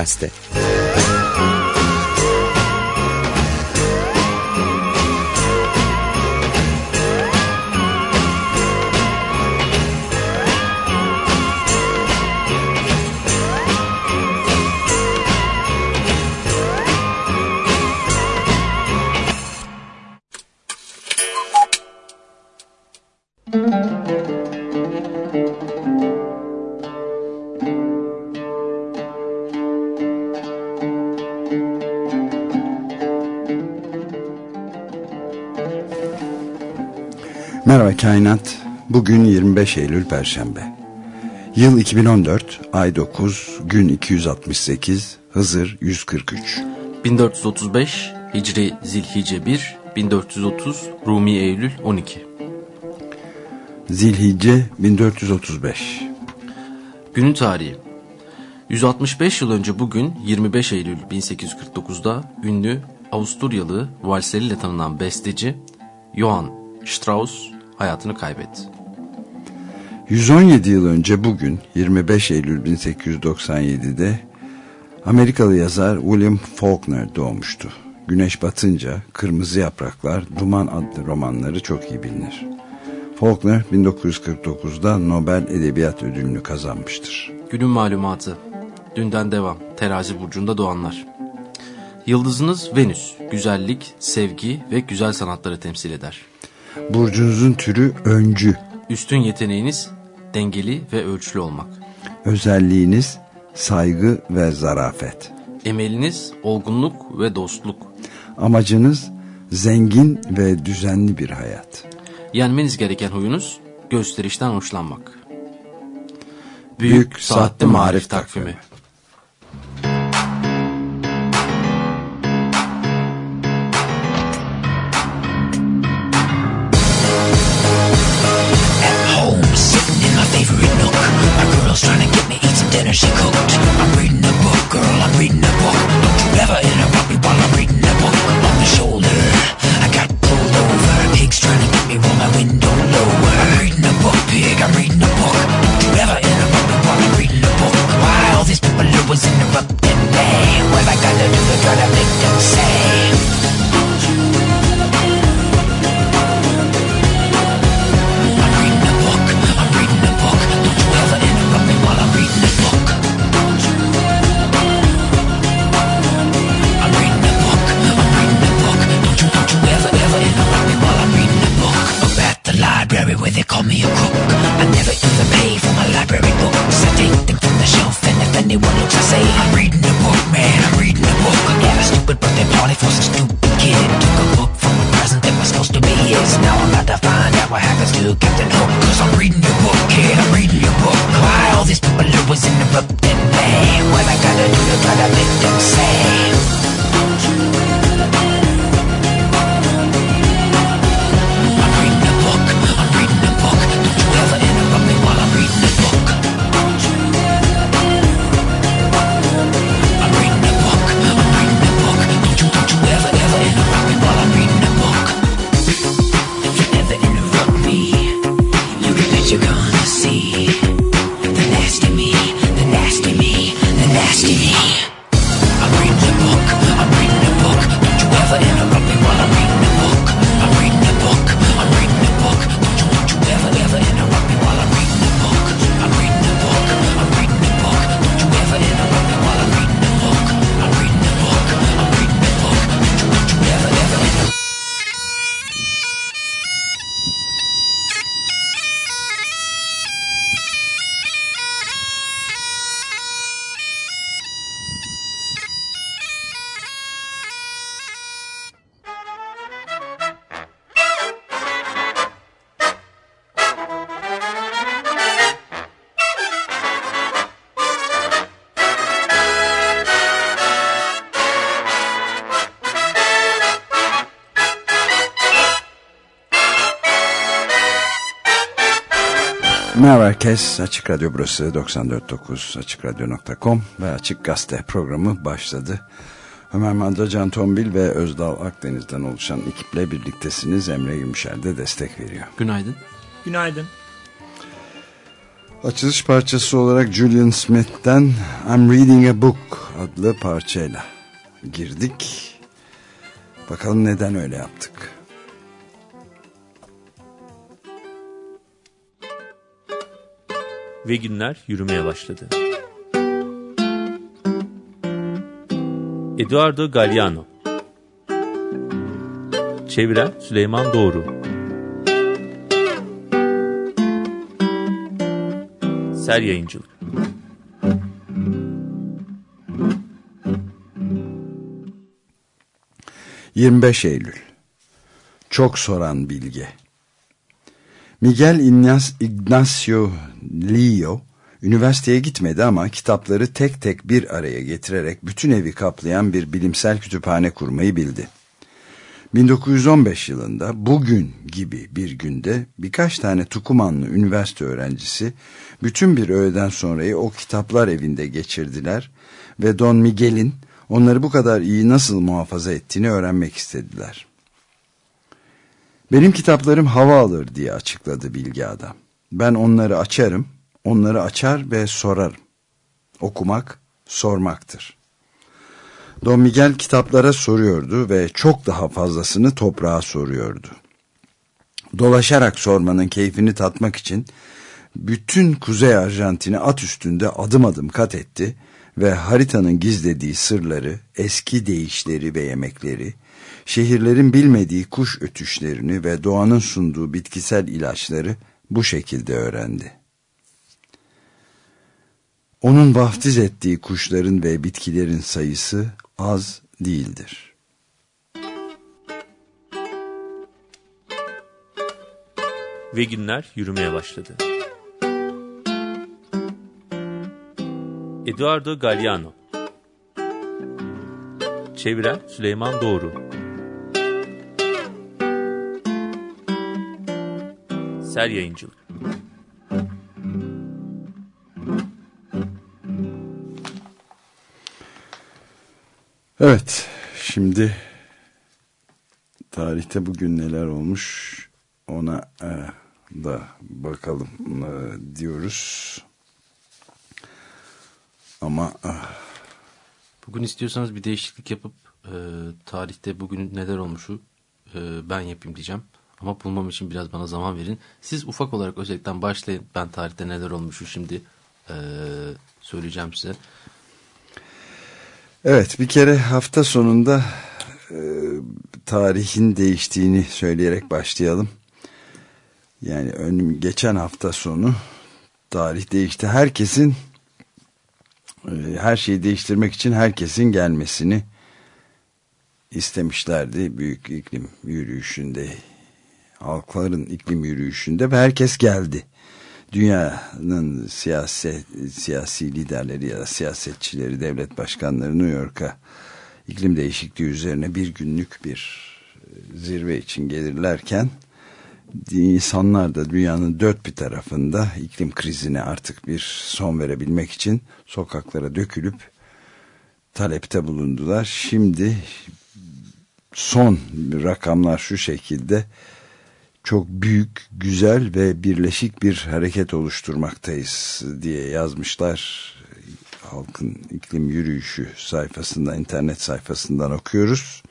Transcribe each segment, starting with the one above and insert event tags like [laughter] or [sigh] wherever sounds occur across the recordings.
Açık Kainat. Bugün 25 Eylül Perşembe. Yıl 2014, ay 9, gün 268, Hızır 143. 1435 Hicri Zilhice 1, 1430 Rumi Eylül 12. Zilhice 1435. Günün tarihi 165 yıl önce bugün 25 Eylül 1849'da ünlü Avusturyalı valsleriyle tanınan besteci Johann Strauss hayatını kaybetti. 117 yıl önce bugün 25 Eylül 1897'de Amerikalı yazar William Faulkner doğmuştu. Güneş batınca Kırmızı Yapraklar, Duman adlı romanları çok iyi bilinir. Faulkner 1949'da Nobel Edebiyat Ödülünü kazanmıştır. Günün malumatı. Dünden devam. Terazi burcunda doğanlar. Yıldızınız Venüs. Güzellik, sevgi ve güzel sanatları temsil eder. Burcunuzun türü öncü. Üstün yeteneğiniz dengeli ve ölçülü olmak. Özelliğiniz saygı ve zarafet. Emeliniz olgunluk ve dostluk. Amacınız zengin ve düzenli bir hayat. Yenmeniz gereken huyunuz gösterişten hoşlanmak. Büyük, Büyük Saatli Marif Takvimi, takvimi. Dinner she cooked. I'm reading a book, girl, I'm reading a book. Don't you ever interrupt me while I'm reading a book. On the shoulder, I got pulled over. Pigs trying to get me, roll my window lower. I'm reading a book, pig, I'm reading a book. Don't you ever interrupt me while I'm reading a book. Why all these people always interrupting me? What I gotta do to try to make them say? Don't say herkes. Açık Radyo burası 94.9 AçıkRadyo.com ve Açık Gazete programı başladı. Ömer Madra, Can Tombil ve Özdal Akdeniz'den oluşan ekiple birliktesiniz. Emre Gümüşer de destek veriyor. Günaydın. Günaydın. Açılış parçası olarak Julian Smith'ten I'm Reading a Book adlı parçayla girdik. Bakalım neden öyle yaptık. Ve günler yürümeye başladı. Eduardo Galliano. Çeviren Süleyman Doğru. Ser Yayıncılık. 25 Eylül. Çok soran bilge Miguel Ignacio Lio üniversiteye gitmedi ama kitapları tek tek bir araya getirerek bütün evi kaplayan bir bilimsel kütüphane kurmayı bildi. 1915 yılında bugün gibi bir günde birkaç tane Tukumanlı üniversite öğrencisi bütün bir öğleden sonrayı o kitaplar evinde geçirdiler ve Don Miguel'in onları bu kadar iyi nasıl muhafaza ettiğini öğrenmek istediler. Benim kitaplarım hava alır diye açıkladı bilgi adam. Ben onları açarım, onları açar ve sorarım. Okumak, sormaktır. Don Miguel kitaplara soruyordu ve çok daha fazlasını toprağa soruyordu. Dolaşarak sormanın keyfini tatmak için bütün Kuzey Arjantin'i at üstünde adım adım kat etti ve haritanın gizlediği sırları, eski değişleri ve yemekleri, şehirlerin bilmediği kuş ötüşlerini ve doğanın sunduğu bitkisel ilaçları bu şekilde öğrendi. Onun vaftiz ettiği kuşların ve bitkilerin sayısı az değildir. Ve günler yürümeye başladı. Eduardo Galliano Çeviren Süleyman Doğru Ser Yayıncılık Evet, şimdi tarihte bugün neler olmuş ona e, da bakalım e, diyoruz. Ama e, bugün istiyorsanız bir değişiklik yapıp e, tarihte bugün neler olmuşu e, ben yapayım diyeceğim. Ama bulmam için biraz bana zaman verin. Siz ufak olarak özellikle başlayın. Ben tarihte neler olmuşu şimdi e, söyleyeceğim size. Evet bir kere hafta sonunda e, tarihin değiştiğini söyleyerek başlayalım. Yani önüm geçen hafta sonu tarih değişti. Herkesin e, her şeyi değiştirmek için herkesin gelmesini istemişlerdi. Büyük iklim yürüyüşünde halkların iklim yürüyüşünde ve herkes geldi dünyanın siyasi, siyasi liderleri ya da siyasetçileri, devlet başkanları New York'a iklim değişikliği üzerine bir günlük bir e, zirve için gelirlerken insanlar da dünyanın dört bir tarafında iklim krizine artık bir son verebilmek için sokaklara dökülüp talepte bulundular. Şimdi son rakamlar şu şekilde çok büyük, güzel ve birleşik bir hareket oluşturmaktayız diye yazmışlar. Halkın iklim yürüyüşü sayfasından, internet sayfasından okuyoruz.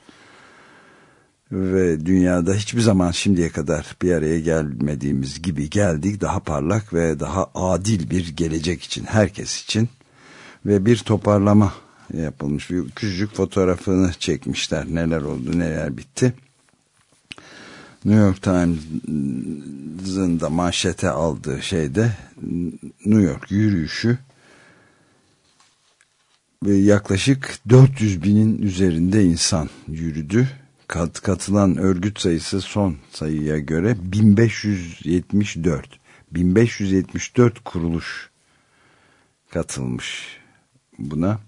Ve dünyada hiçbir zaman şimdiye kadar bir araya gelmediğimiz gibi geldik. Daha parlak ve daha adil bir gelecek için, herkes için. Ve bir toparlama yapılmış. Bir küçücük fotoğrafını çekmişler. Neler oldu, neler bitti New York Times'ın da manşete aldığı şeyde New York yürüyüşü ve yaklaşık 400 binin üzerinde insan yürüdü. Kat, katılan örgüt sayısı son sayıya göre 1574. 1574 kuruluş katılmış buna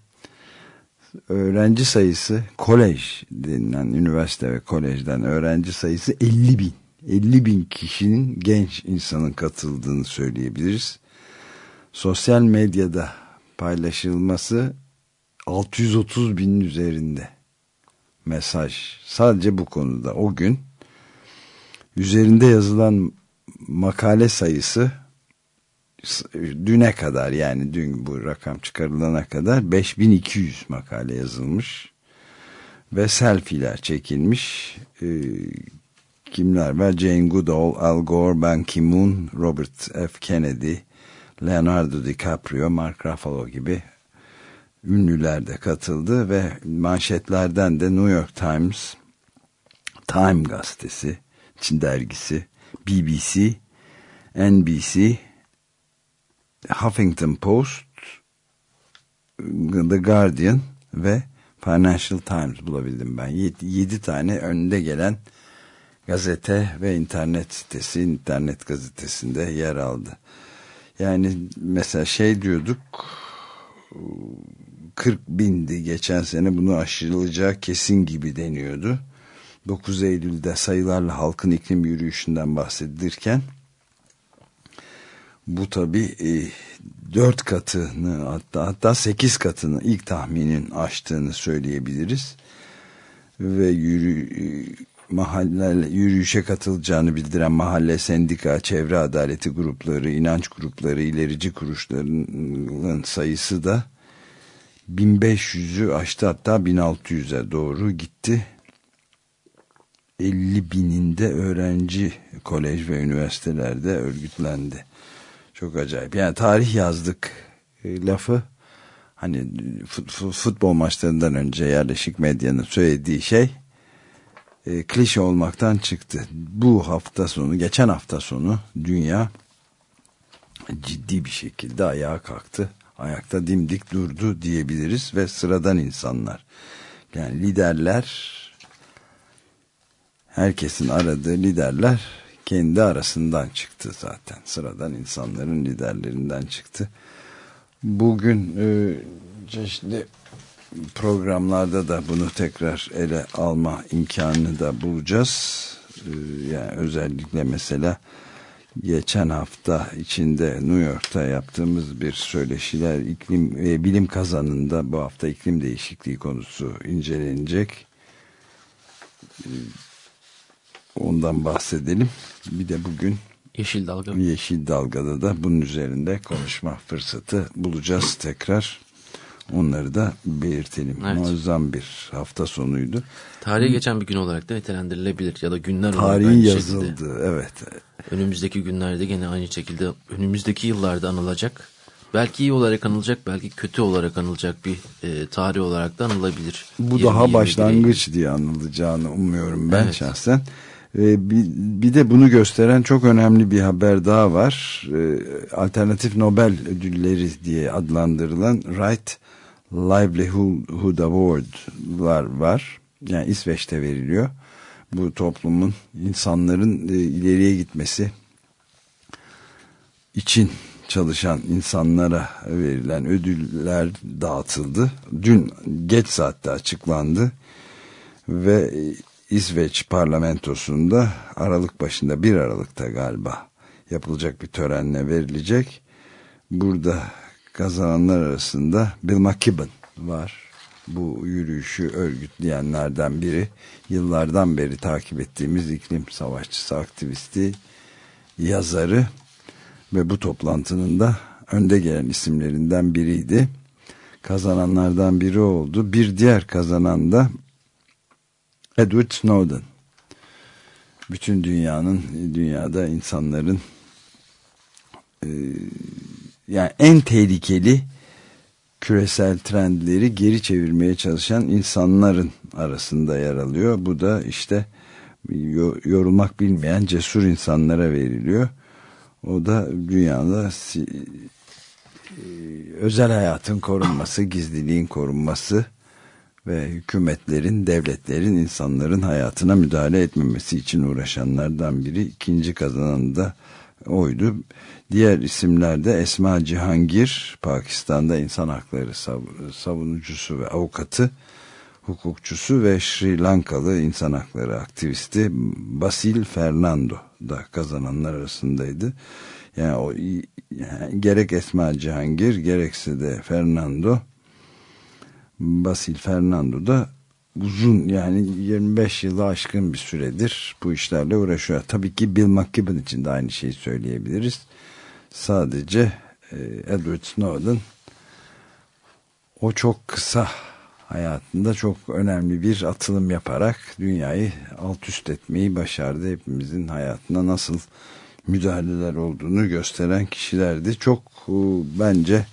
öğrenci sayısı kolej denilen üniversite ve kolejden öğrenci sayısı 50 bin. 50 bin kişinin genç insanın katıldığını söyleyebiliriz. Sosyal medyada paylaşılması 630 binin üzerinde mesaj. Sadece bu konuda o gün üzerinde yazılan makale sayısı düne kadar yani dün bu rakam çıkarılana kadar 5200 makale yazılmış ve selfie'ler çekilmiş. Ee, kimler var? Jane Goodall, Al Gore, Ban Ki-moon, Robert F. Kennedy, Leonardo DiCaprio, Mark Ruffalo gibi ünlüler de katıldı ve manşetlerden de New York Times, Time gazetesi, Çin dergisi, BBC, NBC, Huffington Post, The Guardian ve Financial Times bulabildim ben. 7 tane önde gelen gazete ve internet sitesi, internet gazetesinde yer aldı. Yani mesela şey diyorduk 40 bindi geçen sene bunu aşılacağı kesin gibi deniyordu. 9 Eylül'de sayılarla halkın iklim yürüyüşünden bahsedilirken bu tabi e, 4 katını hatta hatta 8 katını ilk tahminin aştığını söyleyebiliriz. Ve yürü, e, mahalle yürüyüşe katılacağını bildiren mahalle, sendika, çevre adaleti grupları, inanç grupları, ilerici kuruluşların sayısı da 1500'ü aştı hatta 1600'e doğru gitti. 50 bininde öğrenci kolej ve üniversitelerde örgütlendi. Çok acayip. Yani tarih yazdık e, lafı hani futbol maçlarından önce yerleşik medyanın söylediği şey e, klişe olmaktan çıktı. Bu hafta sonu, geçen hafta sonu dünya ciddi bir şekilde ayağa kalktı. Ayakta dimdik durdu diyebiliriz ve sıradan insanlar. Yani liderler herkesin aradığı liderler kendi arasından çıktı zaten. Sıradan insanların liderlerinden çıktı. Bugün e, çeşitli programlarda da bunu tekrar ele alma imkanını da bulacağız. E, yani özellikle mesela geçen hafta içinde New York'ta yaptığımız bir söyleşiler iklim e, bilim kazanında bu hafta iklim değişikliği konusu incelenecek. Ondan bahsedelim. Bir de bugün Yeşil Dalga. Yeşil Dalga'da da bunun üzerinde konuşma fırsatı bulacağız tekrar. Onları da belirtelim. Evet. Muazzam bir hafta sonuydu. Tarihe geçen bir gün olarak da nitelendirilebilir ya da günler olarak Tarihi yazıldı, şekilde. evet. Önümüzdeki günlerde gene aynı şekilde önümüzdeki yıllarda anılacak. Belki iyi olarak anılacak, belki kötü olarak anılacak bir e, tarih olarak da anılabilir. Bu 20, daha başlangıç diye anılacağını umuyorum ben evet. şahsen. E, bir, de bunu gösteren çok önemli bir haber daha var. E, alternatif Nobel ödülleri diye adlandırılan Right Livelihood Award'lar var. Yani İsveç'te veriliyor. Bu toplumun insanların e, ileriye gitmesi için çalışan insanlara verilen ödüller dağıtıldı. Dün geç saatte açıklandı ve İsveç parlamentosunda Aralık başında 1 Aralık'ta galiba yapılacak bir törenle verilecek. Burada kazananlar arasında Bill McKibben var. Bu yürüyüşü örgütleyenlerden biri. Yıllardan beri takip ettiğimiz iklim savaşçısı, aktivisti, yazarı ve bu toplantının da önde gelen isimlerinden biriydi. Kazananlardan biri oldu. Bir diğer kazanan da Edward Snowden. Bütün dünyanın, dünyada insanların e, yani en tehlikeli küresel trendleri geri çevirmeye çalışan insanların arasında yer alıyor. Bu da işte yorulmak bilmeyen cesur insanlara veriliyor. O da dünyada e, özel hayatın korunması, gizliliğin korunması ve hükümetlerin, devletlerin insanların hayatına müdahale etmemesi için uğraşanlardan biri. ikinci kazanan da oydu. Diğer isimler de Esma Cihangir, Pakistan'da insan hakları savunucusu ve avukatı, hukukçusu ve Sri Lankalı insan hakları aktivisti Basil Fernando da kazananlar arasındaydı. Yani o yani gerek Esma Cihangir gerekse de Fernando Basil Fernando da uzun yani 25 yılı aşkın bir süredir bu işlerle uğraşıyor. Tabii ki Bill McKibben için de aynı şeyi söyleyebiliriz. sadece e, Edward Snowden o çok kısa hayatında çok önemli bir atılım yaparak dünyayı alt üst etmeyi başardı. Hepimizin hayatına nasıl müdahaleler olduğunu gösteren kişilerdi. Çok e, bence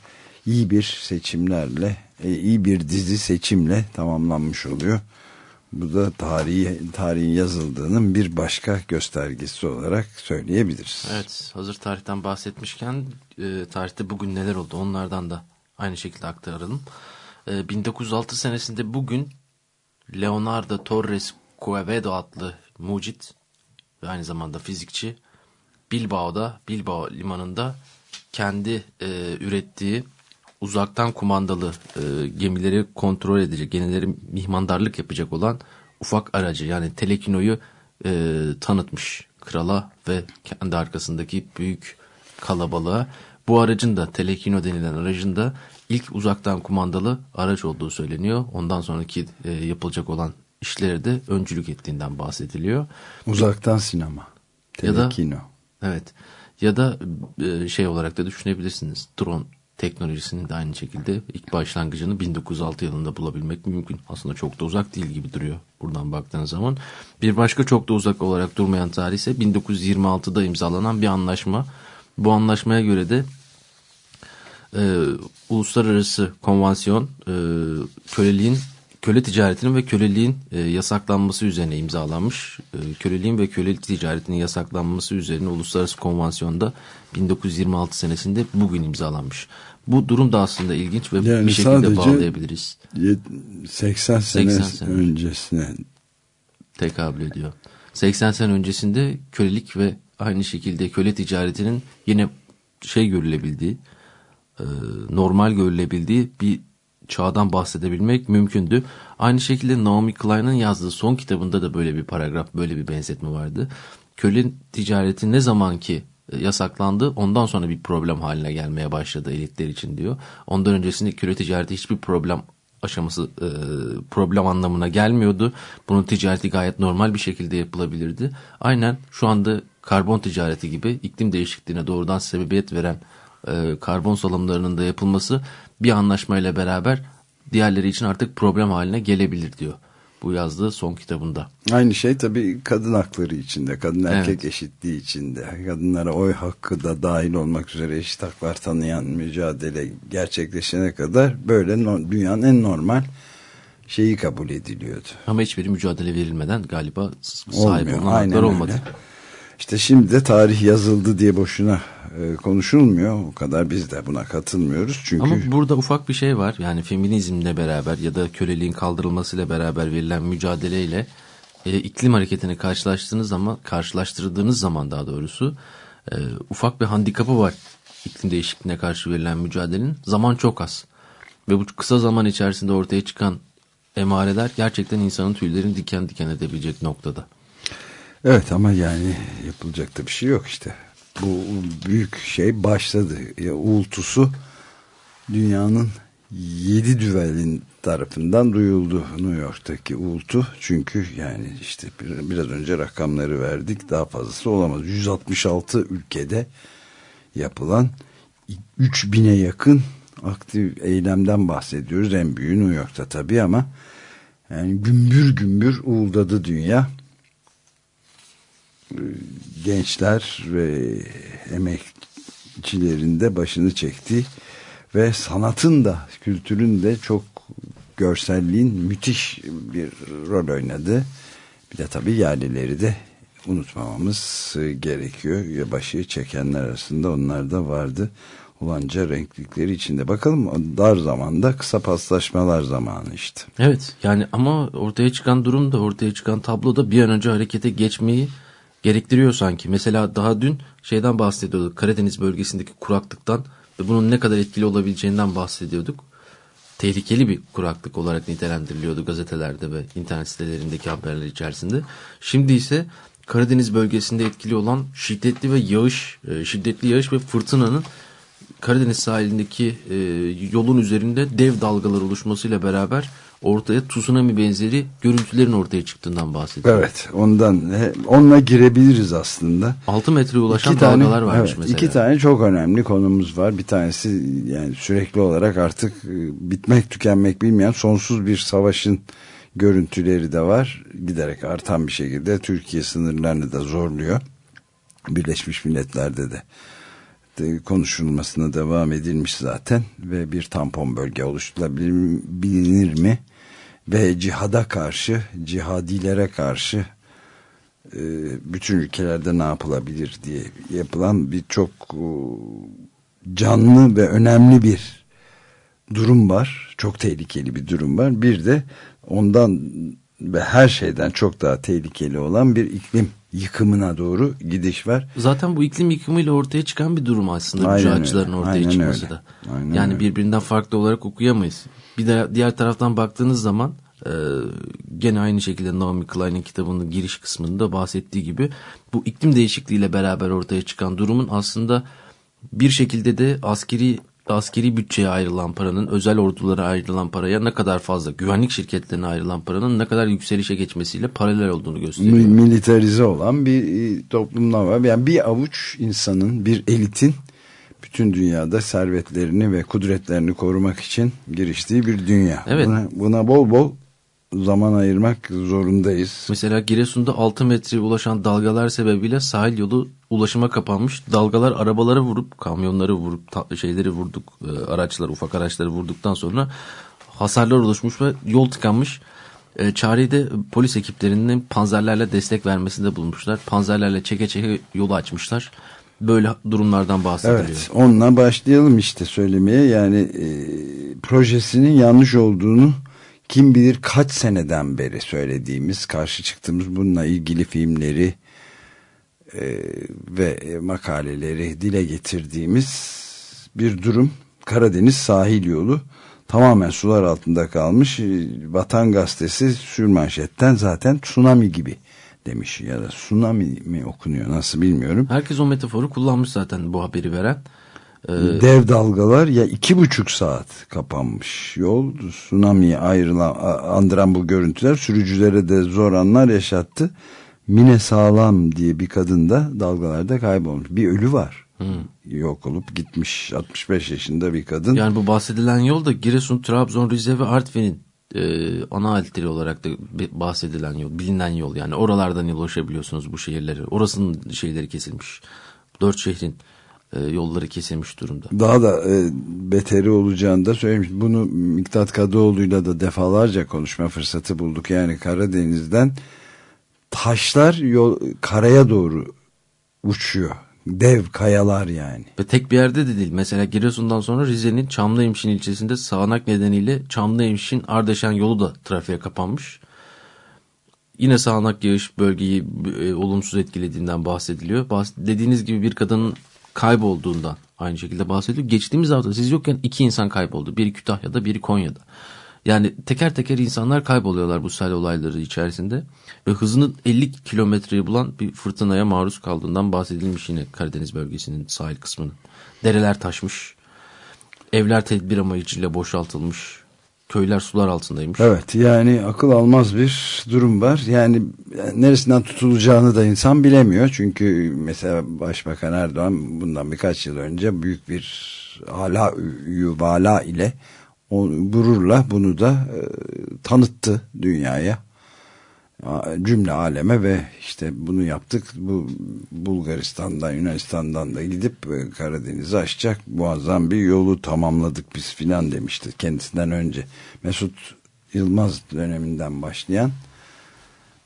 iyi bir seçimlerle, e, iyi bir dizi seçimle tamamlanmış oluyor. Bu da tarihi, tarihin yazıldığının bir başka göstergesi olarak söyleyebiliriz. Evet hazır tarihten bahsetmişken e, tarihte bugün neler oldu onlardan da aynı şekilde aktaralım. E, 1906 senesinde bugün Leonardo Torres Quevedo adlı mucit ve aynı zamanda fizikçi Bilbao'da Bilbao limanında kendi e, ürettiği uzaktan kumandalı e, gemileri kontrol edecek, gemileri mihmandarlık yapacak olan ufak aracı yani Telekino'yu e, tanıtmış krala ve kendi arkasındaki büyük kalabalığa. Bu aracın da Telekino denilen aracın da ilk uzaktan kumandalı araç olduğu söyleniyor. Ondan sonraki e, yapılacak olan işleri de öncülük ettiğinden bahsediliyor. Uzaktan sinema. Ya da- Telekino. Evet. Ya da e, şey olarak da düşünebilirsiniz. Drone teknolojisinin de aynı şekilde ilk başlangıcını 1906 yılında bulabilmek mümkün. Aslında çok da uzak değil gibi duruyor buradan baktığınız zaman. Bir başka çok da uzak olarak durmayan tarih ise 1926'da imzalanan bir anlaşma. Bu anlaşmaya göre de e, uluslararası konvansiyon e, köleliğin köle ticaretinin ve köleliğin e, yasaklanması üzerine imzalanmış. E, köleliğin ve kölelik ticaretinin yasaklanması üzerine uluslararası konvansiyonda 1926 senesinde bugün imzalanmış. Bu durum da aslında ilginç ve Yani bir şekilde bağlayabiliriz. Yet- 80 sene, 80 sene. öncesine tekabül ediyor. 80 sene öncesinde kölelik ve aynı şekilde köle ticaretinin yine şey görülebildiği, e, normal görülebildiği bir çağdan bahsedebilmek mümkündü. Aynı şekilde Naomi Klein'ın yazdığı son kitabında da böyle bir paragraf, böyle bir benzetme vardı. Köle ticareti ne zaman ki yasaklandı ondan sonra bir problem haline gelmeye başladı elitler için diyor. Ondan öncesinde köle ticareti hiçbir problem aşaması e, problem anlamına gelmiyordu. Bunun ticareti gayet normal bir şekilde yapılabilirdi. Aynen şu anda karbon ticareti gibi iklim değişikliğine doğrudan sebebiyet veren e, karbon salımlarının da yapılması bir anlaşmayla beraber diğerleri için artık problem haline gelebilir diyor. Bu yazdığı son kitabında. Aynı şey tabii kadın hakları içinde, kadın erkek Evet. eşitliği içinde, kadınlara oy hakkı da dahil olmak üzere eşit haklar tanıyan mücadele gerçekleşene kadar böyle no- dünyanın en normal şeyi kabul ediliyordu. Ama hiçbir mücadele verilmeden galiba sahip Olmuyor. Aynen haklar öyle. olmadı. İşte şimdi de tarih yazıldı diye boşuna konuşulmuyor. O kadar biz de buna katılmıyoruz. Çünkü Ama burada ufak bir şey var. Yani feminizmle beraber ya da köleliğin kaldırılmasıyla beraber verilen mücadeleyle e, iklim hareketini karşılaştığınız zaman karşılaştırdığınız zaman daha doğrusu e, ufak bir handikapı var. İklim değişikliğine karşı verilen mücadelenin zaman çok az. Ve bu kısa zaman içerisinde ortaya çıkan emareler gerçekten insanın tüylerini diken diken edebilecek noktada. Evet ama yani yapılacak da bir şey yok işte. Bu büyük şey başladı. Ya, uğultusu dünyanın yedi düvelin tarafından duyuldu New York'taki uğultu. Çünkü yani işte bir- biraz önce rakamları verdik. Daha fazlası olamaz. 166 ülkede yapılan 3000'e yakın aktif eylemden bahsediyoruz. En büyüğü New York'ta tabii ama yani gümbür gümbür uğuldadı dünya gençler ve emekçilerin de başını çekti ve sanatın da kültürün de çok görselliğin müthiş bir rol oynadı. Bir de tabii yerlileri de unutmamamız gerekiyor. Başı çekenler arasında onlar da vardı. Ulanca renklikleri içinde. Bakalım dar zamanda kısa paslaşmalar zamanı işte. Evet yani ama ortaya çıkan durum da ortaya çıkan tablo da bir an önce harekete geçmeyi gerektiriyor sanki. Mesela daha dün şeyden bahsediyorduk Karadeniz bölgesindeki kuraklıktan ve bunun ne kadar etkili olabileceğinden bahsediyorduk. Tehlikeli bir kuraklık olarak nitelendiriliyordu gazetelerde ve internet sitelerindeki haberler içerisinde. Şimdi ise Karadeniz bölgesinde etkili olan şiddetli ve yağış, e, şiddetli yağış ve fırtınanın Karadeniz sahilindeki e, yolun üzerinde dev dalgalar oluşmasıyla beraber ortaya tsunami benzeri görüntülerin ortaya çıktığından bahsediyor. Evet ondan onunla girebiliriz aslında. 6 metreye ulaşan İki tane, dalgalar varmış evet, mesela. İki tane çok önemli konumuz var. Bir tanesi yani sürekli olarak artık e, bitmek tükenmek bilmeyen sonsuz bir savaşın görüntüleri de var. Giderek artan bir şekilde Türkiye sınırlarını da zorluyor. Birleşmiş Milletler'de de, de konuşulmasına devam edilmiş zaten ve bir tampon bölge oluşturulabilir mi? Ve cihada karşı, cihadilere karşı e, bütün ülkelerde ne yapılabilir diye yapılan bir çok e, canlı ve önemli bir durum var. Çok tehlikeli bir durum var. Bir de ondan ve her şeyden çok daha tehlikeli olan bir iklim yıkımına doğru gidiş var. Zaten bu iklim yıkımıyla ortaya çıkan bir durum aslında Aynen öyle, ortaya aynen çıkması öyle. da. Aynen yani öyle. birbirinden farklı olarak okuyamayız. Bir de diğer taraftan baktığınız zaman e, gene aynı şekilde Naomi Klein'in kitabının giriş kısmında bahsettiği gibi bu iklim değişikliğiyle beraber ortaya çıkan durumun aslında bir şekilde de askeri askeri bütçeye ayrılan paranın özel ordulara ayrılan paraya ne kadar fazla güvenlik şirketlerine ayrılan paranın ne kadar yükselişe geçmesiyle paralel olduğunu gösteriyor. Mi- militarize olan bir e, toplumdan var. Yani bir avuç insanın, bir elitin bütün dünyada servetlerini ve kudretlerini korumak için giriştiği bir dünya. Evet. Buna, buna bol bol zaman ayırmak zorundayız. Mesela Giresun'da 6 metreye ulaşan dalgalar sebebiyle sahil yolu ulaşıma kapanmış. Dalgalar arabaları vurup, kamyonları vurup, şeyleri vurduk, e, araçlar, ufak araçları vurduktan sonra hasarlar oluşmuş ve yol tıkanmış. E, çareyi de polis ekiplerinin panzerlerle destek vermesinde bulmuşlar. Panzerlerle çeke çeke yolu açmışlar. Böyle durumlardan bahsediliyor. Evet, onunla başlayalım işte söylemeye. Yani e, projesinin yanlış olduğunu kim bilir kaç seneden beri söylediğimiz, karşı çıktığımız bununla ilgili filmleri e, ve makaleleri dile getirdiğimiz bir durum. Karadeniz sahil yolu tamamen sular altında kalmış. E, Vatan Gazetesi sürmanşetten zaten tsunami gibi demiş ya da tsunami mi okunuyor nasıl bilmiyorum. Herkes o metaforu kullanmış zaten bu haberi veren. E, Dev dalgalar ya iki buçuk saat kapanmış yol. Tsunami'ye ayrılan, andıran bu görüntüler sürücülere de zor anlar yaşattı. Mine Sağlam diye bir kadın da dalgalarda kaybolmuş. Bir ölü var. Yok olup gitmiş 65 yaşında bir kadın. Yani bu bahsedilen yol da Giresun, Trabzon, Rize ve Artvin'in e, ana alteri olarak da bahsedilen yol, bilinen yol. Yani oralardan ulaşabiliyorsunuz bu şehirlere. Orasının şeyleri kesilmiş. Dört şehrin e, yolları kesilmiş durumda. Daha da e, beteri olacağını da söylemiş. Bunu Miktat Kadıoğlu'yla da defalarca konuşma fırsatı bulduk. Yani Karadeniz'den taşlar yol, karaya doğru uçuyor. Dev kayalar yani. Ve tek bir yerde de değil. Mesela Giresun'dan sonra Rize'nin Çamlıhemşin ilçesinde sağanak nedeniyle Çamlıhemşin Ardeşen yolu da trafiğe kapanmış. Yine sağanak yağış bölgeyi e, olumsuz etkilediğinden bahsediliyor. Bahs- dediğiniz gibi bir kadının kaybolduğundan aynı şekilde bahsediliyor. Geçtiğimiz hafta siz yokken iki insan kayboldu. Biri Kütahya'da biri Konya'da. Yani teker teker insanlar kayboluyorlar bu sel olayları içerisinde. Ve hızını 50 kilometreyi bulan bir fırtınaya maruz kaldığından bahsedilmiş yine Karadeniz bölgesinin sahil kısmının. Dereler taşmış. Evler tedbir amacıyla boşaltılmış. Köyler sular altındaymış. Evet yani akıl almaz bir durum var. Yani neresinden tutulacağını da insan bilemiyor. Çünkü mesela Başbakan Erdoğan bundan birkaç yıl önce büyük bir hala yuvala ile gururla bunu da e, tanıttı dünyaya. Cümle aleme ve işte bunu yaptık. Bu Bulgaristan'dan Yunanistan'dan da gidip e, Karadeniz'i aşacak muazzam bir yolu tamamladık biz filan demişti kendisinden önce. Mesut Yılmaz döneminden başlayan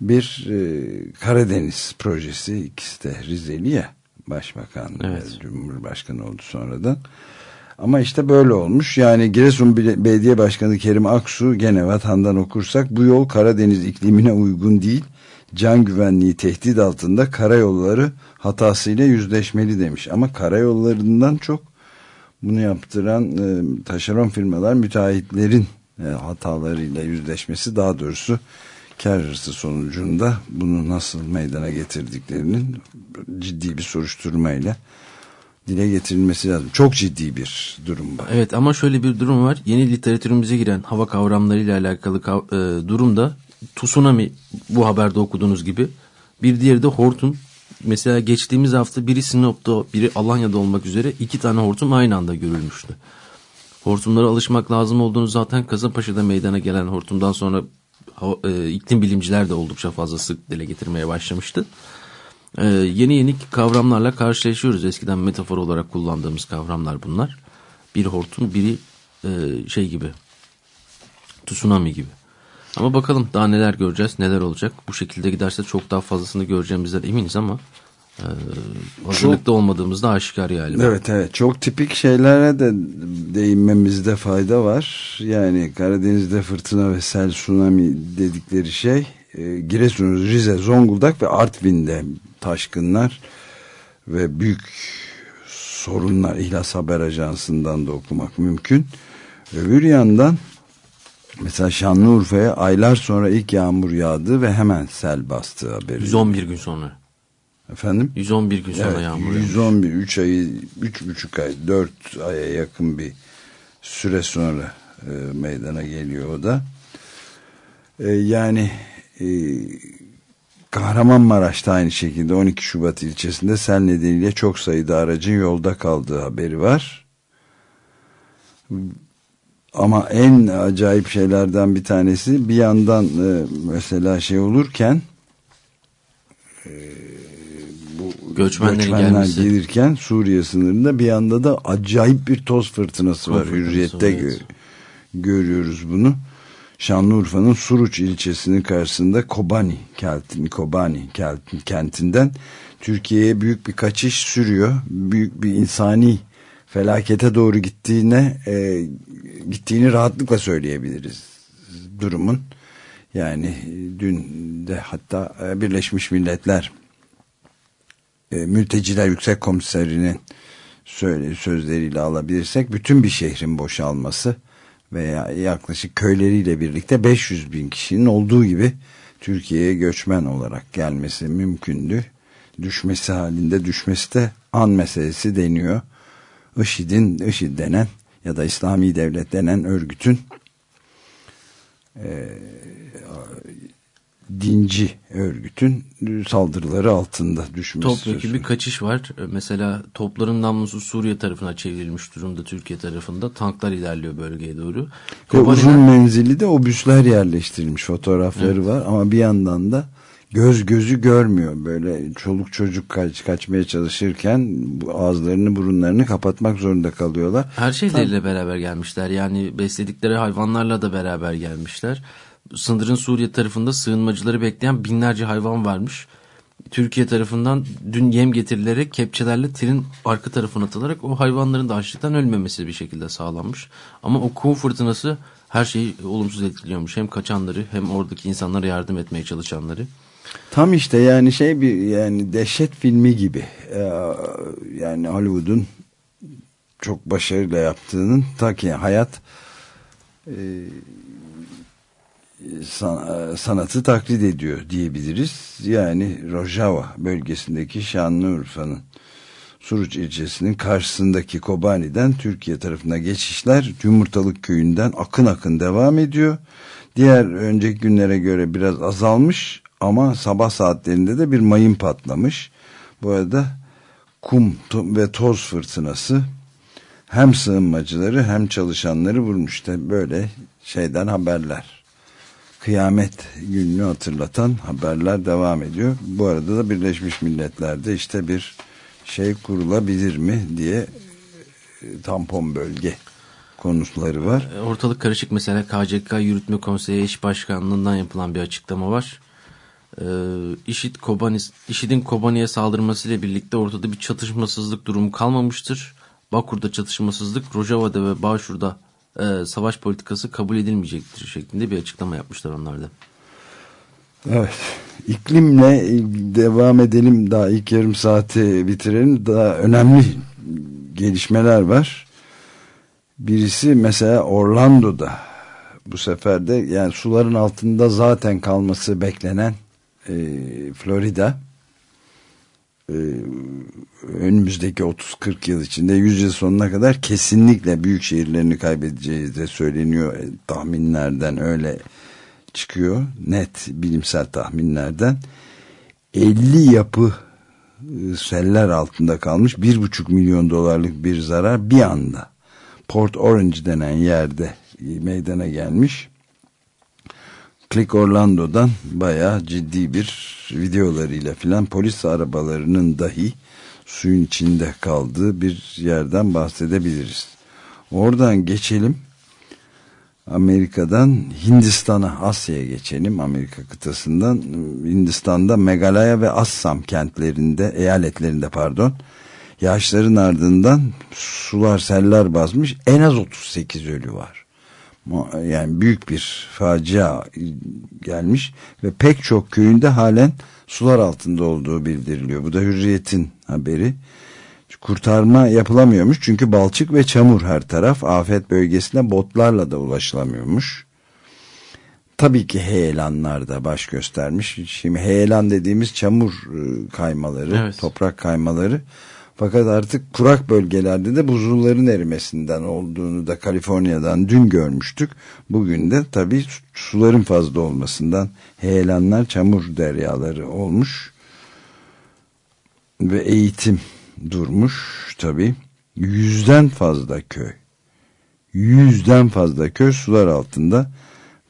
bir e, Karadeniz projesi ikisi de Rizeli ya başbakan Evet. ve Cumhurbaşkanı oldu sonradan. Ama işte böyle olmuş. Yani Giresun Bele- Belediye Başkanı Kerim Aksu gene vatandan okursak bu yol Karadeniz iklimine uygun değil. Can güvenliği tehdit altında karayolları hatasıyla yüzleşmeli demiş. Ama karayollarından çok bunu yaptıran e, taşeron firmalar müteahhitlerin e, hatalarıyla yüzleşmesi daha doğrusu kar sonucunda bunu nasıl meydana getirdiklerinin ciddi bir soruşturmayla dile getirilmesi lazım. Çok ciddi bir durum var. Evet ama şöyle bir durum var. Yeni literatürümüze giren hava kavramlarıyla alakalı kav- e, durumda tsunami bu haberde okuduğunuz gibi. Bir diğeri de hortum. Mesela geçtiğimiz hafta biri Sinop'ta biri Alanya'da olmak üzere iki tane hortum aynı anda görülmüştü. Hortumlara alışmak lazım olduğunu zaten Kasımpaşa'da meydana gelen hortumdan sonra e, iklim bilimciler de oldukça fazla sık dile getirmeye başlamıştı. Ee, yeni yeni kavramlarla karşılaşıyoruz. Eskiden metafor olarak kullandığımız kavramlar bunlar. Bir hortum, biri e, şey gibi, tsunami gibi. Ama bakalım daha neler göreceğiz, neler olacak. Bu şekilde giderse çok daha fazlasını göreceğimizden eminiz ama e, hazırlıkta olmadığımızda aşikar galiba. Evet evet çok tipik şeylere de değinmemizde fayda var. Yani Karadeniz'de fırtına ve sel tsunami dedikleri şey e, Giresun, Rize, Zonguldak ve Artvin'de taşkınlar ve büyük sorunlar İhlas Haber Ajansı'ndan da okumak mümkün. Öbür yandan mesela Şanlıurfa'ya aylar sonra ilk yağmur yağdı ve hemen sel bastığı haberi. 111 gün sonra. Efendim? 111 gün sonra Evet, yağmur yağmış. 111, 3 ayı, 3,5 ay, 4 aya yakın bir süre sonra e, meydana geliyor o da. E, yani e, Kahramanmaraş'ta aynı şekilde 12 Şubat ilçesinde sel nedeniyle çok sayıda aracın yolda kaldığı haberi var. Ama en acayip şeylerden bir tanesi bir yandan e, mesela şey olurken bu Göçmenlerin göçmenler gelmesi. gelirken Suriye sınırında bir yanda da acayip bir toz fırtınası Toz var. fırtınası Hürriyette var, gö- evet. görüyoruz bunu. Şanlıurfa'nın Suruç ilçesinin karşısında Kobani, Keltin, Kobani Keltin, kentinden Türkiye'ye büyük bir kaçış sürüyor. Büyük bir insani felakete doğru gittiğine e, gittiğini rahatlıkla söyleyebiliriz durumun. Yani e, dün de hatta e, Birleşmiş Milletler e, Mülteciler Yüksek Komiserinin sözleriyle alabilirsek bütün bir şehrin boşalması veya yaklaşık köyleriyle birlikte 500 bin kişinin olduğu gibi Türkiye'ye göçmen olarak gelmesi mümkündü. Düşmesi halinde düşmesi de an meselesi deniyor. IŞİD'in, IŞİD denen ya da İslami Devlet denen örgütün e, dinci örgütün saldırıları altında düşmesi. Topyekun bir kaçış var. Ee, Mesela topların namlusu Suriye tarafına çevrilmiş durumda Türkiye tarafında. Tanklar ilerliyor bölgeye doğru. Kobaniler- uzun menzilli de obüsler yerleştirilmiş fotoğrafları var ama bir yandan da göz gözü görmüyor böyle çoluk çocuk kaç, kaçmaya çalışırken ağızlarını burunlarını kapatmak zorunda kalıyorlar. Her şeyleriyle beraber gelmişler. Yani besledikleri hayvanlarla da beraber gelmişler. Sınırın Suriye tarafında sığınmacıları bekleyen binlerce hayvan varmış. Türkiye tarafından dün yem getirilerek kepçelerle tren arka tarafına atılarak o hayvanların da açlıktan ölmemesi bir şekilde sağlanmış. Ama o kum fırtınası her şeyi olumsuz etkiliyormuş. Hem kaçanları hem oradaki insanlara yardım etmeye çalışanları. Tam işte yani şey bir yani dehşet filmi gibi Ee, yani Hollywood'un çok başarıyla yaptığının ta ki hayat e, san- sanatı taklit ediyor diyebiliriz. Yani Rojava bölgesindeki Şanlıurfa'nın Suruç ilçesinin karşısındaki Kobani'den Türkiye tarafına geçişler Yumurtalık köyünden akın akın devam ediyor. Diğer önceki günlere göre biraz azalmış ama sabah saatlerinde de bir mayın patlamış. Bu arada kum ve toz fırtınası hem sığınmacıları hem çalışanları vurmuş. İşte böyle şeyden haberler. Kıyamet gününü hatırlatan haberler devam ediyor. Bu arada da Birleşmiş Milletler'de işte bir şey kurulabilir mi diye e, tampon bölge konuları var. E, Ortalık karışık mesela KCK Yürütme Konseyi Eş Başkanlığından yapılan bir açıklama var. Ee, IŞİD Kobani, IŞİD'in Kobani'ye saldırmasıyla birlikte ortada bir çatışmasızlık durumu kalmamıştır. Bakur'da çatışmasızlık, Rojava'da ve Bağşur'da e, savaş politikası kabul edilmeyecektir şeklinde bir açıklama yapmışlar onlar da. Evet. İklimle devam edelim. Daha ilk yarım saati bitirelim. Daha önemli gelişmeler var. Birisi mesela Orlando'da bu sefer de yani suların altında zaten kalması beklenen e, Florida önümüzdeki 30-40 yıl içinde 100 yıl sonuna kadar kesinlikle büyük şehirlerini kaybedeceğiz de söyleniyor. E, tahminlerden öyle çıkıyor. Net bilimsel tahminlerden. 50 yapı e, seller altında kalmış. 1,5 milyon dolarlık bir zarar bir anda Port Orange denen yerde meydana gelmiş. Click Orlando'dan bayağı ciddi bir videolarıyla filan polis arabalarının dahi suyun içinde kaldığı bir yerden bahsedebiliriz. Oradan geçelim. Amerika'dan Hindistan'a, Asya'ya geçelim. Amerika kıtasından Hindistan'da Meghalaya ve Assam kentlerinde, eyaletlerinde pardon, yağışların ardından sular seller basmış. En az 38 ölü var. Yani büyük bir facia gelmiş ve pek çok köyünde halen sular altında olduğu bildiriliyor. Bu da Hürriyet'in haberi. Kurtarma yapılamıyormuş çünkü balçık ve çamur her taraf. Afet bölgesine botlarla da ulaşılamıyormuş. Tabii ki heyelanlar da baş göstermiş. Şimdi heyelan dediğimiz çamur e, kaymaları, evet. toprak kaymaları. Fakat artık kurak bölgelerde de buzulların erimesinden olduğunu da Kaliforniya'dan dün görmüştük. Bugün de tabii suların fazla olmasından heyelanlar çamur deryaları olmuş. Ve eğitim durmuş tabii. Yüzden fazla köy. Yüzden fazla köy sular altında.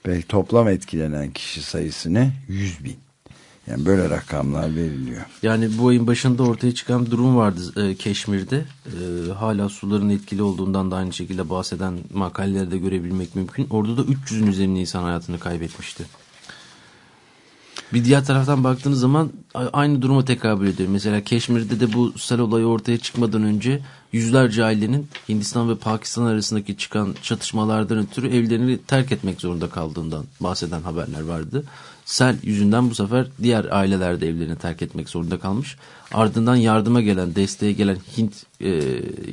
Ve toplam etkilenen kişi sayısı ne? Yüz bin. Yani böyle rakamlar veriliyor. Yani bu ayın başında ortaya çıkan bir durum vardı e, Keşmir'de. E, hala suların etkili olduğundan da aynı şekilde bahseden makalelerde görebilmek mümkün. Orada da 300'ün üzerinde insan hayatını kaybetmişti. Bir diğer taraftan baktığınız zaman aynı duruma tekabül ediyor. Mesela Keşmir'de de bu sel olayı ortaya çıkmadan önce yüzlerce ailenin Hindistan ve Pakistan arasındaki çıkan çatışmalardan ötürü evlerini terk etmek zorunda kaldığından bahseden haberler vardı. Sel yüzünden bu sefer diğer aileler de evlerini terk etmek zorunda kalmış. Ardından yardıma gelen, desteğe gelen Hint e,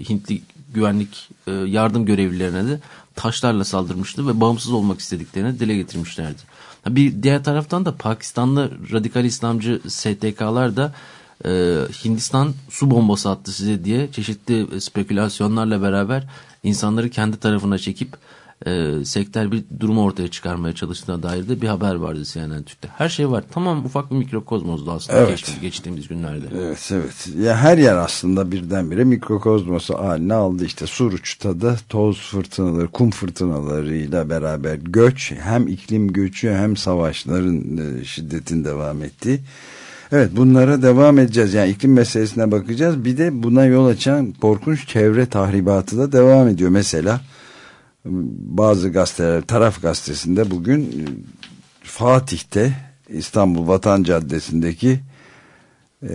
Hintli güvenlik e, yardım görevlilerine de taşlarla saldırmıştı ve bağımsız olmak istediklerini dile getirmişlerdi. Bir diğer taraftan da Pakistanlı radikal İslamcı STK'lar da e, Hindistan su bombası attı size diye çeşitli spekülasyonlarla beraber insanları kendi tarafına çekip e, sektör bir durumu ortaya çıkarmaya çalıştığına dair de bir haber vardı CNN Türk'te. Her şey var. Tamam ufak bir mikrokozmozdu aslında evet. geçtiğimiz, geçtiğimiz günlerde. Evet evet. Ya her yer aslında birdenbire mikrokozmosu haline aldı. İşte Suruç'ta da toz fırtınaları, kum fırtınalarıyla beraber göç hem iklim göçü hem savaşların e, şiddetin devam ettiği. Evet bunlara devam edeceğiz. Yani iklim meselesine bakacağız. Bir de buna yol açan korkunç çevre tahribatı da devam ediyor. Mesela bazı gazeteler taraf gazetesinde bugün e, Fatih'te İstanbul Vatan Caddesi'ndeki e,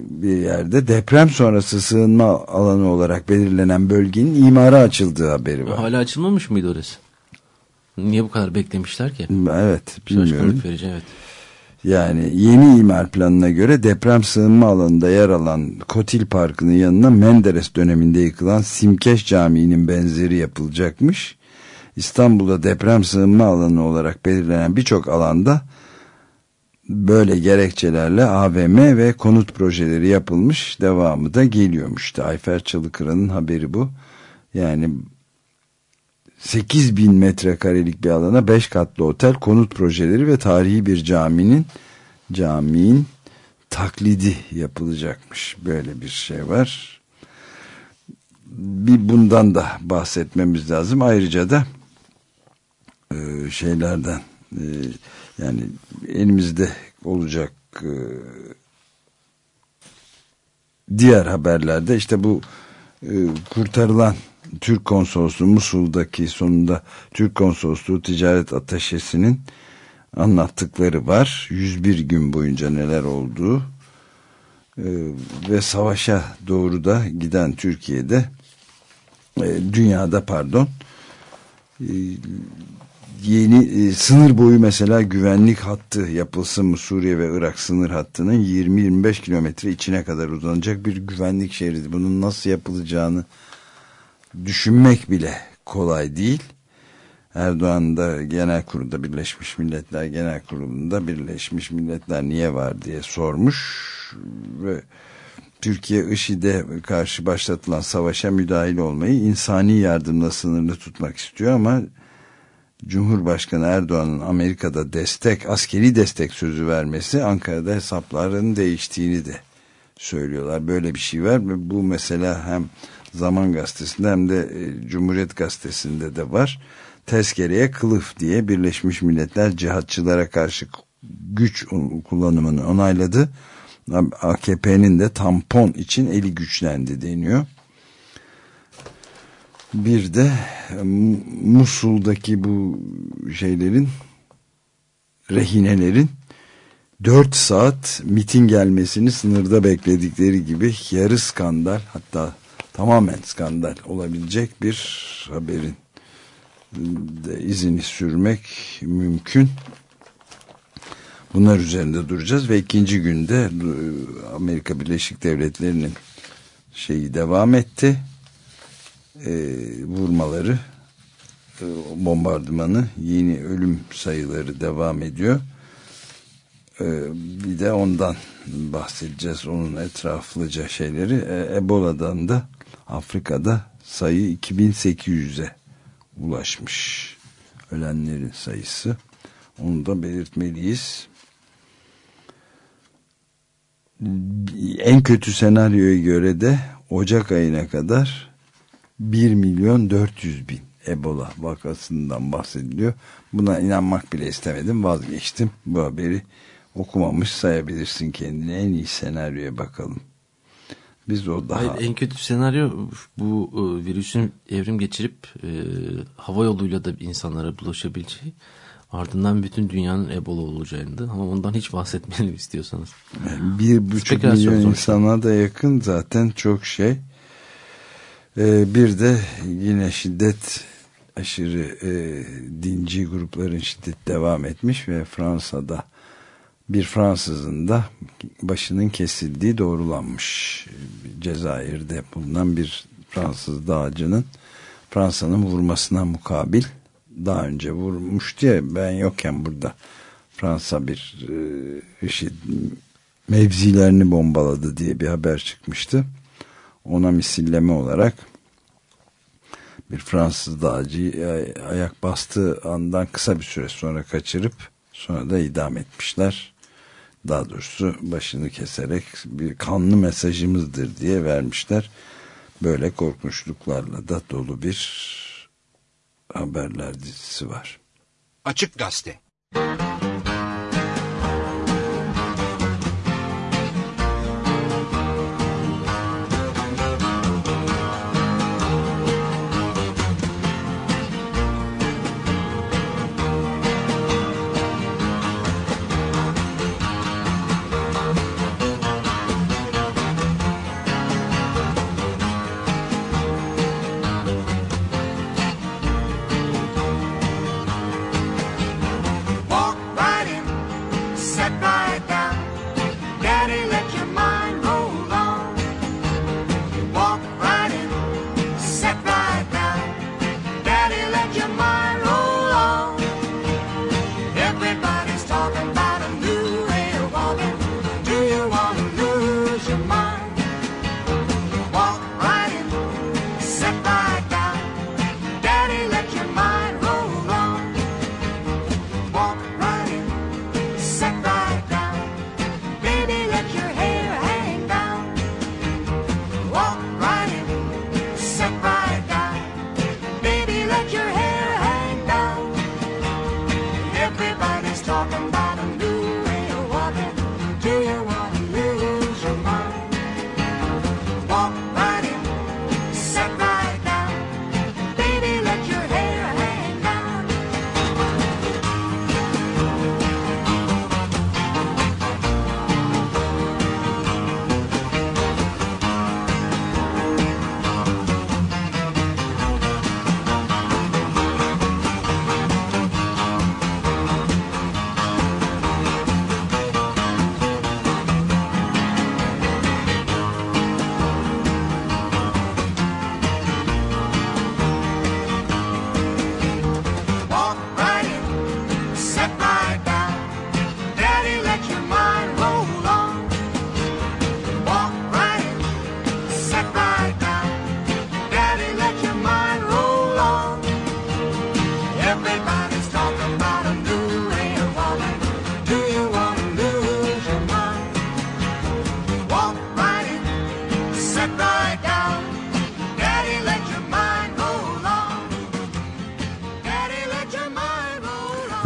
bir yerde deprem sonrası sığınma alanı olarak belirlenen bölgenin imara açıldığı haberi var. Hala açılmamış mıydı orası? Niye bu kadar beklemişler ki? Evet bilmiyorum. Verici, evet. Yani yeni imar planına göre deprem sığınma alanında yer alan Kotil Parkı'nın yanına Menderes döneminde yıkılan Simkeş Camii'nin benzeri yapılacakmış. İstanbul'da deprem sığınma alanı olarak belirlenen birçok alanda böyle gerekçelerle AVM ve konut projeleri yapılmış devamı da geliyormuş. Ayfer Çalıkıran'ın haberi bu. Yani 8 bin metrekarelik bir alana 5 katlı otel, konut projeleri ve tarihi bir caminin caminin taklidi yapılacakmış. Böyle bir şey var. Bir bundan da bahsetmemiz lazım. Ayrıca da e, şeylerden e, yani elimizde olacak e, diğer haberlerde işte bu kurtarılan Türk konsolosluğu Musul'daki sonunda Türk konsolosluğu ticaret ateşesinin anlattıkları var. 101 gün boyunca neler olduğu ee, ve savaşa doğru da giden Türkiye'de e, dünyada pardon e, yeni e, sınır boyu mesela güvenlik hattı yapılsın mı Suriye ve Irak sınır hattının 20-25 kilometre içine kadar uzanacak bir güvenlik şeridi. Bunun nasıl yapılacağını düşünmek bile kolay değil. Erdoğan da genel kurulda Birleşmiş Milletler Genel Kurulu'nda Birleşmiş Milletler niye var diye sormuş. ve Türkiye IŞİD'e karşı başlatılan savaşa müdahil olmayı insani yardımla sınırlı tutmak istiyor ama Cumhurbaşkanı Erdoğan'ın Amerika'da destek, askeri destek sözü vermesi Ankara'da hesapların değiştiğini de söylüyorlar. Böyle bir şey var ve bu mesela hem Zaman Gazetesi'nde hem de e, Cumhuriyet Gazetesi'nde de var. Tezkereye kılıf diye Birleşmiş Milletler cihatçılara karşı güç kullanımını onayladı. AKP'nin de tampon için eli güçlendi deniyor. Bir de e, Musul'daki bu şeylerin rehinelerin 4 saat miting gelmesini sınırda bekledikleri gibi yarı skandal hatta tamamen skandal olabilecek bir haberin de izini sürmek mümkün. Bunlar üzerinde duracağız ve ikinci günde e, Amerika Birleşik Devletleri'nin şeyi devam etti. E, vurmaları e, bombardımanı yeni ölüm sayıları devam ediyor. E, bir de ondan bahsedeceğiz. Onun etraflıca şeyleri. E, Ebola'dan da Afrika'da sayı 2800'e ulaşmış. Ölenlerin sayısı. Onu da belirtmeliyiz en kötü senaryoya göre de Ocak ayına kadar 1 milyon 400 bin Ebola vakasından bahsediliyor. Buna inanmak bile istemedim vazgeçtim. Bu haberi okumamış sayabilirsin kendini. En iyi senaryoya bakalım. Biz o daha... Hayır, en kötü senaryo bu e, virüsün evrim geçirip e, hava yoluyla da insanlara bulaşabileceği Ardından bütün dünyanın Ebola olacağını ama ondan hiç bahsetmeyelim istiyorsanız. Bir buçuk milyon insana da yakın zaten çok şey. Ee, bir de yine şiddet aşırı e, dinci grupların şiddet devam etmiş ve Fransa'da bir Fransızın da başının kesildiği doğrulanmış. Cezayir'de bulunan bir Fransız dağcının Fransa'nın vurmasına mukabil daha önce vurmuş diye ben yokken burada Fransa bir e, IŞİD mevzilerini bombaladı diye bir haber çıkmıştı. Ona misilleme olarak bir Fransız dağcı ayak bastığı andan kısa bir süre sonra kaçırıp sonra da idam etmişler. Daha doğrusu başını keserek bir kanlı mesajımızdır diye vermişler. Böyle korkunçluklarla da dolu bir haberler dizisi var. Açık Gazete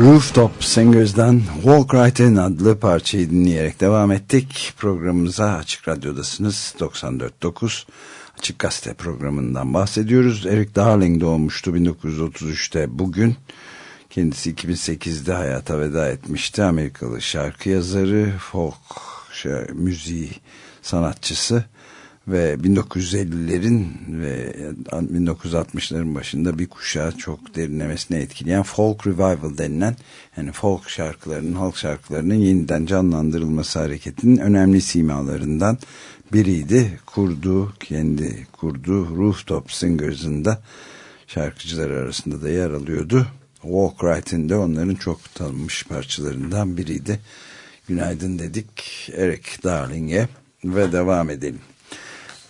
Rooftop Singers'dan Walk Right In adlı parçayı dinleyerek devam ettik. Programımıza Açık Radyo'dasınız 94.9 Açık Gazete programından bahsediyoruz. Eric Darling doğmuştu 1933'te bugün. Kendisi 2008'de hayata veda etmişti. Amerikalı şarkı yazarı, folk müziği sanatçısı ve 1950'lerin ve 1960'ların başında bir kuşağı çok derinlemesine etkileyen folk revival denilen yani folk şarkılarının, halk şarkılarının yeniden canlandırılması hareketinin önemli simalarından biriydi. Kurduğu, kendi kurduğu Rooftop Singers'ın da şarkıcılar arasında da yer alıyordu. Walk Right In'de onların çok tanınmış parçalarından biriydi. Günaydın dedik Eric Darling'e ve devam edelim.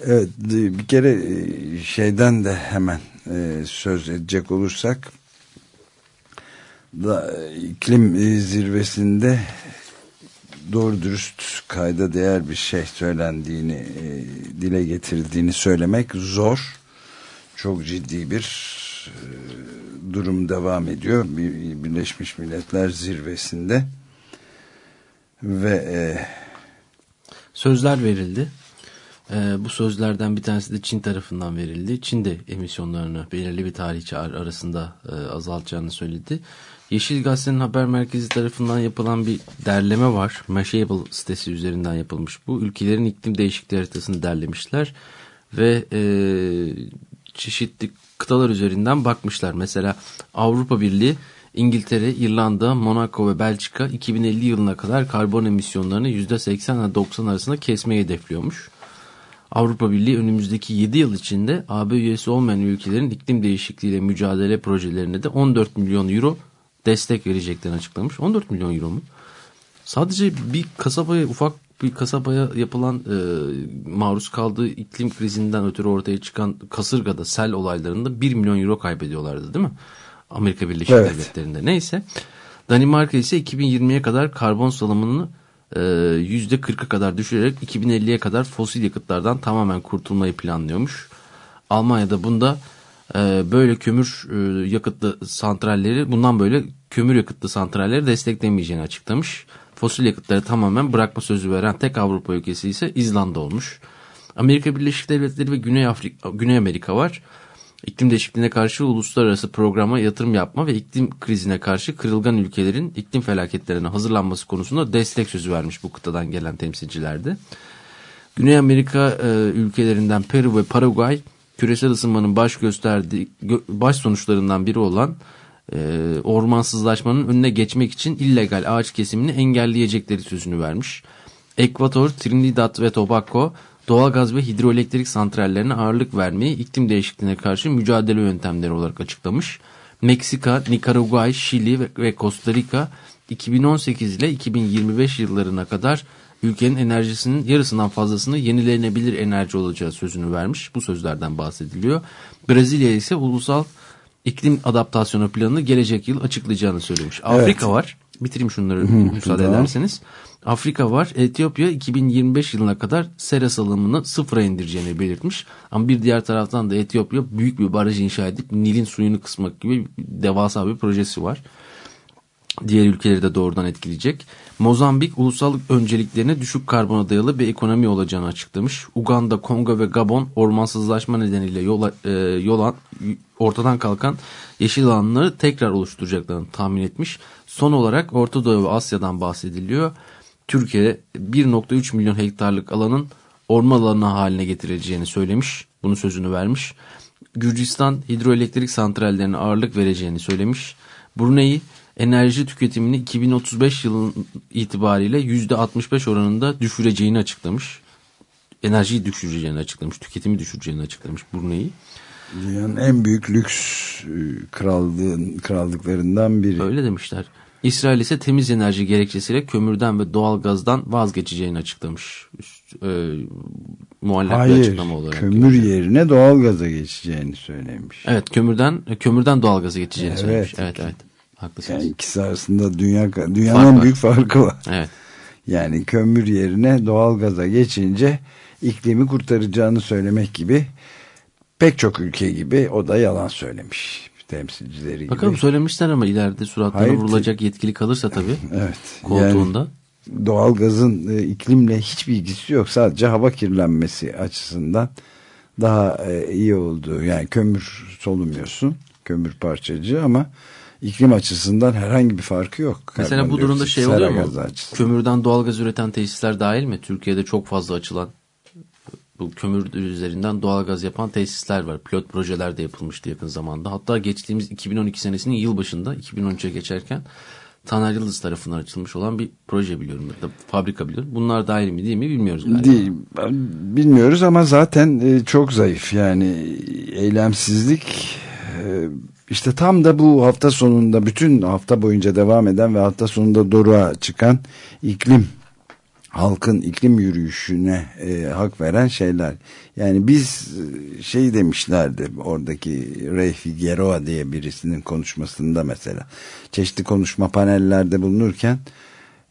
Evet bir kere e, şeyden de hemen e, söz edecek olursak da iklim e, zirvesinde doğru dürüst kayda değer bir şey söylendiğini dile getirildiğini söylemek zor. Çok ciddi bir durum devam ediyor. Birleşmiş Milletler zirvesinde ve sözler verildi. Ee, bu sözlerden bir tanesi de Çin tarafından verildi. Çin de emisyonlarını belirli bir tarihçi arasında e, azaltacağını söyledi. Yeşil Gazete'nin haber merkezi tarafından yapılan bir derleme var. Mashable sitesi üzerinden yapılmış bu. Ülkelerin iklim değişikliği haritasını derlemişler ve e, çeşitli kıtalar üzerinden bakmışlar. Mesela Avrupa Birliği, İngiltere, İrlanda, Monaco ve Belçika 2050 yılına kadar karbon emisyonlarını %80 ile 90 arasında kesmeyi hedefliyormuş. Avrupa Birliği önümüzdeki 7 yıl içinde AB üyesi olmayan ülkelerin iklim değişikliğiyle mücadele projelerine de 14 milyon euro destek vereceklerini açıklamış. 14 milyon euro mu? Sadece bir kasabaya ufak bir kasabaya yapılan e, maruz kaldığı iklim krizinden ötürü ortaya çıkan kasırgada sel olaylarında 1 milyon euro kaybediyorlardı değil mi? Amerika Birleşik evet. Devletleri'nde. Neyse. Danimarka ise 2020'ye kadar karbon salımını %40'a kadar düşürerek 2050'ye kadar fosil yakıtlardan tamamen kurtulmayı planlıyormuş. Almanya'da bunda e, böyle kömür e, yakıtlı santralleri bundan böyle kömür yakıtlı santralleri desteklemeyeceğini açıklamış. Fosil yakıtları tamamen bırakma sözü veren tek Avrupa ülkesi ise İzlanda olmuş. Amerika Birleşik Devletleri ve Güney, Afrika, Güney Amerika var. İklim değişikliğine karşı uluslararası programa yatırım yapma ve iklim krizine karşı kırılgan ülkelerin iklim felaketlerine hazırlanması konusunda destek sözü vermiş bu kıtadan gelen temsilcilerdi. Güney Amerika e, ülkelerinden Peru ve Paraguay küresel ısınmanın baş gösterdiği baş sonuçlarından biri olan e, ormansızlaşmanın önüne geçmek için illegal ağaç kesimini engelleyecekleri sözünü vermiş. Ekvator, Trinidad ve Tobago doğalgaz ve hidroelektrik santrallerine ağırlık vermeyi iklim değişikliğine karşı mücadele yöntemleri olarak açıklamış. Meksika, Nikaragua, Şili ve Costa Rica 2018 ile 2025 yıllarına kadar ülkenin enerjisinin yarısından fazlasını yenilenebilir enerji olacağı sözünü vermiş. Bu sözlerden bahsediliyor. Brezilya ise ulusal iklim adaptasyonu planını gelecek yıl açıklayacağını söylemiş. Afrika evet. var. Bitireyim şunları müsaade ederseniz. Afrika var. Etiyopya 2025 yılına kadar sera salımını sıfıra indireceğini belirtmiş. Ama bir diğer taraftan da Etiyopya büyük bir baraj inşa edip Nil'in suyunu kısmak gibi devasa bir projesi var. Diğer ülkeleri de doğrudan etkileyecek. Mozambik ulusal önceliklerine düşük karbona dayalı bir ekonomi olacağını açıklamış. Uganda, Kongo ve Gabon ormansızlaşma nedeniyle yola, e, yolan, ortadan kalkan yeşil alanları tekrar oluşturacaklarını tahmin etmiş. Son olarak Orta Doğu ve Asya'dan bahsediliyor. Türkiye 1.3 milyon hektarlık alanın orman alanı haline getirileceğini söylemiş. Bunu sözünü vermiş. Gürcistan hidroelektrik santrallerine ağırlık vereceğini söylemiş. Brunei enerji tüketimini 2035 yılın itibariyle %65 oranında düşüreceğini açıklamış. Enerjiyi düşüreceğini açıklamış. Tüketimi düşüreceğini açıklamış Brunei. Dünyanın en büyük lüks e, krallığın, krallıklarından biri. Öyle demişler. İsrail ise temiz enerji gerekçesiyle kömürden ve doğal gazdan vazgeçeceğini açıklamış. Üst, e, muallak Hayır, bir açıklama olarak. kömür görüyor. yerine doğal gaza geçeceğini söylemiş. Evet, kömürden kömürden doğal gaza geçeceğini evet, söylemiş. Evet, evet. Haklısınız. Yani ikisi arasında dünya dünyanın en büyük farkı var. Evet. Yani kömür yerine doğal gaza geçince iklimi kurtaracağını söylemek gibi pek çok ülke gibi o da yalan söylemiş. Temsilcileri gibi. Bakalım söylemişler ama ileride suratlarına Hayır, vurulacak yetkili kalırsa tabii [laughs] Evet. koltuğunda. Yani doğalgazın e, iklimle hiçbir ilgisi yok. Sadece hava kirlenmesi açısından daha e, iyi olduğu. Yani kömür solumuyorsun. Kömür parçacığı ama iklim açısından herhangi bir farkı yok. Mesela bu durumda şey oluyor mu? açısından. Kömürden doğalgaz üreten tesisler dahil mi? Türkiye'de çok fazla açılan bu kömür üzerinden doğalgaz yapan tesisler var. Pilot projeler de yapılmıştı yakın zamanda. Hatta geçtiğimiz 2012 senesinin yılbaşında 2013'e geçerken Taner Yıldız tarafından açılmış olan bir proje biliyorum. Da fabrika biliyorum. Bunlar dahil mi değil mi bilmiyoruz galiba. Değil, bilmiyoruz ama zaten e, çok zayıf yani eylemsizlik e, işte tam da bu hafta sonunda bütün hafta boyunca devam eden ve hafta sonunda doruğa çıkan iklim halkın iklim yürüyüşüne e, hak veren şeyler. Yani biz e, şey demişlerdi oradaki Ray Figueroa diye birisinin konuşmasında mesela çeşitli konuşma panellerde bulunurken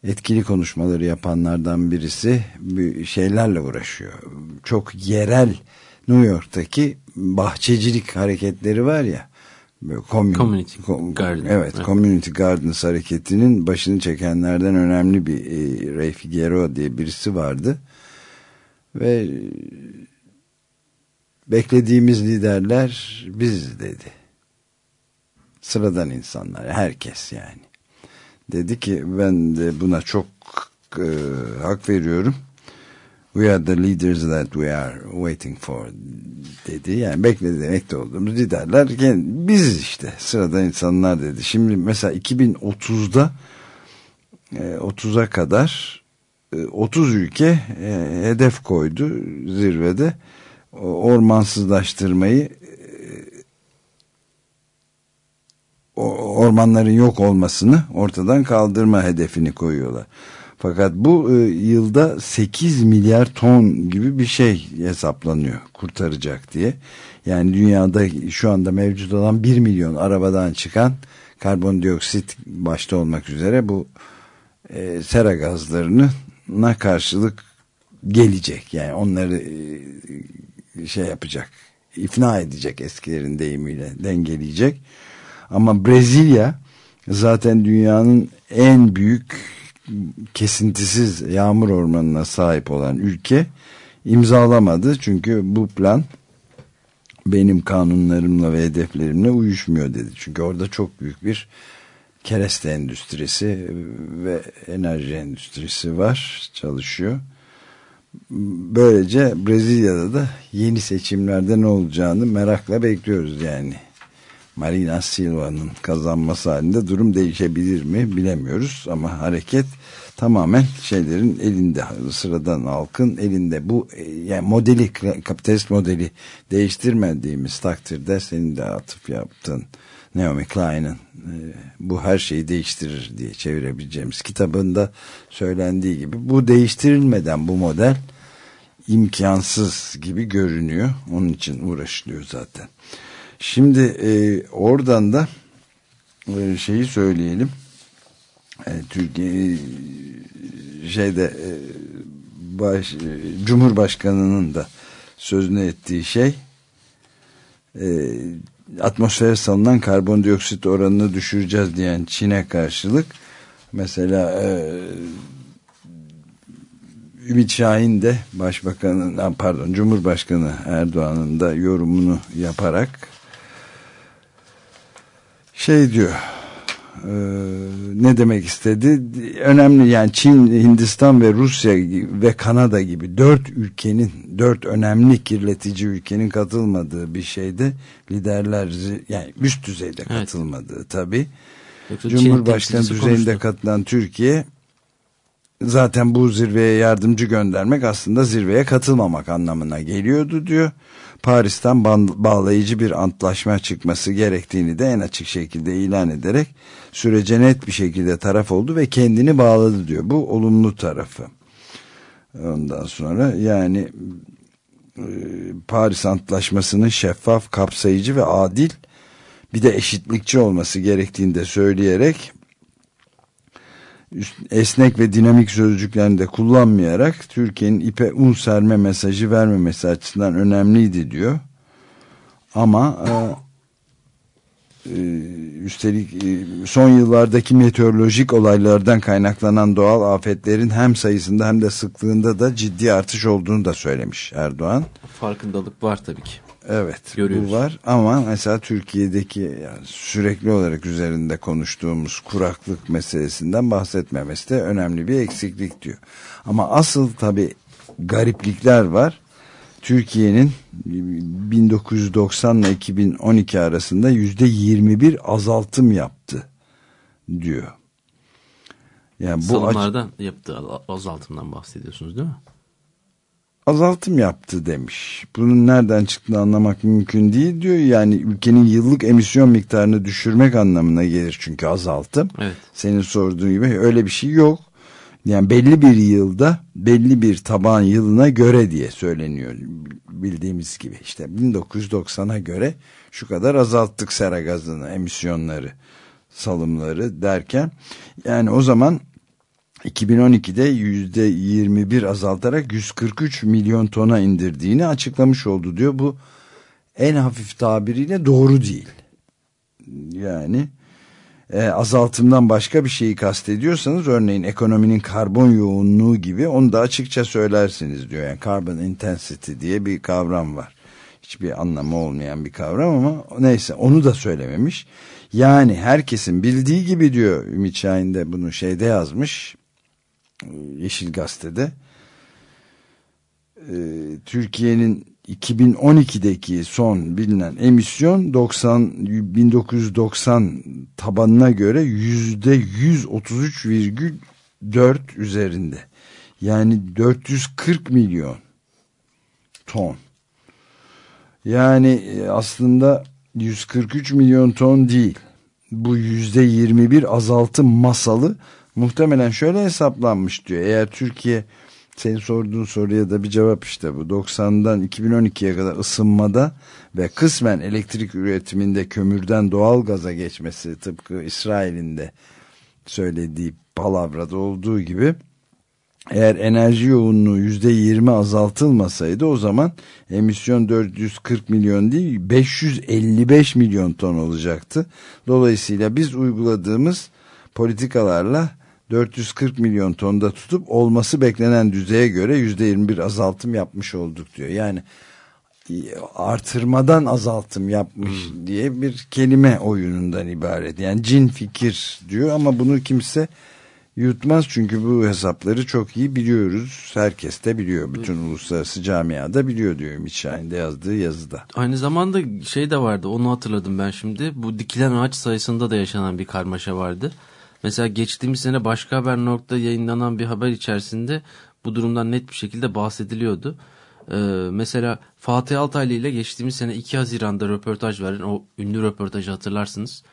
etkili konuşmaları yapanlardan birisi bir şeylerle uğraşıyor. Çok yerel New York'taki bahçecilik hareketleri var ya. Böyle commun- Community com- garden. Evet, Evet. Community Gardens hareketinin başını çekenlerden önemli bir e, Ray Figueroa diye birisi vardı. Ve e, beklediğimiz liderler biziz dedi. Sıradan insanlar, herkes yani. Dedi ki ben de buna çok e, hak veriyorum. We are the leaders that we are waiting for dedi. Yani beklemekte olduğumuz liderler kend- biziz işte sıradan insanlar dedi. Şimdi mesela 2030'da e, 30'a kadar e, 30 ülke e, hedef koydu zirvede ormansızlaştırmayı ormanların yok olmasını ortadan kaldırma hedefini koyuyorlar. Fakat bu e, yılda 8 milyar ton gibi bir şey hesaplanıyor kurtaracak diye. Yani dünyada şu anda mevcut olan 1 milyon arabadan çıkan karbondioksit başta olmak üzere bu e, sera gazlarına karşılık gelecek. Yani onları e, şey yapacak, ifna edecek eskilerin deyimiyle dengeleyecek. Ama Brezilya zaten dünyanın en büyük kesintisiz yağmur ormanına sahip olan ülke imzalamadı. Çünkü bu plan benim kanunlarımla ve hedeflerimle uyuşmuyor dedi. Çünkü orada çok büyük bir kereste endüstrisi ve enerji endüstrisi var, çalışıyor. Böylece Brezilya'da da yeni seçimlerde ne olacağını merakla bekliyoruz yani. Marina Silva'nın kazanması halinde durum değişebilir mi bilemiyoruz ama hareket tamamen şeylerin elinde. Sıradan halkın elinde. Bu e, yani modeli kapitalist modeli değiştirmediğimiz takdirde senin de atıf yaptın. Naomi Klein'in e, bu her şeyi değiştirir diye çevirebileceğimiz kitabında söylendiği gibi bu değiştirilmeden bu model imkansız gibi görünüyor. Onun için uğraşılıyor zaten. Şimdi e, oradan da e, şeyi söyleyelim. E, Türkiye e, şeyde e, baş, e, Cumhurbaşkanının da sözünü ettiği şey e, atmosfere salınan karbondioksit oranını düşüreceğiz diyen Çin'e karşılık mesela e, Ümit Şahin de Başbakanın pardon Cumhurbaşkanı Erdoğan'ın da yorumunu yaparak şey diyor e, ne demek istedi önemli yani Çin Hindistan ve Rusya ve Kanada gibi dört ülkenin dört önemli kirletici ülkenin katılmadığı bir şeyde liderler yani üst düzeyde Evet. katılmadığı tabi Yoksa Çin Cumhurbaşkanı düzeyinde konuştu. katılan Türkiye zaten bu zirveye yardımcı göndermek aslında zirveye katılmamak anlamına geliyordu diyor. Paris'ten bağlayıcı bir antlaşma çıkması gerektiğini de en açık şekilde ilan ederek sürece net bir şekilde taraf oldu ve kendini bağladı diyor. Bu olumlu tarafı. Ondan sonra yani e, Paris Antlaşması'nın şeffaf, kapsayıcı ve adil bir de eşitlikçi olması gerektiğini de söyleyerek esnek ve dinamik sözcüklerini de kullanmayarak Türkiye'nin ipe un serme mesajı vermemesi açısından önemliydi diyor. Ama e, Ee, üstelik e, son yıllardaki meteorolojik olaylardan kaynaklanan doğal afetlerin hem sayısında hem de sıklığında da ciddi artış olduğunu da söylemiş Erdoğan. Farkındalık var tabii ki. Evet Görüyoruz. bu var ama mesela Türkiye'deki yani sürekli olarak üzerinde konuştuğumuz kuraklık meselesinden bahsetmemesi de önemli bir eksiklik diyor. Ama asıl tabi gariplikler var. Türkiye'nin 1990 ile 2012 arasında yüzde 21 azaltım yaptı diyor. Yani bu Salımlardan yaptığı azaltımdan bahsediyorsunuz değil mi? Azaltım yaptı demiş. Bunun nereden çıktığını anlamak mümkün değil diyor. Yani ülkenin yıllık emisyon miktarını düşürmek anlamına gelir çünkü azaltım. Evet. Senin sorduğun gibi öyle bir şey yok. Yani belli bir yılda belli bir taban yılına göre diye söyleniyor bildiğimiz gibi. işte 1990'a göre şu kadar azalttık sera gazını, emisyonları, salımları derken yani o zaman 2012'de yüzde 21 azaltarak 143 milyon tona indirdiğini açıklamış oldu diyor. Bu en hafif tabiriyle doğru değil. Yani e, azaltımdan başka bir şeyi kastediyorsanız örneğin ekonominin karbon yoğunluğu gibi onu da açıkça söylersiniz diyor. Yani carbon intensity diye bir kavram var. Hiçbir anlamı olmayan bir kavram ama neyse onu da söylememiş. Yani herkesin bildiği gibi diyor Ümit Şahin de bunu şeyde yazmış. Yeşil Gazete'de. Ee, Türkiye'nin 2012'deki son bilinen emisyon 90 1990 tabanına göre yüzde 133,4 üzerinde. Yani 440 milyon ton. Yani e, aslında 143 milyon ton değil. Bu yüzde 21 azaltım masalı muhtemelen şöyle hesaplanmış diyor. Eğer Türkiye senin sorduğun soruya da bir cevap işte bu. 90'dan 2012'ye kadar ısınmada ve kısmen elektrik üretiminde kömürden doğal gaza geçmesi tıpkı İsrail'in de söylediği palavrada olduğu gibi eğer enerji yoğunluğu %20 azaltılmasaydı o zaman emisyon 440 milyon değil 555 milyon ton olacaktı. Dolayısıyla biz uyguladığımız politikalarla 440 milyon tonda tutup olması beklenen düzeye göre %21 azaltım yapmış olduk diyor. Yani artırmadan azaltım yapmış diye bir kelime oyunundan ibaret. Yani cin fikir diyor ama bunu kimse yutmaz çünkü bu hesapları çok iyi biliyoruz. Herkes de biliyor. Bütün uluslararası camiada biliyor diyor Ümit yazdığı yazıda. Aynı zamanda şey de vardı onu hatırladım ben şimdi. Bu dikilen ağaç sayısında da yaşanan bir karmaşa vardı. Mesela geçtiğimiz sene başka haber nokta yayınlanan bir haber içerisinde bu durumdan net bir şekilde bahsediliyordu. Ee, mesela Fatih Altaylı ile geçtiğimiz sene 2 Haziran'da röportaj veren o ünlü röportajı hatırlarsınız.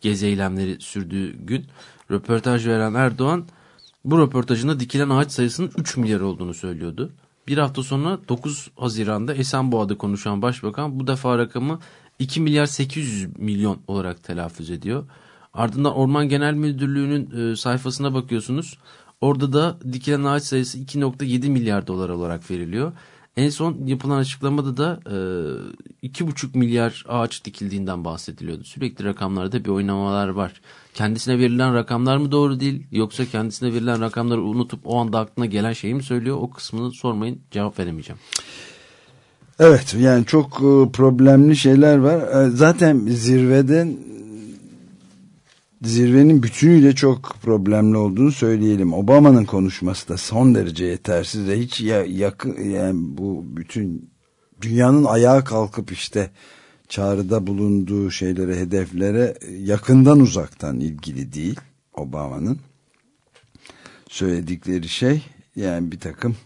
Gezi eylemleri sürdüğü gün röportaj veren Erdoğan bu röportajında dikilen ağaç sayısının 3 milyar olduğunu söylüyordu. Bir hafta sonra 9 Haziran'da Esenboğa'da konuşan başbakan bu defa rakamı 2 milyar 800 milyon olarak telaffuz ediyor. Ardından Orman Genel Müdürlüğü'nün e, sayfasına bakıyorsunuz. Orada da dikilen ağaç sayısı 2.7 milyar dolar olarak veriliyor. En son yapılan açıklamada da e, 2,5 milyar ağaç dikildiğinden bahsediliyordu. Sürekli rakamlarda bir oynamalar var. Kendisine verilen rakamlar mı doğru değil yoksa kendisine verilen rakamları unutup o anda aklına gelen şeyi mi söylüyor? O kısmını sormayın cevap veremeyeceğim. Evet yani çok e, problemli şeyler var. E, Zaten zirveden zirvenin bütünüyle çok problemli olduğunu söyleyelim. Obama'nın konuşması da son derece yetersiz ve hiç ya, yakın yani bu bütün dünyanın ayağa kalkıp işte çağrıda bulunduğu şeylere, hedeflere yakından uzaktan ilgili değil Obama'nın söyledikleri şey yani bir takım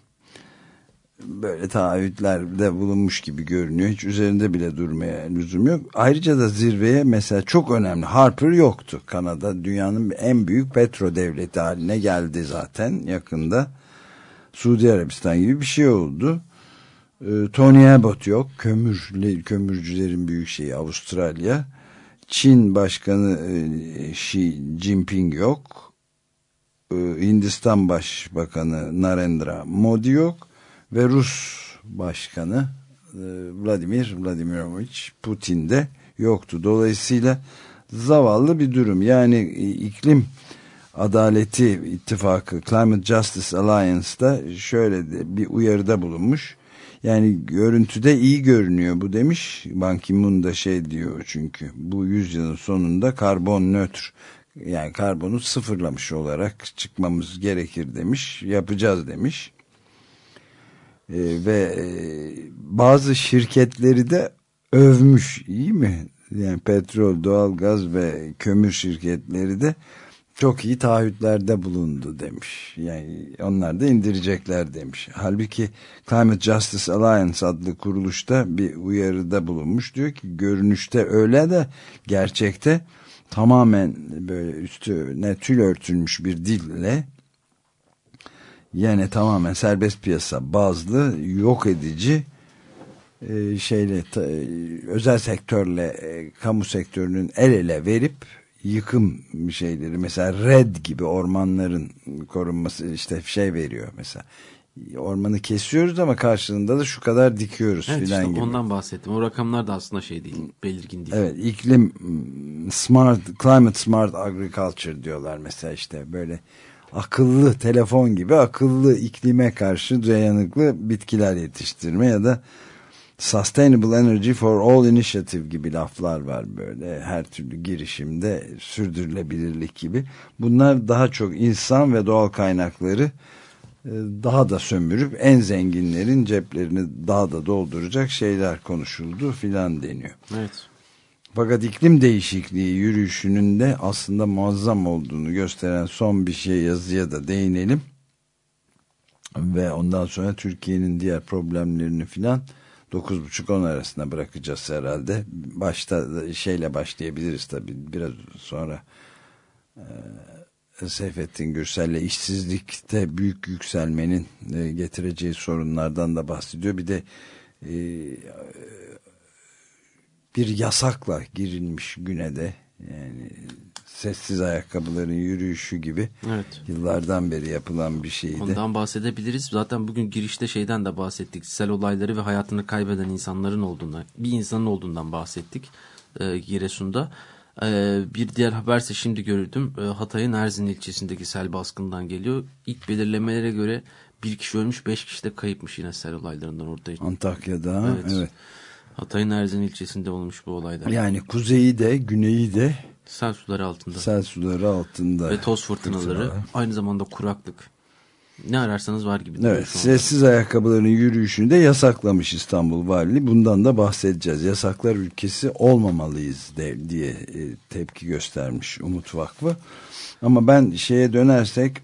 böyle taahhütlerde bulunmuş gibi görünüyor. Hiç üzerinde bile durmaya lüzum yok. Ayrıca da zirveye mesela çok önemli Harper yoktu. Kanada dünyanın en büyük petro devleti haline geldi zaten yakında. Suudi Arabistan gibi bir şey oldu. Ee, Tony Abbott yok. Kömür, kömürcülerin büyük şeyi Avustralya. Çin Başkanı e, Xi Jinping yok. Ee, Hindistan Başbakanı Narendra Modi yok ve Rus Başkanı e, Vladimir Vladimirovich Putin de yoktu. Dolayısıyla zavallı bir durum. Yani e, iklim adaleti ittifakı Climate Justice Alliance'da şöyle bir uyarıda bulunmuş. Yani görüntüde iyi görünüyor bu demiş. Ban Ki-moon da şey diyor çünkü bu yüzyılın sonunda karbon nötr yani karbonu sıfırlamış olarak çıkmamız gerekir demiş. Yapacağız demiş. Ee, ve e, bazı şirketleri de övmüş iyi mi? Yani petrol, doğalgaz ve kömür şirketleri de çok iyi taahhütlerde bulundu demiş. Yani onlar da indirecekler demiş. Halbuki Climate Justice Alliance adlı kuruluşta bir uyarıda bulunmuş. Diyor ki görünüşte öyle de gerçekte tamamen böyle üstüne tül örtülmüş bir dille yine tamamen serbest piyasa bazlı yok edici e, şeyle ta, e, özel sektörle e, kamu sektörünün el ele verip yıkım şeyleri mesela red gibi ormanların korunması işte şey veriyor mesela ormanı kesiyoruz ama karşılığında da şu kadar dikiyoruz evet, filan işte gibi. Ondan bahsettim. O rakamlar da aslında şey değil, belirgin değil. Evet, iklim smart, climate smart agriculture diyorlar mesela işte böyle akıllı telefon gibi akıllı iklime karşı dayanıklı bitkiler yetiştirme ya da Sustainable Energy for All Initiative gibi laflar var böyle her türlü girişimde sürdürülebilirlik gibi. Bunlar daha çok insan ve doğal kaynakları e, daha da sömürüp en zenginlerin ceplerini daha da dolduracak şeyler konuşuldu filan deniyor. Evet. Fakat iklim değişikliği yürüyüşünün de aslında muazzam olduğunu gösteren son bir şey yazıya da değinelim. Ve ondan sonra Türkiye'nin diğer problemlerini filan 9.30-10 arasında bırakacağız herhalde. Başta şeyle başlayabiliriz tabii biraz sonra. Ee, Seyfettin Gürsel'le işsizlikte büyük yükselmenin e, getireceği sorunlardan da bahsediyor. Bir de e, bir yasakla girilmiş güne de yani sessiz ayakkabıların yürüyüşü gibi Evet. yıllardan beri yapılan bir şeydi. Ondan bahsedebiliriz. Zaten bugün girişte şeyden de bahsettik. Sel olayları ve hayatını kaybeden insanların olduğundan, bir insanın olduğundan bahsettik e, Giresun'da. E, bir diğer haberse şimdi gördüm. E, Hatay'ın Erzin ilçesindeki sel baskından geliyor. İlk belirlemelere göre bir kişi ölmüş, beş kişi de kayıpmış yine sel olaylarından orada. Antakya'da Evet. evet. Hatay'ın Erzin ilçesinde olmuş bu olaylar. Yani kuzeyi de güneyi de Sel suları altında. sel suları altında. ve toz fırtınaları. Fırtınalar. Aynı zamanda kuraklık. Ne ararsanız var gibi. Evet, sessiz ayakkabıların yürüyüşünü de yasaklamış İstanbul Valiliği. Bundan da bahsedeceğiz. Yasaklar ülkesi olmamalıyız de, diye e, tepki göstermiş Umut Vakfı. Ama ben şeye dönersek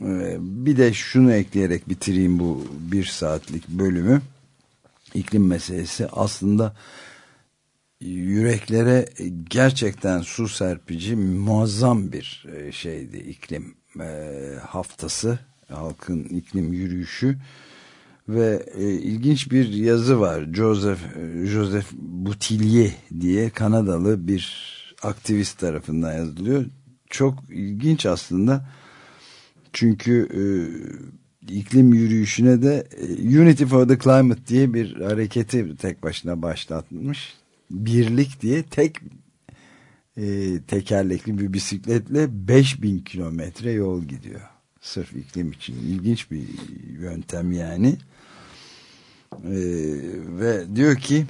e, bir de şunu ekleyerek bitireyim bu bir saatlik bölümü. İklim meselesi aslında yüreklere gerçekten su serpici muazzam bir e, şeydi iklim e, haftası halkın iklim yürüyüşü. Ve e, ilginç bir yazı var. Joseph Joseph Boutillier diye Kanadalı bir aktivist tarafından yazılıyor. Çok ilginç aslında. Çünkü e, iklim yürüyüşüne de e, Unity for the Climate diye bir hareketi tek başına başlatmış birlik diye tek e, tekerlekli bir bisikletle 5000 kilometre yol gidiyor. Sırf iklim için. ilginç bir yöntem yani. E, ve diyor ki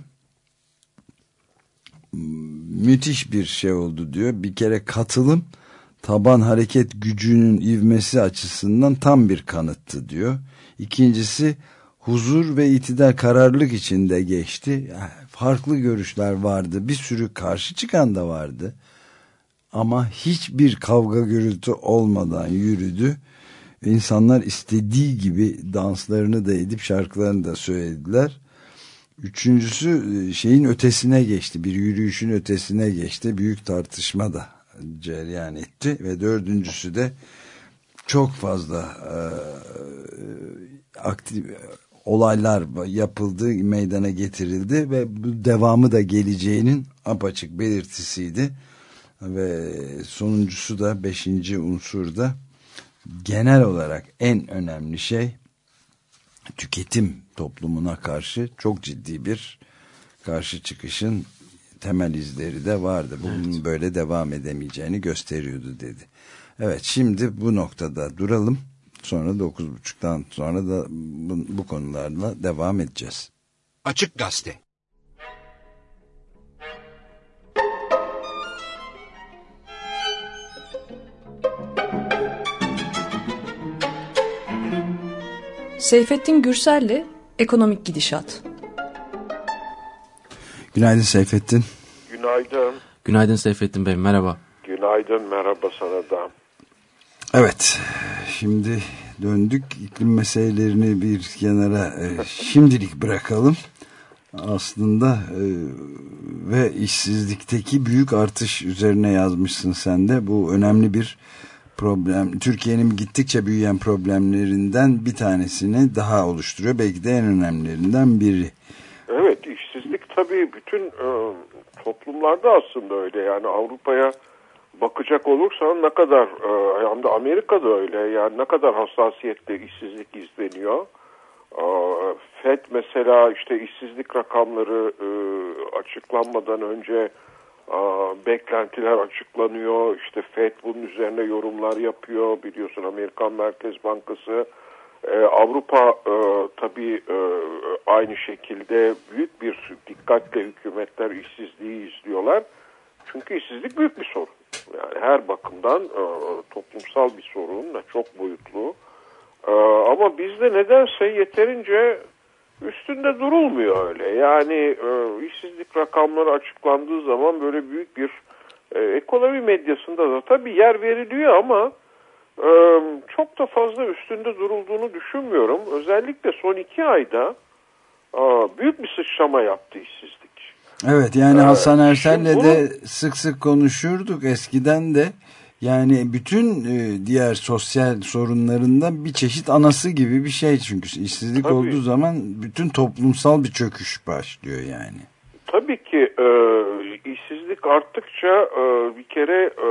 müthiş bir şey oldu diyor. Bir kere katılım taban hareket gücünün ivmesi açısından tam bir kanıttı diyor. İkincisi huzur ve itidal kararlılık içinde geçti. Farklı görüşler vardı. Bir sürü karşı çıkan da vardı. Ama hiçbir kavga gürültü olmadan yürüdü. İnsanlar istediği gibi danslarını da edip şarkılarını da söylediler. Üçüncüsü şeyin ötesine geçti. Bir yürüyüşün ötesine geçti. Büyük tartışma da cereyan etti. Ve dördüncüsü de çok fazla e, aktif olaylar yapıldı, meydana getirildi ve bu devamı da geleceğinin apaçık belirtisiydi. Ve sonuncusu da beşinci unsur da genel olarak en önemli şey tüketim toplumuna karşı çok ciddi bir karşı çıkışın temel izleri de vardı. Bunun evet. böyle devam edemeyeceğini gösteriyordu dedi. Evet şimdi bu noktada duralım. Sonra 9.30'dan sonra da bu, bu konularla devam edeceğiz. Açık Gazete Seyfettin Gürsel'le Ekonomik Gidişat. Günaydın Seyfettin. Günaydın. Günaydın Seyfettin Bey, merhaba. Günaydın, merhaba sana da. Evet, şimdi döndük. iklim meselelerini bir kenara e, şimdilik bırakalım. Aslında e, ve işsizlikteki büyük artış üzerine yazmışsın sen de. Bu önemli bir problem. Türkiye'nin gittikçe büyüyen problemlerinden bir tanesini daha oluşturuyor. Belki de en önemlilerinden biri. Evet, tabii bütün e, toplumlarda aslında öyle. Yani Avrupa'ya bakacak olursan ne kadar e, hem de Amerika'da öyle yani ne kadar hassasiyetle işsizlik izleniyor. E, FED mesela işte işsizlik rakamları e, açıklanmadan önce e, beklentiler açıklanıyor. İşte FED bunun üzerine yorumlar yapıyor. Biliyorsun Amerikan Merkez Bankası ee, Avrupa e, tabii e, aynı şekilde büyük bir dikkatle hükümetler işsizliği izliyorlar. Çünkü işsizlik büyük bir sorun. Yani her bakımdan e, toplumsal bir sorun ve çok boyutlu. E, ama bizde nedense yeterince üstünde durulmuyor öyle. Yani e, işsizlik rakamları açıklandığı zaman böyle büyük bir e, ekonomi medyasında da tabii yer veriliyor ama çok da fazla üstünde durulduğunu düşünmüyorum. Özellikle son iki ayda büyük bir sıçrama yaptı işsizlik. Evet yani ee, Hasan Ersel'le de sık sık konuşurduk eskiden de. Yani bütün diğer sosyal sorunlarında bir çeşit anası gibi bir şey çünkü işsizlik Tabii. olduğu zaman bütün toplumsal bir çöküş başlıyor yani. Tabii ki e, işsizlik arttıkça e, bir kere e,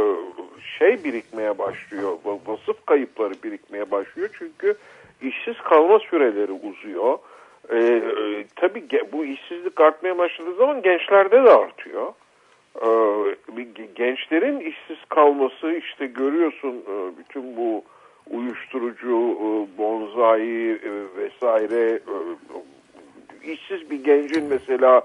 şey birikmeye başlıyor, vasıf kayıpları birikmeye başlıyor. Çünkü işsiz kalma süreleri uzuyor. Ee, e, tabii bu işsizlik artmaya başladığı zaman gençlerde de artıyor. Ee, gençlerin işsiz kalması işte görüyorsun e, bütün bu uyuşturucu, e, bonzai e, vesaire e, işsiz bir gencin mesela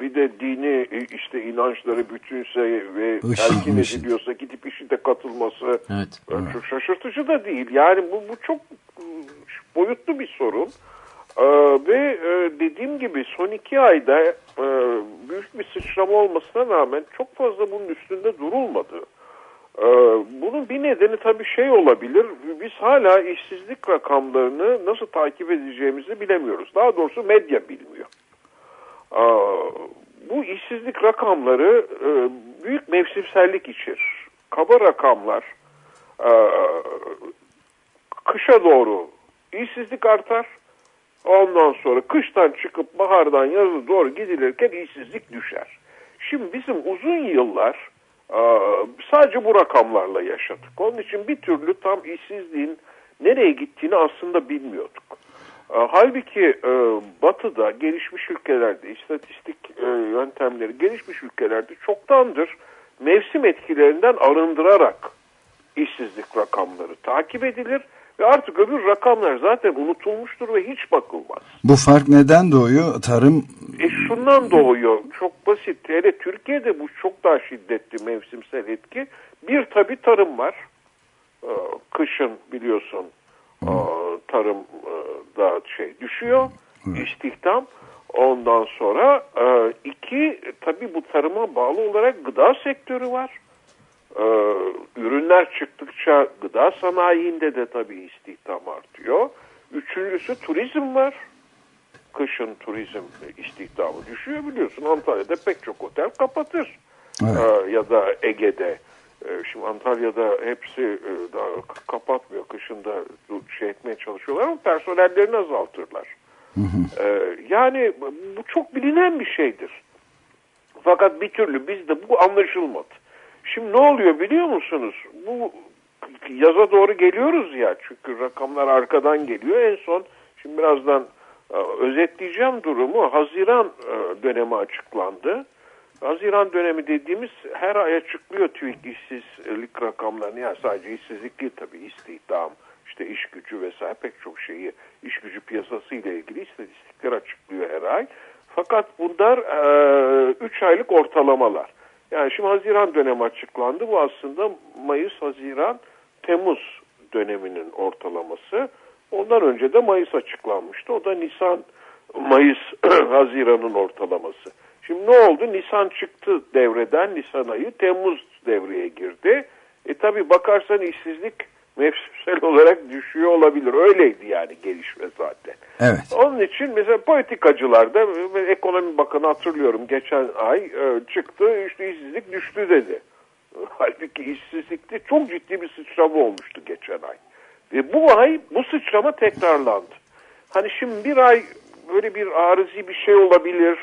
bir de dini işte inançları bütünse ve telkin ediliyorsa gidip işinde katılması evet. çok şaşırtıcı da değil. Yani bu, bu çok boyutlu bir sorun. Ee, ve e, dediğim gibi son iki ayda e, büyük bir sıçrama olmasına rağmen çok fazla bunun üstünde durulmadı. Ee, bunun bir nedeni tabii şey olabilir. Biz hala işsizlik rakamlarını nasıl takip edeceğimizi bilemiyoruz. Daha doğrusu medya bilmiyor. Bu işsizlik rakamları e, büyük mevsimsellik içerir. Kaba rakamlar e, kışa doğru işsizlik artar. Ondan sonra kıştan çıkıp bahardan yazı doğru gidilirken işsizlik düşer. Şimdi bizim uzun yıllar e, sadece bu rakamlarla yaşadık. Onun için bir türlü tam işsizliğin nereye gittiğini aslında bilmiyorduk. E, halbuki e, batıda gelişmiş ülkelerde istatistik e, yöntemleri gelişmiş ülkelerde çoktandır mevsim etkilerinden arındırarak işsizlik rakamları takip edilir ve artık öbür rakamlar zaten unutulmuştur ve hiç bakılmaz. Bu fark neden doğuyor? Tarım... E şundan doğuyor. Çok basit. Hele Türkiye'de bu çok daha şiddetli mevsimsel etki. Bir tabi tarım var. Kışın biliyorsun tarım da şey düşüyor. Evet. İstihdam. Ondan sonra e, iki tabii bu tarıma bağlı olarak gıda sektörü var. E, ürünler çıktıkça gıda sanayinde de tabii istihdam artıyor. Üçüncüsü turizm var. Kışın turizm istihdamı düşüyor biliyorsun. Antalya'da pek çok otel kapatır. Evet. E, ya da Ege'de. E, şimdi Antalya'da hepsi e, daha kapatmıyor. Kışında şey etmeye çalışıyorlar ama personellerini azaltırlar. Hı hı. E, yani bu çok bilinen bir şeydir. Fakat bir türlü bizde bu anlaşılmadı. Şimdi ne oluyor biliyor musunuz? Bu yaza doğru geliyoruz ya çünkü rakamlar arkadan geliyor. En son şimdi birazdan özetleyeceğim durumu. Haziran dönemi açıklandı. Haziran dönemi dediğimiz her ay açıklıyor TÜİK işsizlik rakamlarını. Yani sadece işsizlik değil tabii istihdam, işte iş gücü vesaire pek çok şeyi iş gücü piyasası ile ilgili istatistikler açıklıyor her ay. Fakat bunlar 3 aylık ortalamalar. Yani şimdi Haziran dönemi açıklandı. Bu aslında Mayıs, Haziran, Temmuz döneminin ortalaması. Ondan önce de Mayıs açıklanmıştı. O da Nisan, Mayıs, [clears throat] Haziran'ın ortalaması. Şimdi ne oldu? Nisan çıktı devreden, Nisan ayı, Temmuz devreye girdi. E tabi bakarsan işsizlik mevsimsel [laughs] olarak düşüyor olabilir. Öyleydi yani gelişme zaten. Evet. Onun için mesela politikacılarda ekonomi bakanı hatırlıyorum geçen ay e, çıktı işte işsizlik düştü dedi. [laughs] Halbuki işsizlikte çok ciddi bir sıçrama olmuştu geçen ay. Ve bu ay bu sıçrama tekrarlandı. Hani şimdi bir ay böyle bir arızi bir şey olabilir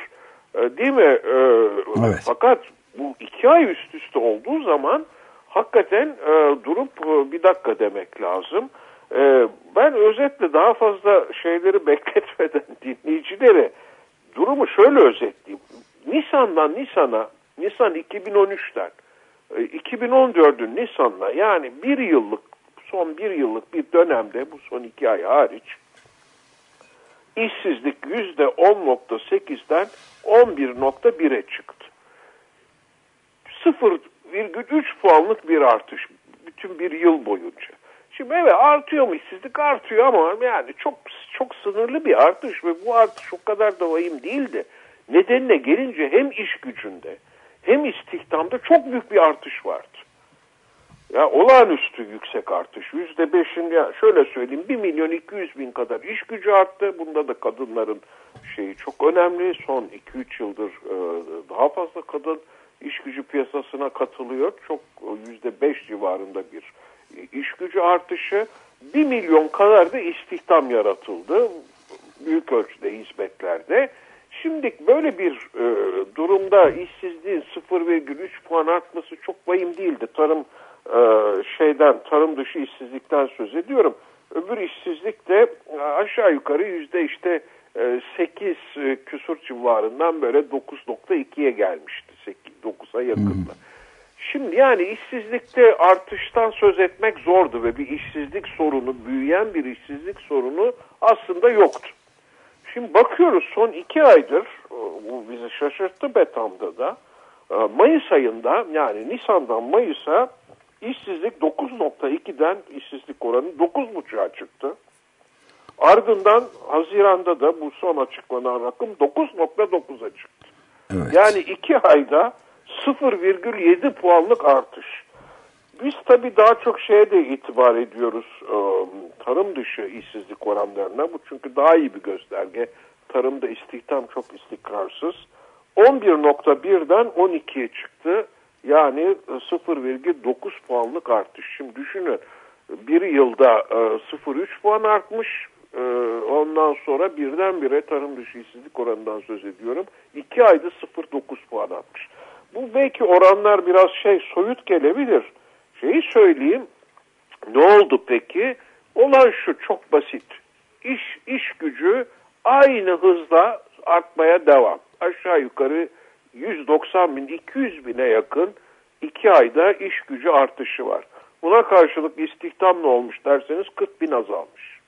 değil mi? E, Evet. Fakat bu iki ay üst üste olduğu zaman hakikaten e, durup e, bir dakika demek lazım. E, ben özetle daha fazla şeyleri [laughs] bekletmeden dinleyicilere durumu şöyle özetleyeyim. Nisan'dan Nisan'a, Nisan 2013'ten e, 2014'ün Nisan'la yani bir yıllık, son bir yıllık bir dönemde bu son iki ay hariç işsizlik yüzde 10.8'den 11.1'e çıktı. 0,3 puanlık bir artış bütün bir yıl boyunca. Şimdi evet artıyor mu işsizlik artıyor ama yani çok çok sınırlı bir artış ve bu artış o kadar da vahim değildi. Nedenine gelince hem iş gücünde hem istihdamda çok büyük bir artış vardı. Ya olağanüstü yüksek artış. Yüzde beşin ya şöyle söyleyeyim 1 milyon 200 bin kadar iş gücü arttı. Bunda da kadınların şeyi çok önemli. Son 2-3 yıldır e, daha fazla kadın iş gücü piyasasına katılıyor. Çok yüzde beş civarında bir e, iş gücü artışı. 1 milyon kadar da istihdam yaratıldı. Büyük ölçüde hizmetlerde. Şimdi böyle bir e, durumda işsizliğin 0,3 puan artması çok vahim değildi. Tarım e, şeyden tarım dışı işsizlikten söz ediyorum. Öbür işsizlik de e, aşağı yukarı yüzde işte e, 8 e, küsur civarından böyle 9.2'ye gelmişti. 8, 9'a yakındı. Şimdi yani işsizlikte artıştan söz etmek zordu ve bir işsizlik sorunu, büyüyen bir işsizlik sorunu aslında yoktu. Şimdi bakıyoruz son iki aydır, e, bu bizi şaşırttı Betam'da da, e, Mayıs ayında yani Nisan'dan Mayıs'a işsizlik 9.2'den işsizlik oranı 9.5'a çıktı. Ardından Haziran'da da bu son açıklanan rakım 9.9'a çıktı. Evet. Yani iki ayda 0,7 puanlık artış. Biz tabii daha çok şeye de itibar ediyoruz e, tarım dışı işsizlik oranlarına. Bu çünkü daha iyi bir gösterge. Tarımda istihdam çok istikrarsız. 11.1'den 12'ye çıktı. Yani e, 0,9 puanlık artış. Şimdi düşünün bir yılda e, 0,3 puan artmış. E, ondan sonra birdenbire tarım dışı işsizlik oranından söz ediyorum. 2 ayda 0,9 puan artmış. Bu belki oranlar biraz şey soyut gelebilir. Şeyi söyleyeyim. Ne oldu peki? Olan şu çok basit. İş, iş gücü aynı hızla artmaya devam. Aşağı yukarı 190 bin, 200 bine yakın iki ayda iş gücü artışı var. Buna karşılık istihdam ne olmuş derseniz 40 bin azalmış.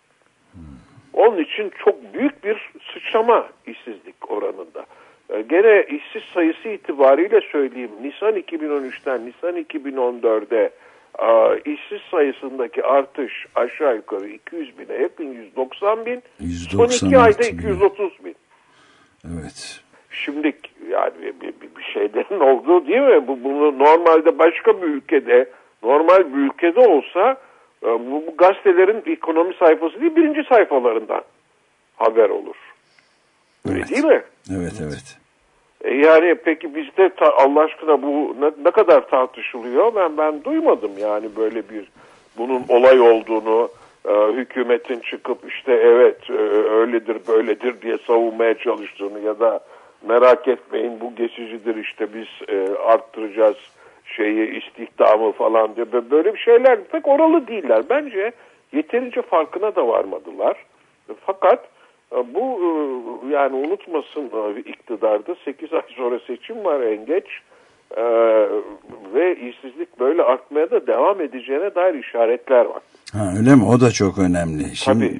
Onun için çok büyük bir sıçrama işsizlik oranında. Ee, Gene işsiz sayısı itibariyle söyleyeyim. Nisan 2013'ten Nisan 2014'e e, işsiz sayısındaki artış aşağı yukarı 200 bine yakın 190 bin. Son 196 iki ayda bin. 230 bin. Evet. Şimdi yani bir, bir, bir şeylerin [laughs] olduğu değil mi? Bu, bunu normalde başka bir ülkede, normal bir ülkede olsa e, bu, bu gazetelerin ekonomi sayfası değil birinci sayfalarından haber olur. Öyle Evet. değil mi? Evet evet. E yani peki bizde Allah aşkına bu ne, ne kadar tartışılıyor? Ben ben duymadım yani böyle bir bunun olay olduğunu e, hükümetin çıkıp işte evet e, öyledir böyledir diye savunmaya çalıştığını ya da merak etmeyin bu geçicidir işte biz e, arttıracağız şeyi istihdamı falan diye Bö- böyle bir şeyler pek oralı değiller. Bence yeterince farkına da varmadılar. Fakat E, Bu e, yani unutmasın e, iktidarda 8 ay sonra seçim var en geç. E, ve işsizlik böyle artmaya da devam edeceğine dair işaretler var. Ha, öyle mi? O da çok önemli. Şimdi, Tabii.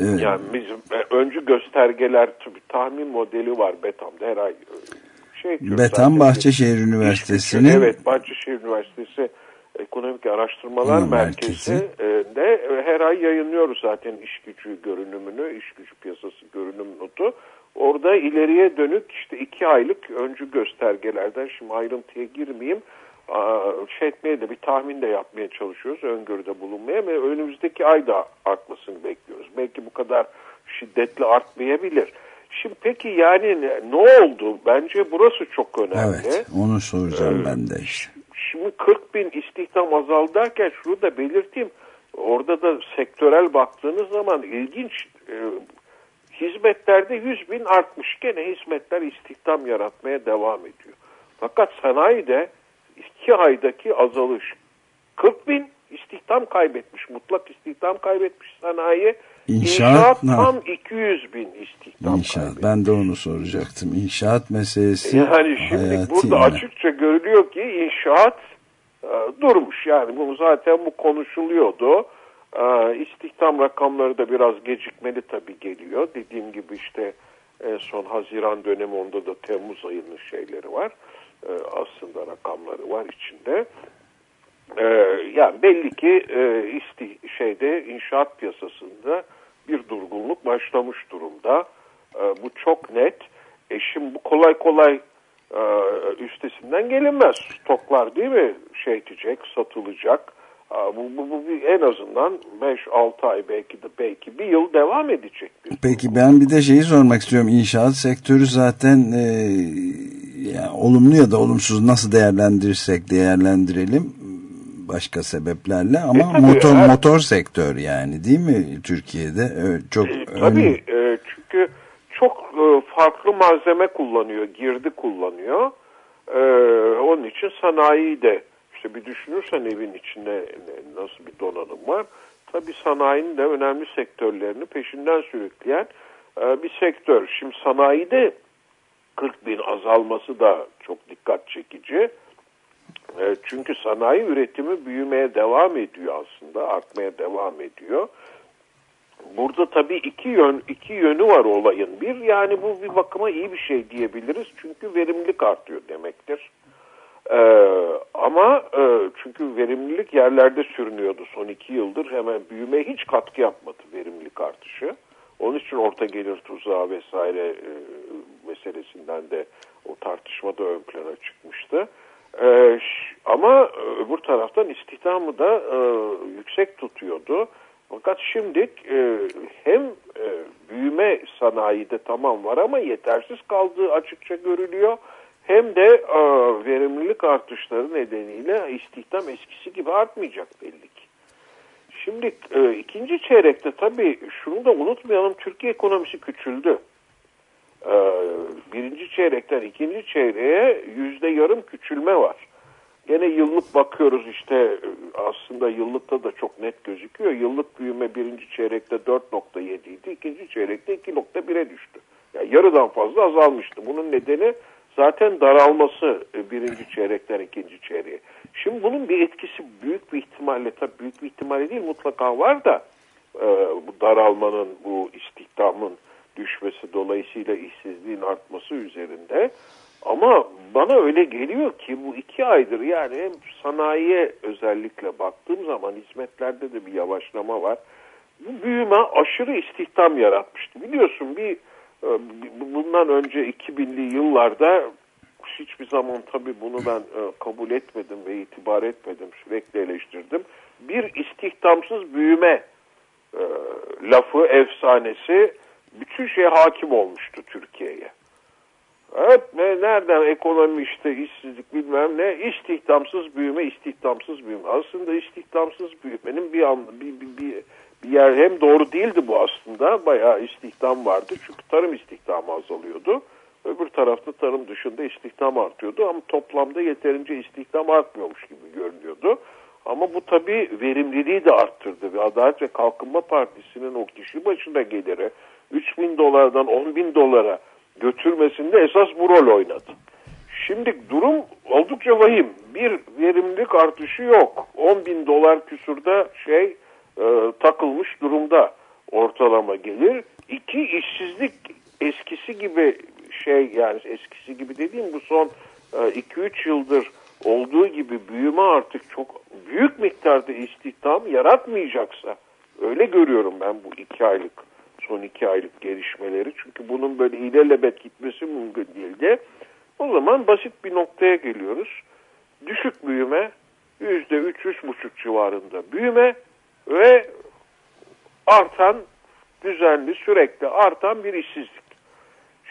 Evet. Yani bizim e, öncü göstergeler tabii tahmin modeli var Betam'da her ay. e, Şey diyor Betam zaten. Bahçeşehir Üniversitesi'nin Evet Bahçeşehir Üniversitesi Ekonomik Araştırmalar Merkezi merkezi. e, her ay yayınlıyoruz zaten iş gücü görünümünü, iş gücü piyasası görünüm notu. Orada ileriye dönük işte iki aylık öncü göstergelerden şimdi ayrıntıya girmeyeyim şey etmeye de bir tahmin de yapmaya çalışıyoruz. Öngörüde bulunmaya ve önümüzdeki ay da artmasını bekliyoruz. Belki bu kadar şiddetli artmayabilir. Şimdi peki yani ne, ne oldu? Bence burası çok önemli. evet onu soracağım ben de işte. Şimdi 40 bin istihdam azaldı derken şunu da belirteyim. Orada da sektörel baktığınız zaman ilginç e, hizmetlerde 100 bin artmış. Gene hizmetler istihdam yaratmaya devam ediyor. Fakat sanayide 2 aydaki azalış 40 bin istihdam kaybetmiş. Mutlak istihdam kaybetmiş sanayi. İnşaat ne? tam 200 bin istihdam İnşaat. kaybetmiş. Ben de onu soracaktım. İnşaat meselesi Yani şimdi burada yani. açıkça görülüyor ki inşaat e, durmuş. Yani bu zaten bu konuşuluyordu. E, istihdam rakamları da biraz gecikmeli tabii geliyor. Dediğim gibi işte en son Haziran dönemi onda da Temmuz ayının şeyleri var. E, aslında rakamları var içinde. E, yani belli ki e, isti, şeyde inşaat piyasasında bir durgunluk başlamış durumda. E, bu çok net. E şimdi bu kolay kolay üstesinden gelinmez. Stoklar değil mi şey edecek, satılacak. Bu, bu, bu en azından 5-6 ay belki de belki bir yıl devam edecek. Peki ben bir de şeyi sormak istiyorum. İnşaat sektörü zaten yani olumlu ya da olumsuz nasıl değerlendirirsek değerlendirelim başka sebeplerle ama E, tabii, motor her- motor sektör yani değil mi Türkiye'de çok E, tabii e, çünkü çok e, farklı malzeme kullanıyor, girdi kullanıyor. E, onun için sanayi de işte bir düşünürsen evin içinde nasıl bir donanım var. Tabii sanayinin de önemli sektörlerini peşinden sürükleyen e, bir sektör. Şimdi sanayide 40 bin azalması da çok dikkat çekici. E, Çünkü sanayi üretimi büyümeye devam ediyor aslında, artmaya devam ediyor. Burada tabii iki yön iki yönü var olayın. Bir yani bu bir bakıma iyi bir şey diyebiliriz çünkü verimlilik artıyor demektir. Ee, ama e, çünkü verimlilik yerlerde sürünüyordu son iki yıldır hemen büyümeye hiç katkı yapmadı verimlilik artışı. Onun için orta gelir tuzağı vesaire e, meselesinden de o tartışmada ön plana çıkmıştı. Ş- ama öbür taraftan istihdamı da e, yüksek tutuyordu. Fakat şimdi e, hem e, büyüme sanayide tamam var ama yetersiz kaldığı açıkça görülüyor. Hem de e, verimlilik artışları nedeniyle istihdam eskisi gibi artmayacak belli ki. Şimdi e, ikinci çeyrekte tabii şunu da unutmayalım Türkiye ekonomisi küçüldü. E, birinci çeyrekten ikinci çeyreğe yüzde yarım küçülme var. Gene yıllık bakıyoruz işte e, aslında yıllıkta da çok net gözüküyor. Yıllık büyüme birinci çeyrekte 4.7 idi, ikinci çeyrekte 2.1'e düştü. Yani yarıdan fazla azalmıştı. Bunun nedeni zaten daralması e, birinci çeyrekten ikinci çeyreğe. Şimdi bunun bir etkisi büyük bir ihtimalle tabii büyük bir ihtimalle değil mutlaka var da e, bu daralmanın bu istihdamın düşmesi dolayısıyla işsizliğin artması üzerinde. Ama bana öyle geliyor ki bu iki aydır yani hem sanayiye özellikle baktığım zaman hizmetlerde de bir yavaşlama var. Bu büyüme aşırı istihdam yaratmıştı. Biliyorsun bir bundan önce 2000'li yıllarda hiçbir zaman tabii bunu ben e, kabul etmedim ve itibar etmedim. Sürekli eleştirdim. Bir istihdamsız büyüme e, lafı, efsanesi bütün şeye hakim olmuştu Türkiye'ye. Hep ne, nereden ekonomi işte işsizlik bilmem ne istihdamsız büyüme istihdamsız büyüme. Aslında istihdamsız büyümenin bir, an, bir, bir, bir, bir yer hem doğru değildi bu aslında. Bayağı istihdam vardı çünkü tarım istihdamı azalıyordu. Öbür tarafta tarım dışında istihdam artıyordu ama toplamda yeterince istihdam artmıyormuş gibi görünüyordu. Ama bu tabii verimliliği de arttırdı ve Adalet ve Kalkınma Partisi'nin o kişi başına geliri 3 bin dolardan 10 bin dolara götürmesinde esas bu rol oynadı. Şimdi durum oldukça vahim. Bir verimlilik artışı yok. 10 bin dolar küsurda şey e, takılmış durumda ortalama gelir. İki işsizlik eskisi gibi şey yani eskisi gibi dediğim bu son 2-3 yıldır olduğu gibi büyüme artık çok büyük miktarda istihdam yaratmayacaksa öyle görüyorum ben bu iki aylık son iki aylık gelişmeleri çünkü bunun böyle ilelebet gitmesi mümkün değil de o zaman basit bir noktaya geliyoruz. Düşük büyüme yüzde üç, üç buçuk civarında büyüme ve artan düzenli sürekli artan bir işsizlik.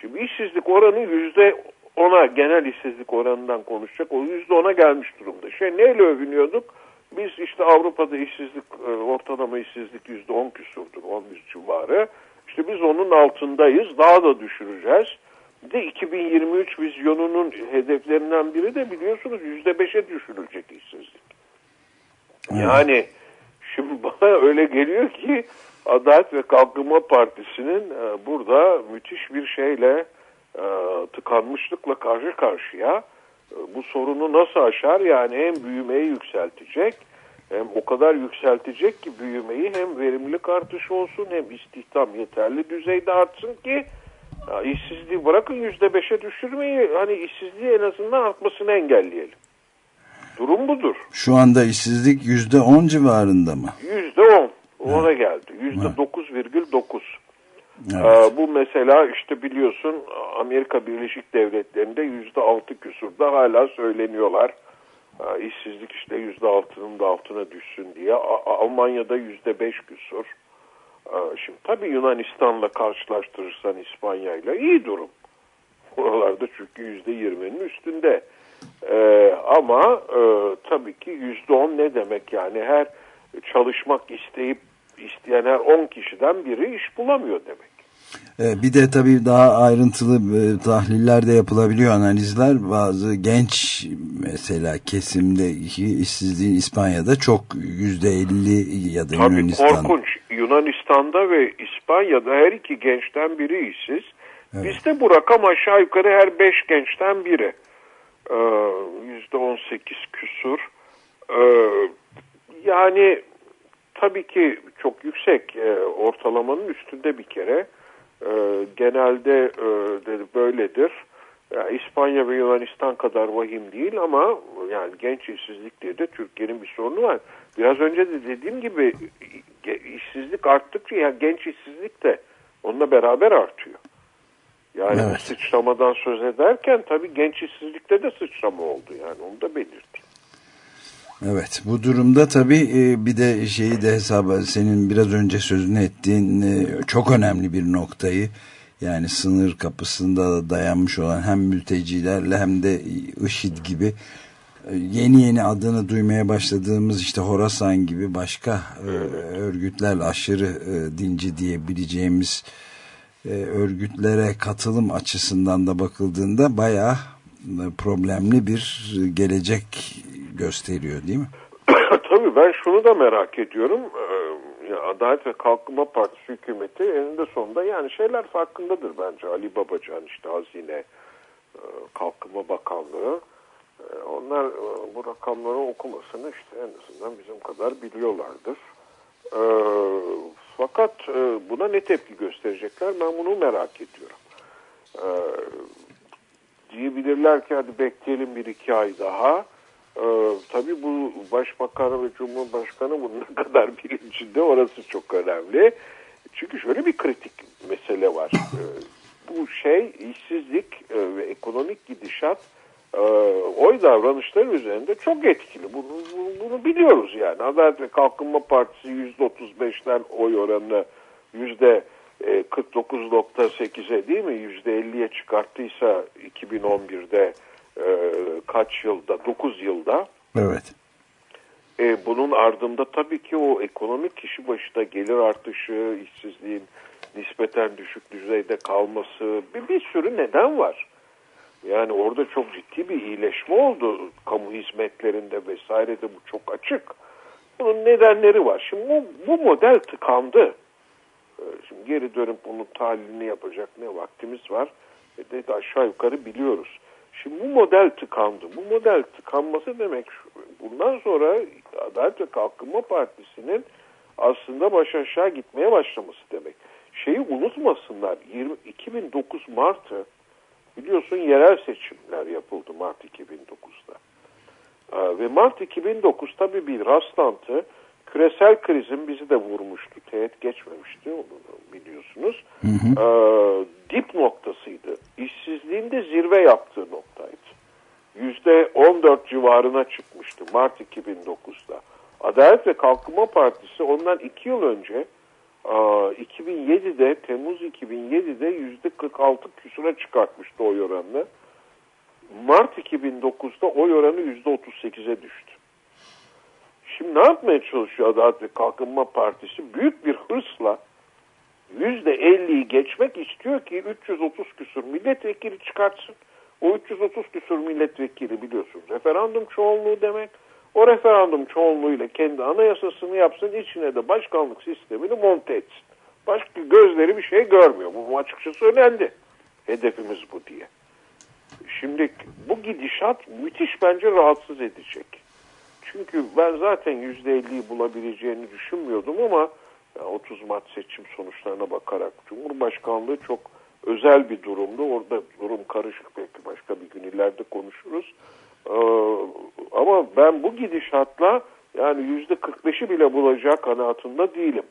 Şimdi işsizlik oranı yüzde ona genel işsizlik oranından konuşacak. O yüzde ona gelmiş durumda. Şey neyle övünüyorduk? Biz işte Avrupa'da işsizlik e, ortalama işsizlik yüzde on küsurdur, on civarı. İşte biz onun altındayız. Daha da düşüreceğiz. Bir de 2023 vizyonunun hedeflerinden biri de biliyorsunuz yüzde beşe düşürülecek işsizlik. Yani şimdi [laughs] bana öyle geliyor ki Adalet ve Kalkınma Partisi'nin e, burada müthiş bir şeyle e, tıkanmışlıkla karşı karşıya e, bu sorunu nasıl aşar yani hem büyümeyi yükseltecek hem o kadar yükseltecek ki büyümeyi hem verimlilik artışı olsun hem istihdam yeterli düzeyde artsın ki işsizliği bırakın yüzde beşe düşürmeyi hani işsizliği en azından artmasını engelleyelim. Durum budur. Şu anda işsizlik yüzde on civarında mı? Yüzde on. Ona geldi. Yüzde dokuz virgül dokuz. Ee, bu mesela işte biliyorsun Amerika Birleşik Devletleri'nde yüzde altı küsurda hala söyleniyorlar. Ee, işsizlik işte yüzde altının da altına düşsün diye. Almanya'da yüzde beş küsur. Ee, şimdi tabii Yunanistan'la karşılaştırırsan İspanya'yla iyi durum. Oralarda çünkü yüzde yirminin üstünde. Ee, ama e, tabii ki yüzde on ne demek yani her çalışmak isteyip isteyen her on kişiden biri iş bulamıyor demek. Ee, Bir de tabii daha ayrıntılı e, tahliller de yapılabiliyor analizler. Bazı genç mesela kesimdeki işsizliğin İspanya'da çok yüzde elli ya da Tabii Yunanistan'da. korkunç. Yunanistan'da ve İspanya'da her iki gençten biri işsiz. Bizde bu rakam aşağı yukarı her beş gençten biri. Ee, Yüzde on sekiz küsur. Ee, yani tabii ki çok yüksek e, ortalamanın üstünde bir kere. E, genelde e, böyledir. Ya, İspanya ve Yunanistan kadar vahim değil ama yani genç işsizlikte de Türkiye'nin bir sorunu var. Biraz önce de dediğim gibi işsizlik arttıkça yani genç işsizlik de onunla beraber artıyor. Yani Evet. sıçramadan söz ederken tabii genç işsizlikte de sıçrama oldu yani onu da belirteyim. Evet bu durumda tabii e, bir de şeyi de hesaba senin biraz önce sözünü ettiğin e, çok önemli bir noktayı yani sınır kapısında dayanmış olan hem mültecilerle hem de IŞİD gibi e, yeni yeni adını duymaya başladığımız işte Horasan gibi başka örgütlerle aşırı dinci diyebileceğimiz e, örgütlere katılım açısından da bakıldığında bayağı e, problemli bir gelecek gösteriyor değil mi? [coughs] Tabii ben şunu da merak ediyorum. Ya Adalet ve Kalkınma Partisi hükümeti eninde sonunda yani şeyler farkındadır bence. Ali Babacan işte Hazine, e, Kalkınma Bakanlığı. E, Onlar e, bu rakamları okumasını işte en azından bizim kadar biliyorlardır. Fakat e, buna ne tepki gösterecekler ben bunu merak ediyorum. E, Diyebilirler ki hadi bekleyelim bir iki ay daha. Ee, tabii bu başbakan ve cumhurbaşkanı bunun ne kadar bilincinde orası çok önemli. Çünkü şöyle bir kritik mesele var. Ee, bu şey işsizlik e, ve ekonomik gidişat oy davranışları üzerinde çok etkili. Bunu, bunu, biliyoruz yani. Adalet ve Kalkınma Partisi %35'ten oy e, 49.8'e değil mi yüzde 50'ye çıkarttıysa 2011'de e, kaç yılda 9 yılda Evet. e, bunun ardında tabii ki o ekonomik kişi başına gelir artışı, işsizliğin nispeten düşük düzeyde kalması bir, bir sürü neden var. Yani orada çok ciddi bir iyileşme oldu kamu hizmetlerinde vesairede bu çok açık. Bunun nedenleri var. Şimdi bu, bu model tıkandı. E, şimdi geri dönüp bunun tahlilini yapacak ne vaktimiz var e de aşağı yukarı biliyoruz. Şimdi bu model tıkandı. Bu model tıkanması demek bundan sonra Adalet ve Kalkınma Partisi'nin aslında baş aşağı gitmeye başlaması demek. Şeyi unutmasınlar 20, 2009 Mart'ı biliyorsun yerel seçimler yapıldı Mart 2009'da. Ee, ve Mart 2009 tabii bir rastlantı. Küresel krizin bizi de vurmuştu. Teğet geçmemişti biliyorsunuz. Hı hı. Ee, dip noktasıydı. İşsizliğin de zirve yaptığı noktaydı. Yüzde 14 civarına çıkmıştı Mart 2009'da. Adalet ve Kalkınma Partisi ondan iki yıl önce 2007'de Temmuz 2007'de yüzde 46 küsura çıkartmıştı oy oranını. Mart 2009'da oy oranı yüzde 38'e düştü. Şimdi ne yapmaya çalışıyor Adalet ve Kalkınma Partisi? Büyük bir hırsla yüzde 50'yi geçmek istiyor ki 330 küsur milletvekili çıkartsın. O 330 küsur milletvekili biliyorsunuz referandum çoğunluğu demek. O referandum çoğunluğuyla kendi anayasasını yapsın, içine de başkanlık sistemini monte etsin. Başka gözleri bir şey görmüyor. Bu açıkça söylendi. Hedefimiz bu diye. Şimdi bu gidişat müthiş bence rahatsız edecek. Çünkü ben zaten %50'yi bulabileceğini düşünmüyordum ama 30 Mart seçim sonuçlarına bakarak Cumhurbaşkanlığı çok özel bir durumdu. Orada durum karışık belki başka bir gün ileride konuşuruz. Ee, ama ben bu gidişatla yani yüzde 45'i bile bulacak kanaatinde değilim.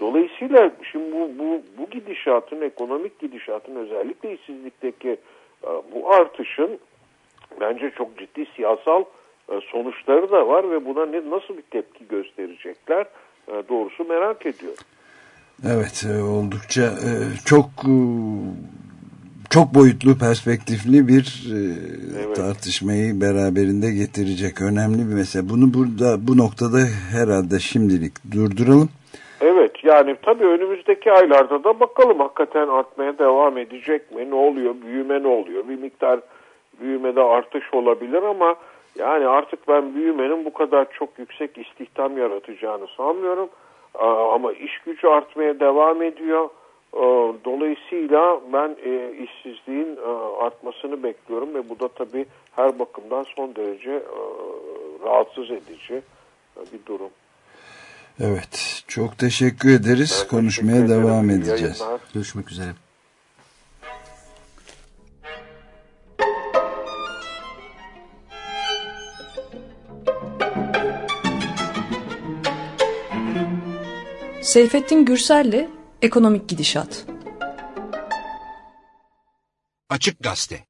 Dolayısıyla şimdi bu, bu, bu gidişatın, ekonomik gidişatın özellikle işsizlikteki e, bu artışın bence çok ciddi siyasal e, sonuçları da var ve buna ne, nasıl bir tepki gösterecekler e, doğrusu merak ediyorum. Evet oldukça çok çok boyutlu perspektifli bir evet. tartışmayı beraberinde getirecek önemli bir mesele. Bunu burada bu noktada herhalde şimdilik durduralım. Evet yani tabii önümüzdeki aylarda da bakalım hakikaten artmaya devam edecek mi? Ne oluyor? Büyüme ne oluyor? Bir miktar büyümede artış olabilir ama yani artık ben büyümenin bu kadar çok yüksek istihdam yaratacağını sanmıyorum. Ama iş gücü artmaya devam ediyor. Dolayısıyla ben e, işsizliğin e, artmasını bekliyorum ve bu da tabii her bakımdan son derece e, rahatsız edici bir durum. Evet, çok teşekkür ederiz. Ben Konuşmaya teşekkür devam edeceğiz. Yayınlar. Görüşmek üzere. Seyfettin Gürsel'le Ekonomik Gidişat. Açık Gazete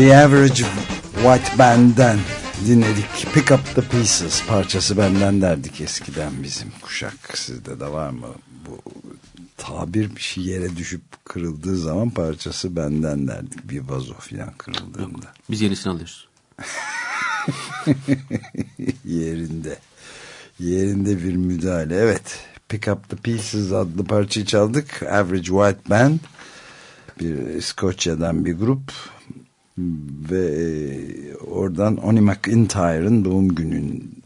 The Average White Band'den dinledik. Pick Up The Pieces parçası benden derdik eskiden bizim kuşak. Sizde de var mı? Bu tabir bir şey yere düşüp kırıldığı zaman parçası benden derdik. Bir vazo falan kırıldığında. Biz yenisini alıyoruz. [laughs] Yerinde. Yerinde bir müdahale. Evet. Pick Up The Pieces adlı parçayı çaldık. Average White Band. Bir İskoçya'dan bir grup ve e, oradan Oni McIntyre'ın doğum günün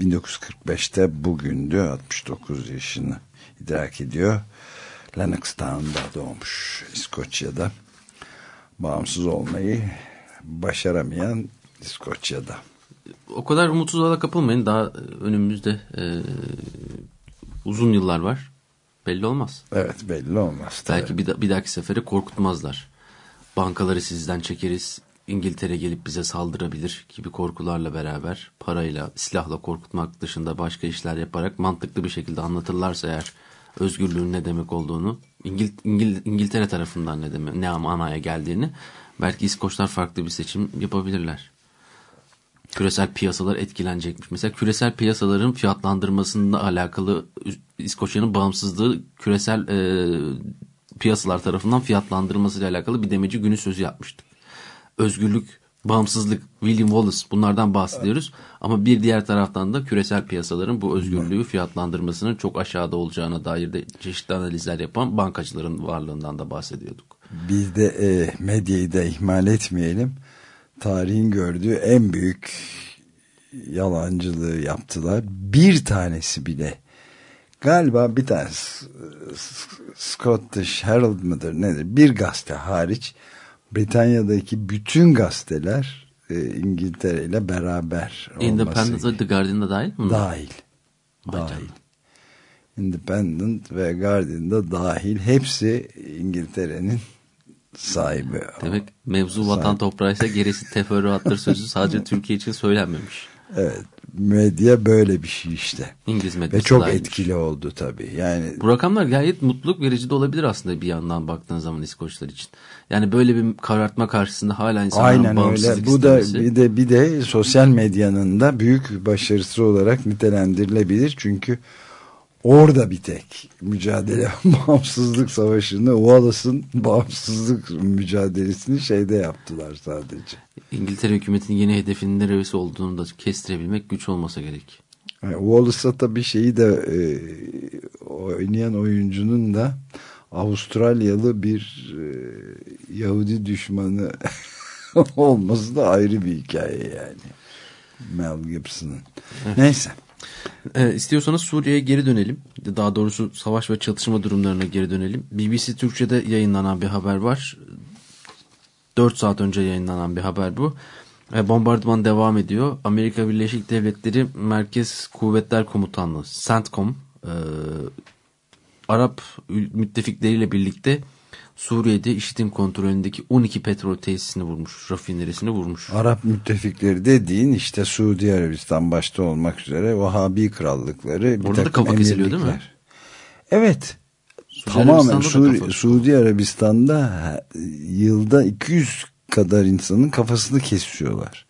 1945'te bugündü 69 yaşını idrak ediyor Lennoxtown'da doğmuş İskoçya'da bağımsız olmayı başaramayan İskoçya'da O kadar umutsuzluğa kapılmayın. Daha önümüzde e, uzun yıllar var. Belli olmaz. evet belli olmaz Belki bir, da- bir dahaki sefere korkutmazlar. Bankaları sizden çekeriz. İngiltere gelip bize saldırabilir gibi korkularla beraber parayla, silahla korkutmak dışında başka işler yaparak mantıklı bir şekilde anlatırlarsa eğer özgürlüğün ne demek olduğunu, İngil, İngil, İngiltere tarafından ne demek, ne manaya geldiğini belki İskoçlar farklı bir seçim yapabilirler. Küresel piyasalar etkilenecekmiş. Mesela küresel piyasaların fiyatlandırmasında alakalı İskoçya'nın bağımsızlığı küresel e, piyasalar tarafından fiyatlandırılmasıyla alakalı bir demeci günü sözü yapmıştık. Özgürlük, bağımsızlık, William Wallace bunlardan bahsediyoruz. Ama bir diğer taraftan da küresel piyasaların bu özgürlüğü fiyatlandırmasının çok aşağıda olacağına dair de çeşitli analizler yapan bankacıların varlığından da bahsediyorduk. Bir de e, medyayı da ihmal etmeyelim. Tarihin gördüğü en büyük yalancılığı yaptılar. Bir tanesi bile galiba bir tanesi Scottish Herald mıdır nedir bir gazete hariç Britanya'daki bütün gazeteler e, İngiltere ile beraber olması Independence'a The Guardian'da dahil mi? dahil. Dahil. canına. Independent ve Guardian'da dahil hepsi İngiltere'nin sahibi. Demek mevzu vatan toprağı ise gerisi teferruattır sözü sadece [laughs] Türkiye için söylenmemiş. Evet, medya böyle bir şey işte. İngiliz Ve medyası çok dahilmiş. etkili oldu tabii. Yani Bu rakamlar gayet mutluluk verici de olabilir aslında bir yandan baktığın zaman İskoçlar için. Yani böyle bir karartma karşısında hala insanların aynen öyle. bağımsızlık Bu da istemesi. bir de bir de sosyal medyanın da büyük başarısı olarak nitelendirilebilir. Çünkü orada bir tek mücadele [laughs] bağımsızlık savaşını Wallace'ın bağımsızlık mücadelesini şeyde yaptılar sadece. İngiltere hükümetinin yeni hedefinin neresi olduğunu da kestirebilmek güç olmasa gerek. Yani Wallace'a tabii şeyi de e, oynayan oyuncunun da Avustralyalı bir e, Yahudi düşmanı [laughs] olması da ayrı bir hikaye yani. Mel Gibson'ın. Neyse. Ee, istiyorsanız Suriye'ye geri dönelim. Daha doğrusu savaş ve çatışma durumlarına geri dönelim. BBC Türkçe'de yayınlanan bir haber var. 4 saat önce yayınlanan bir haber bu. E, bombardıman devam ediyor. Amerika Birleşik Devletleri Merkez Kuvvetler Komutanlığı CENTCOM e, Arap müttefikleriyle birlikte Suriye'de IŞİD'in kontrolündeki 12 petrol tesisini vurmuş, rafinerisini vurmuş. Arap müttefikleri dediğin işte Suudi Arabistan başta olmak üzere Vahabi krallıkları. Orada da kafa kesiliyor değil mi? Evet. Suudi Tamamen kafa- Suudi Arabistan'da yılda 200 kadar insanın kafasını kesiyorlar.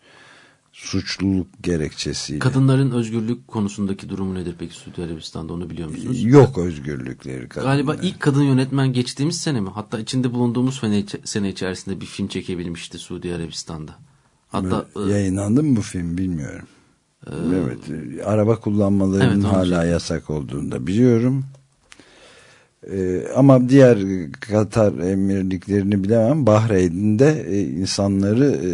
Suçluluk gerekçesiyle. Kadınların özgürlük konusundaki durumu nedir peki Suudi Arabistan'da onu biliyor musunuz? Yok özgürlükleri. kadınlar. Galiba ilk kadın yönetmen geçtiğimiz sene mi? Hatta içinde bulunduğumuz sene, içerisinde bir film çekebilmişti Suudi Arabistan'da. Hatta e, Yayınlandı mı bu film bilmiyorum. evet. Araba kullanmalarının Evet, hala şey- yasak olduğunu da biliyorum. Ee, ama diğer Katar emirliklerini bilemem. Bahreyn'de e, insanları e,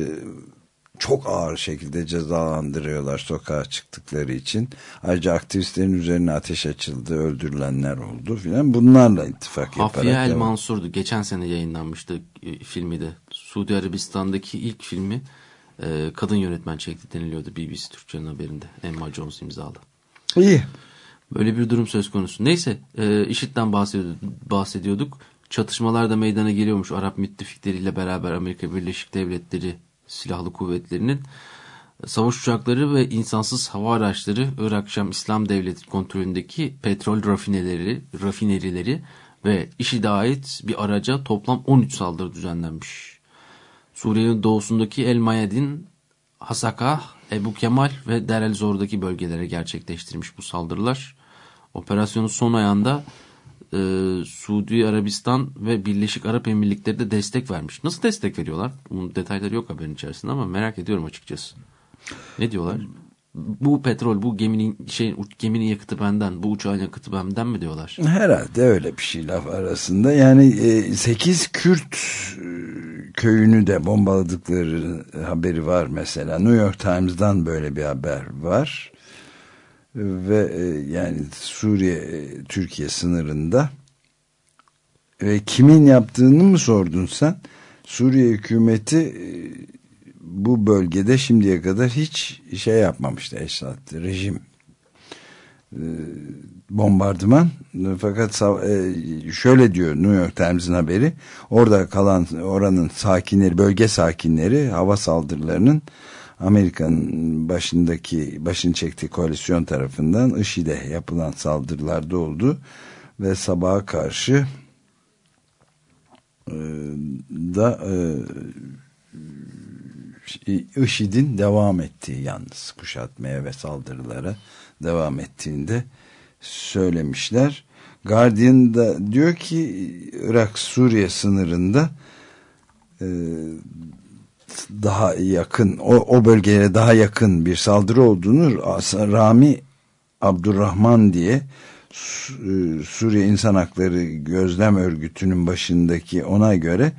çok ağır şekilde cezalandırıyorlar sokağa çıktıkları için. Ayrıca aktivistlerin üzerine ateş açıldı, öldürülenler oldu filan. Bunlarla ittifak yaparak. Hafiye El devam- Mansur'du. Geçen sene yayınlanmıştı e, filmi de. Suudi Arabistan'daki ilk filmi e, kadın yönetmen çekti deniliyordu BBC Türkçe'nin haberinde. Emma Jones imzalı. İyi. Böyle bir durum söz konusu. Neyse e, IŞİD'den bahsediyorduk, bahsediyorduk. Çatışmalar da meydana geliyormuş Arap müttefikleriyle beraber Amerika Birleşik Devletleri silahlı kuvvetlerinin savaş uçakları ve insansız hava araçları Irak İslam Devleti kontrolündeki petrol rafineleri, rafinerileri ve IŞİD'e ait bir araca toplam 13 saldırı düzenlenmiş. Suriye'nin doğusundaki El Mayadin, Hasaka, Ebu Kemal ve Der El Zor'daki bölgelere gerçekleştirmiş bu saldırılar. Operasyonun son ayağında e, Suudi Arabistan ve Birleşik Arap Emirlikleri de destek vermiş. Nasıl destek veriyorlar? Bunun detayları yok haberin içerisinde ama merak ediyorum açıkçası. Ne diyorlar? Bu petrol, bu geminin şey geminin yakıtı benden, bu uçağın yakıtı benden mi diyorlar? Herhalde öyle bir şey laf arasında. Yani 8 Kürt e, köyünü de bombaladıkları haberi var mesela. New York Times'dan böyle bir haber var. Ve e, yani Suriye e, Türkiye sınırında. Ve kimin yaptığını mı sordun sen? Suriye hükümeti bu bölgede şimdiye kadar hiç şey yapmamıştı Esad rejim. Bombardıman. Fakat şöyle diyor New York Times'in haberi. Orada kalan oranın sakinleri bölge sakinleri hava saldırılarının Amerika'nın başındaki başını çektiği koalisyon tarafından IŞİD'e yapılan saldırılarda oldu ve sabaha karşı da IŞİD'in devam ettiği yalnız kuşatmaya ve saldırılara devam ettiğinde söylemişler. Guardian da diyor ki Irak-Suriye sınırında e, daha yakın o, o bölgelere daha yakın bir saldırı olduğunu Rami Abdurrahman diye e, Suriye İnsan Hakları Gözlem Örgütü'nün başındaki ona göre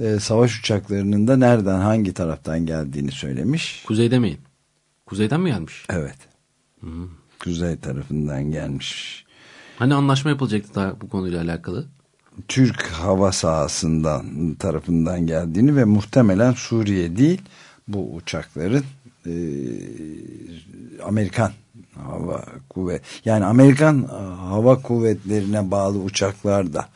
e, savaş uçaklarının da nereden hangi taraftan geldiğini söylemiş. Kuzeyde mi? Kuzeyden mi gelmiş? Evet. Hmm. Kuzey tarafından gelmiş. Hani anlaşma yapılacaktı daha bu konuyla alakalı? Türk hava sahasından tarafından geldiğini ve muhtemelen Suriye değil bu uçakların e, Amerikan hava kuvvet yani Amerikan hava kuvvetlerine bağlı uçaklar da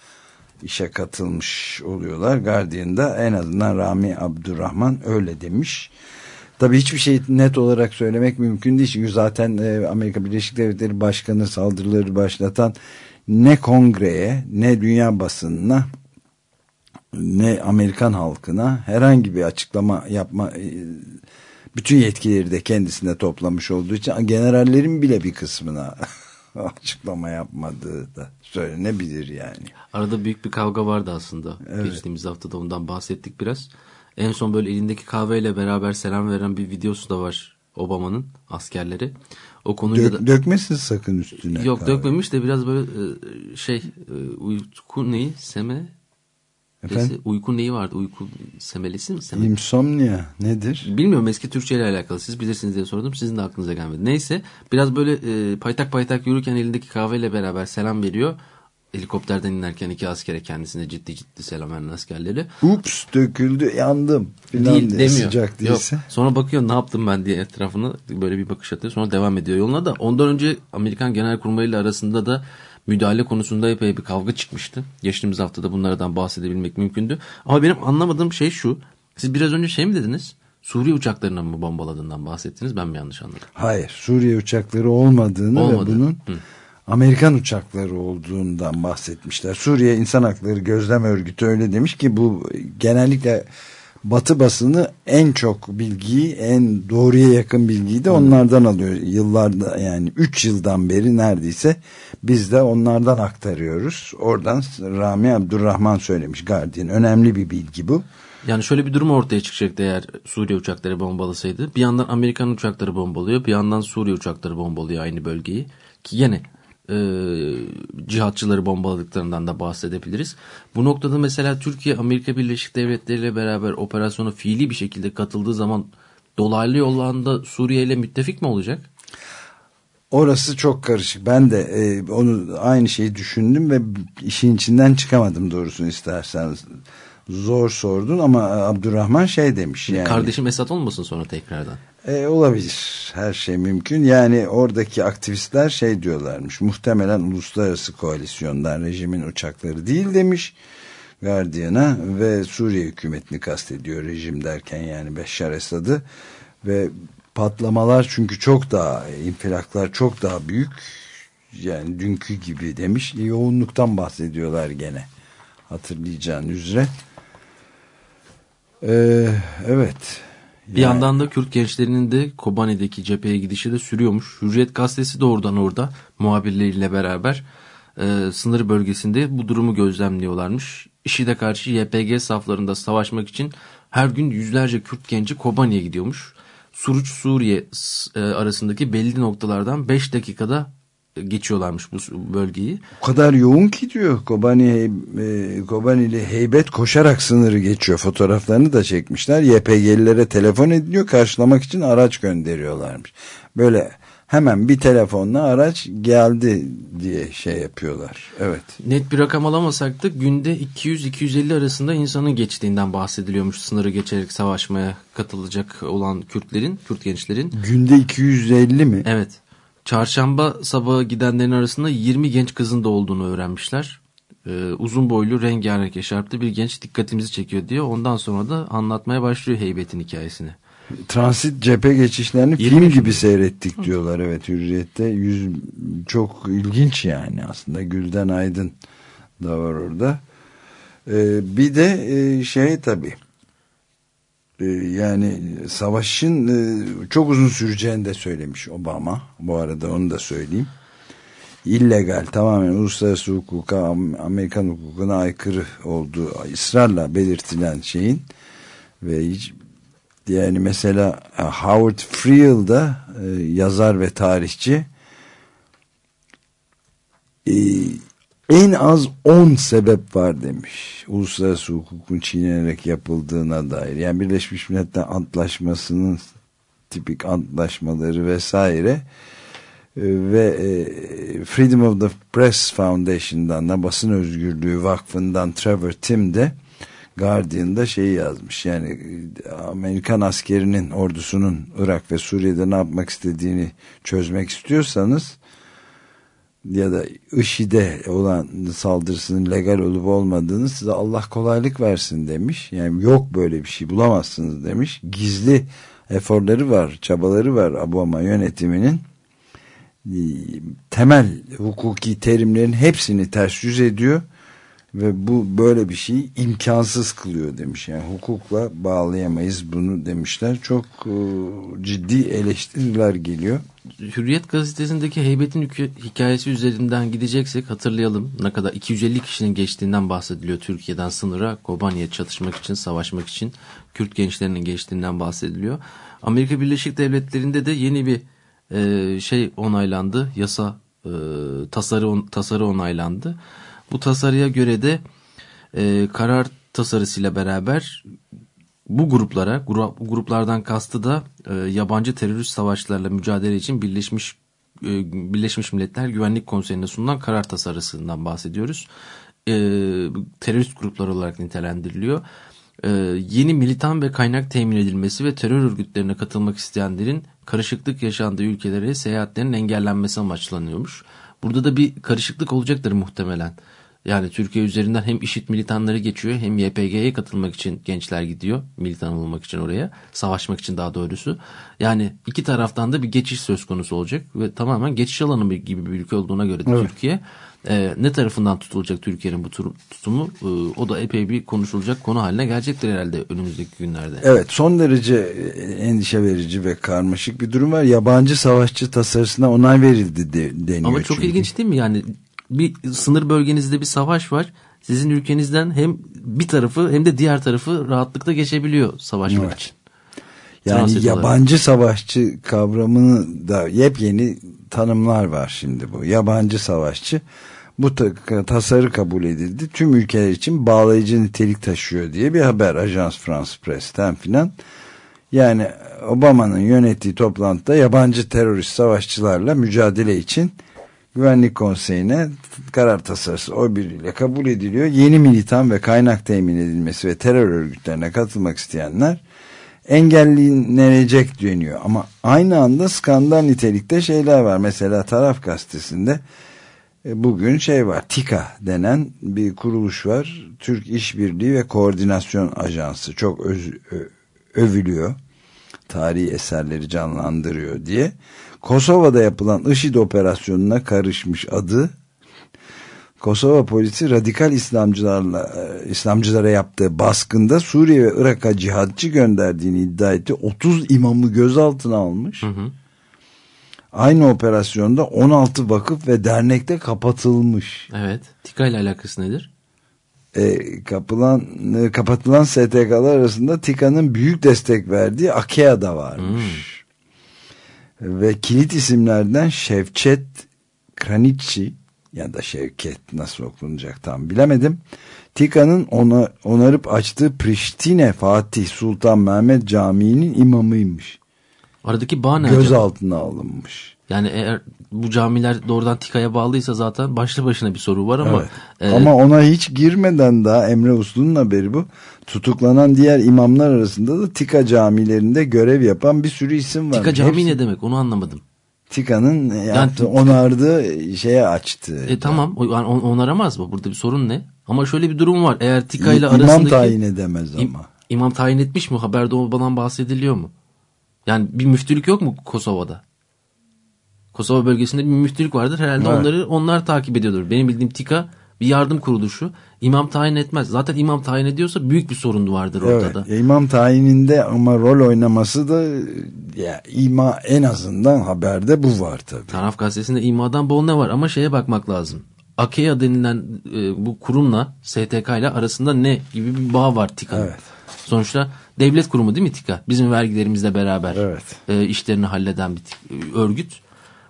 işe katılmış oluyorlar. Guardian'da en azından Rami Abdurrahman öyle demiş. Tabii hiçbir şey net olarak söylemek mümkün değil. Çünkü zaten e, Amerika Birleşik Devletleri Başkanı saldırıları başlatan ne kongreye ne dünya basınına ne Amerikan halkına herhangi bir açıklama yapma e, bütün yetkileri de kendisine toplamış olduğu için generallerin bile bir kısmına [laughs] açıklama yapmadığı da söylenebilir yani. Arada büyük bir kavga vardı aslında. Evet. Geçtiğimiz haftada ondan bahsettik biraz. En son böyle elindeki kahveyle beraber selam veren bir videosu da var Obama'nın askerleri. O konuyu Dök, da... Dökmesin sakın üstüne. Yok kahve. dökmemiş de biraz böyle e, şey e, uyku neyi? Seme? Efendim? Uyku neyi vardı? Uyku semelisi mi? Semel? Insomnia nedir? Bilmiyorum eski Türkçe ile alakalı. Siz bilirsiniz diye sordum. Sizin de aklınıza gelmedi. Neyse biraz böyle e, paytak paytak yürürken elindeki kahveyle beraber selam veriyor helikopterden inerken iki askere kendisine ciddi ciddi selam veren askerleri. Ups döküldü yandım falan Değil, diye, demiyor. sıcak değilse. Yok. Sonra bakıyor ne yaptım ben diye etrafını böyle bir bakış atıyor. Sonra devam ediyor yoluna da. Ondan önce Amerikan Genel Kurmayı ile arasında da müdahale konusunda epey bir kavga çıkmıştı. Geçtiğimiz haftada bunlardan bahsedebilmek mümkündü. Ama benim anlamadığım şey şu. Siz biraz önce şey mi dediniz? Suriye uçaklarına mı bombaladığından bahsettiniz? Ben mi yanlış anladım? Hayır. Suriye uçakları olmadığını Olmadı. ve bunun Hı. Amerikan uçakları olduğundan bahsetmişler. Suriye İnsan Hakları Gözlem Örgütü öyle demiş ki bu genellikle Batı basını en çok bilgiyi, en doğruya yakın bilgiyi de onlardan alıyor. Yıllarda yani 3 yıldan beri neredeyse biz de onlardan aktarıyoruz. Oradan Rami Abdurrahman söylemiş Guardian. Önemli bir bilgi bu. Yani şöyle bir durum ortaya çıkacaktı eğer Suriye uçakları bombalasaydı. Bir yandan Amerikan uçakları bombalıyor, bir yandan Suriye uçakları bombalıyor aynı bölgeyi. Ki yine e, cihatçıları bombaladıklarından da bahsedebiliriz. Bu noktada mesela Türkiye Amerika Birleşik Devletleri ile beraber operasyona fiili bir şekilde katıldığı zaman dolaylı yollarında Suriye ile müttefik mi olacak? Orası çok karışık. Ben de e, onu aynı şeyi düşündüm ve işin içinden çıkamadım doğrusunu isterseniz. Zor sordun ama Abdurrahman şey demiş yani. Kardeşim Esat olmasın sonra tekrardan. E, olabilir. Her şey mümkün. Yani oradaki aktivistler şey diyorlarmış. Muhtemelen uluslararası koalisyondan rejimin uçakları değil demiş. Guardian'a ve Suriye hükümetini kastediyor rejim derken yani Beşar Esad'ı ve patlamalar çünkü çok daha infilaklar çok daha büyük yani dünkü gibi demiş yoğunluktan bahsediyorlar gene hatırlayacağın üzere Ee, evet. Bir yandan da Kürt gençlerinin de Kobani'deki cepheye gidişi de sürüyormuş. Hürriyet gazetesi de oradan orada muhabirleriyle beraber e, sınır bölgesinde bu durumu gözlemliyorlarmış. IŞİD'e karşı YPG saflarında savaşmak için her gün yüzlerce Kürt genci Kobani'ye gidiyormuş. Suruç Suriye e, arasındaki belli noktalardan 5 dakikada geçiyorlarmış bu bölgeyi. O kadar yoğun ki diyor Kobani, e, Kobani'li heybet koşarak sınırı geçiyor. Fotoğraflarını da çekmişler. YPG'lilere telefon ediliyor karşılamak için araç gönderiyorlarmış. Böyle hemen bir telefonla araç geldi diye şey yapıyorlar. Evet. Net bir rakam alamasak da günde 200-250 arasında insanın geçtiğinden bahsediliyormuş sınırı geçerek savaşmaya katılacak olan Kürtlerin, Kürt gençlerin. Günde 250 mi? Evet. Çarşamba sabahı gidenlerin arasında 20 genç kızın da olduğunu öğrenmişler. Ee, uzun boylu rengarenk eşarplı bir genç dikkatimizi çekiyor diyor. Ondan sonra da anlatmaya başlıyor heybetin hikayesini. Transit cephe geçişlerini film gibi seyrettik diyorlar evet hürriyette. Yüz, çok ilginç yani aslında Gülden Aydın da var orada. Ee, bir de e, şey tabii yani savaşın e, çok uzun süreceğini de söylemiş Obama. Bu arada onu da söyleyeyim. illegal tamamen uluslararası hukuka Amerikan hukukuna aykırı olduğu ısrarla belirtilen şeyin ve hiç yani mesela e, Howard Friel da e, yazar ve tarihçi en az 10 sebep var demiş. Uluslararası hukukun çiğnenerek yapıldığına dair. Yani Birleşmiş Milletler Antlaşması'nın tipik antlaşmaları vesaire ve Freedom of the Press Foundation'dan da basın özgürlüğü vakfından Trevor Tim de Guardian'da şeyi yazmış. Yani Amerikan askerinin ordusunun Irak ve Suriye'de ne yapmak istediğini çözmek istiyorsanız ya da IŞİD'e olan saldırısının legal olup olmadığını size Allah kolaylık versin demiş. Yani yok böyle bir şey bulamazsınız demiş. Gizli eforları var, çabaları var Obama yönetiminin. Temel hukuki terimlerin hepsini ters yüz ediyor ve bu böyle bir şeyi imkansız kılıyor demiş. Yani hukukla bağlayamayız bunu demişler. Çok e, ciddi eleştiriler geliyor. Hürriyet gazetesindeki heybetin hikayesi üzerinden gideceksek hatırlayalım. Ne kadar 250 kişinin geçtiğinden bahsediliyor Türkiye'den sınıra Kobani'ye çatışmak için, savaşmak için Kürt gençlerinin geçtiğinden bahsediliyor. Amerika Birleşik Devletleri'nde de yeni bir e, şey onaylandı. Yasa e, tasarı, on, tasarı onaylandı. Bu tasarıya göre de e, karar tasarısıyla beraber bu gruplara, grup, gruplardan kastı da e, yabancı terörist savaşlarla mücadele için Birleşmiş e, Birleşmiş Milletler Güvenlik Konseyi'ne sunulan karar tasarısından bahsediyoruz. E, terörist gruplar olarak nitelendiriliyor. E, yeni militan ve kaynak temin edilmesi ve terör örgütlerine katılmak isteyenlerin karışıklık yaşandığı ülkelere seyahatlerinin engellenmesi amaçlanıyormuş. Burada da bir karışıklık olacaktır muhtemelen. Yani Türkiye üzerinden hem işit militanları geçiyor hem YPG'ye katılmak için gençler gidiyor. Militan olmak için oraya. Savaşmak için daha doğrusu. Yani iki taraftan da bir geçiş söz konusu olacak. Ve tamamen geçiş alanı gibi bir ülke olduğuna göre de evet. Türkiye e, ne tarafından tutulacak Türkiye'nin bu tutumu e, o da epey bir konuşulacak konu haline gelecektir herhalde önümüzdeki günlerde. Evet son derece endişe verici ve karmaşık bir durum var. Yabancı savaşçı tasarısına onay verildi de, deniyor. Ama çok çünkü. ilginç değil mi? Yani bir sınır bölgenizde bir savaş var. Sizin ülkenizden hem bir tarafı hem de diğer tarafı rahatlıkla geçebiliyor savaşmak evet. için. Yani Transit yabancı olarak. savaşçı kavramını da yepyeni tanımlar var şimdi bu. Yabancı savaşçı bu tasarı kabul edildi. Tüm ülkeler için bağlayıcı nitelik taşıyor diye bir haber Ajans France Press'ten filan. Yani Obama'nın yönettiği toplantıda yabancı terörist savaşçılarla mücadele için Güvenlik Konseyi'ne karar tasarısı o biriyle kabul ediliyor. Yeni militan ve kaynak temin edilmesi ve terör örgütlerine katılmak isteyenler engellenecek deniyor. Ama aynı anda skandal nitelikte şeyler var. Mesela Taraf Gazetesi'nde e, bugün şey var. TİKA denen bir kuruluş var. Türk İşbirliği ve Koordinasyon Ajansı. Çok öz, övülüyor. Tarihi eserleri canlandırıyor diye. Kosova'da yapılan IŞİD operasyonuna karışmış adı Kosova polisi radikal İslamcılarla e, İslamcılara yaptığı baskında Suriye ve Irak'a cihatçı gönderdiğini iddia etti. 30 imamı gözaltına almış. Aynı operasyonda 16 vakıf ve dernekte kapatılmış. Evet. Tika ile alakası nedir? E, kapılan, e, kapatılan STK'lar arasında TİKA'nın büyük destek verdiği AKEA da varmış. Ve kilit isimlerden Şevçet Kraniçi ya da Şevket nasıl okunacak tam bilemedim. TİKA'nın ona, onarıp açtığı Priştine Fatih Sultan Mehmet Camii'nin imamıymış. Aradaki bağ ne acaba? Gözaltına alınmış. Yani eğer bu camiler doğrudan TİKA'ya bağlıysa zaten başlı başına bir soru var ama Evet. e, Ama ona hiç girmeden daha Emre Uslu'nun haberi bu. Tutuklanan diğer imamlar arasında da Tika camilerinde görev yapan bir sürü isim var. TİKA cami Hepsi ne demek onu anlamadım. Tika'nın yaptığı, Tika- onardığı şeye açtı. E tamam yani on- onaramaz mı? Burada bir sorun ne? Ama şöyle bir durum var. Eğer TİKA ile İmam arasındaki... tayin edemez İm- ama. İmam tayin etmiş mi? Haberde ondan bahsediliyor mu? Yani bir müftülük yok mu Kosova'da? Kosova bölgesinde bir müftülük vardır. Herhalde Evet. onları onlar takip ediyordur. Benim bildiğim TİKA bir yardım kuruluşu. İmam tayin etmez. Zaten imam tayin ediyorsa büyük bir sorun vardır Evet, ortada. imam tayininde ama rol oynaması da ya ima en azından haberde bu var tabii. Taraf gazetesinde imadan bol ne var ama şeye bakmak lazım. AKEA denilen e, bu kurumla STK ile arasında ne gibi bir bağ var TİKA'nın. Evet. Sonuçta devlet kurumu değil mi TİKA? Bizim vergilerimizle beraber Evet. e, işlerini halleden bir e, örgüt.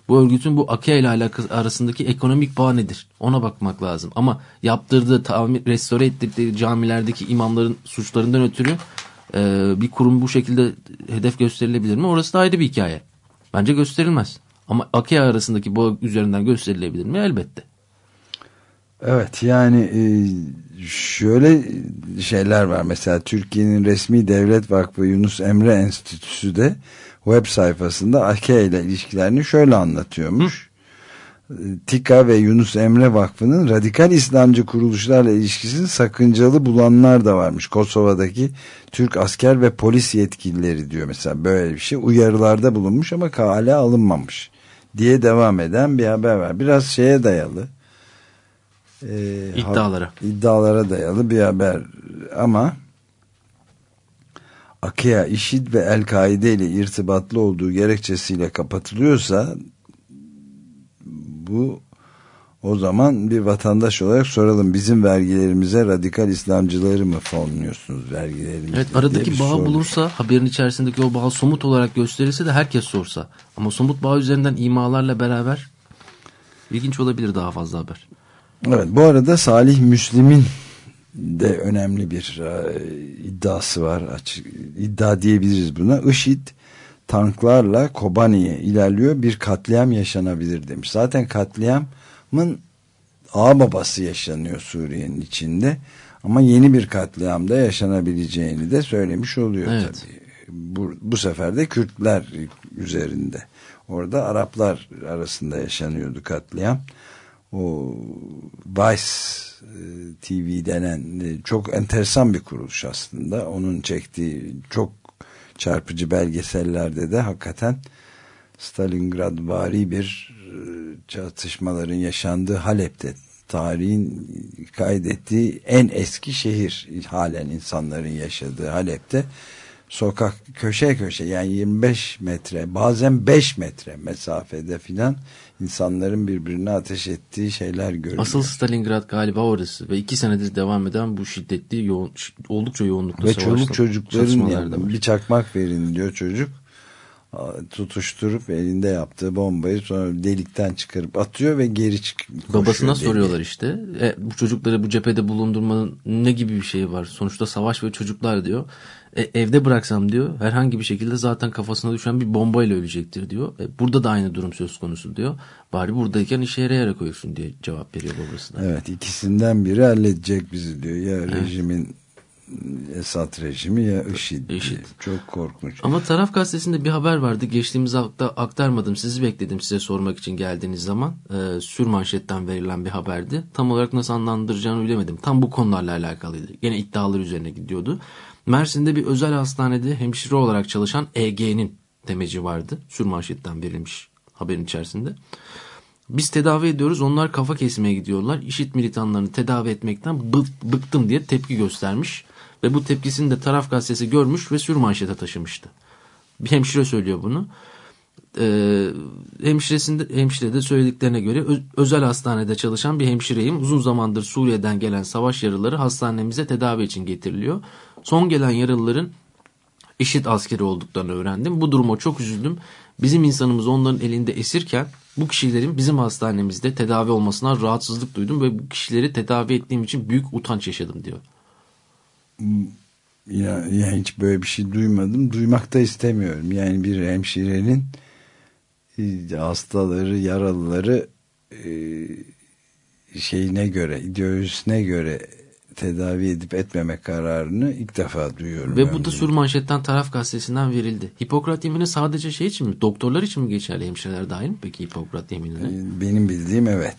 Bu örgütün bu AKEA ile alakası arasındaki ekonomik bağ nedir? Ona bakmak lazım. Ama yaptırdığı, tamir, restore ettirdiği camilerdeki imamların suçlarından ötürü e, bir kurum bu şekilde hedef gösterilebilir mi? Orası da ayrı bir hikaye. Bence gösterilmez. Ama AKEA arasındaki bağ üzerinden gösterilebilir mi? Elbette. Evet yani e, şöyle şeyler var mesela Türkiye'nin resmi devlet vakfı Yunus Emre Enstitüsü de web sayfasında AKE ile ilişkilerini şöyle anlatıyormuş. E, TİKA ve Yunus Emre Vakfı'nın radikal İslamcı kuruluşlarla ilişkisini sakıncalı bulanlar da varmış. Kosova'daki Türk asker ve polis yetkilileri diyor mesela böyle bir şey uyarılarda bulunmuş ama kale alınmamış diye devam eden bir haber var. Biraz şeye dayalı e, İddialara. iddialara dayalı bir haber ama AKEA, IŞİD ve El-Kaide ile irtibatlı olduğu gerekçesiyle kapatılıyorsa bu o zaman bir vatandaş olarak soralım bizim vergilerimize radikal İslamcıları mı fonluyorsunuz vergilerimize Evet aradaki bağ sormuş. bulunsa haberin içerisindeki o bağ somut olarak gösterilse de herkes sorsa. Ama somut bağ üzerinden imalarla beraber ilginç olabilir daha fazla haber. Evet bu arada Salih Müslim'in de önemli bir e, iddiası var. Açık, iddia diyebiliriz buna. IŞİD tanklarla Kobani'ye ilerliyor. Bir katliam yaşanabilir demiş. Zaten katliamın ağababası yaşanıyor Suriye'nin içinde. Ama yeni bir katliamda yaşanabileceğini de söylemiş oluyor Evet. tabii. Bu, bu sefer de Kürtler üzerinde. Orada Araplar arasında yaşanıyordu katliam. O Vice e, TV denen e, çok enteresan bir kuruluş aslında. Onun çektiği çok çarpıcı belgesellerde de hakikaten Stalingrad vari bir e, çatışmaların yaşandığı Halep'te tarihin kaydettiği en eski şehir halen insanların yaşadığı Halep'te sokak köşe köşe yani 25 metre bazen 5 metre mesafede filan insanların birbirine ateş ettiği şeyler görülüyor. Asıl Stalingrad galiba orası ve iki senedir devam eden bu şiddetli yoğun, oldukça yoğunluklu Ve savaş- çoluk çocukların çatışmalarda yani bir çakmak verin diyor çocuk. Tutuşturup elinde yaptığı bombayı sonra delikten çıkarıp atıyor ve geri çık. Babasına koşuyor soruyorlar işte. E, bu çocukları bu cephede bulundurmanın ne gibi bir şeyi var? Sonuçta savaş ve çocuklar diyor. E, evde bıraksam diyor herhangi bir şekilde zaten kafasına düşen bir bombayla ölecektir diyor. E, burada da aynı durum söz konusu diyor. Bari buradayken işe yarayarak ölsün diye cevap veriyor babasına. Evet ikisinden biri halledecek bizi diyor. Ya rejimin Esad rejimi ya IŞİD. IŞİD. Çok korkunç. Ama taraf gazetesinde bir haber vardı. Geçtiğimiz hafta aktarmadım. Sizi bekledim size sormak için geldiğiniz zaman. Ee, sür manşetten verilen bir haberdi. Tam olarak nasıl anlandıracağını bilemedim. Tam bu konularla alakalıydı. Yine iddialar üzerine gidiyordu. Mersin'de bir özel hastanede hemşire olarak çalışan EG'nin demeci vardı. Sür manşetten verilmiş haberin içerisinde. Biz tedavi ediyoruz onlar kafa kesmeye gidiyorlar. İşit militanlarını tedavi etmekten bı- bıktım diye tepki göstermiş. Ve bu tepkisini de taraf gazetesi görmüş ve sürmanşete taşımıştı. Bir hemşire söylüyor bunu. Ee, hemşiresinde, hemşire de söylediklerine göre özel hastanede çalışan bir hemşireyim. Uzun zamandır Suriye'den gelen savaş yaralıları hastanemize tedavi için getiriliyor. Son gelen yaralıların IŞİD askeri olduklarını öğrendim. Bu duruma çok üzüldüm. Bizim insanımız onların elinde esirken bu kişilerin bizim hastanemizde tedavi olmasına rahatsızlık duydum ve bu kişileri tedavi ettiğim için büyük utanç yaşadım diyor. Ya, ya hiç böyle bir şey duymadım. Duymak da istemiyorum. Yani bir hemşirenin e, hastaları, yaralıları e, şeyine göre, ideolojisine göre tedavi edip etmeme kararını ilk defa duyuyorum. Ve bu da. Sur Manşet'ten taraf gazetesinden verildi. Hipokrat yemini sadece şey için mi? Doktorlar için mi geçerli hemşireler dahil mi peki Hipokrat yeminine? E, Benim bildiğim evet.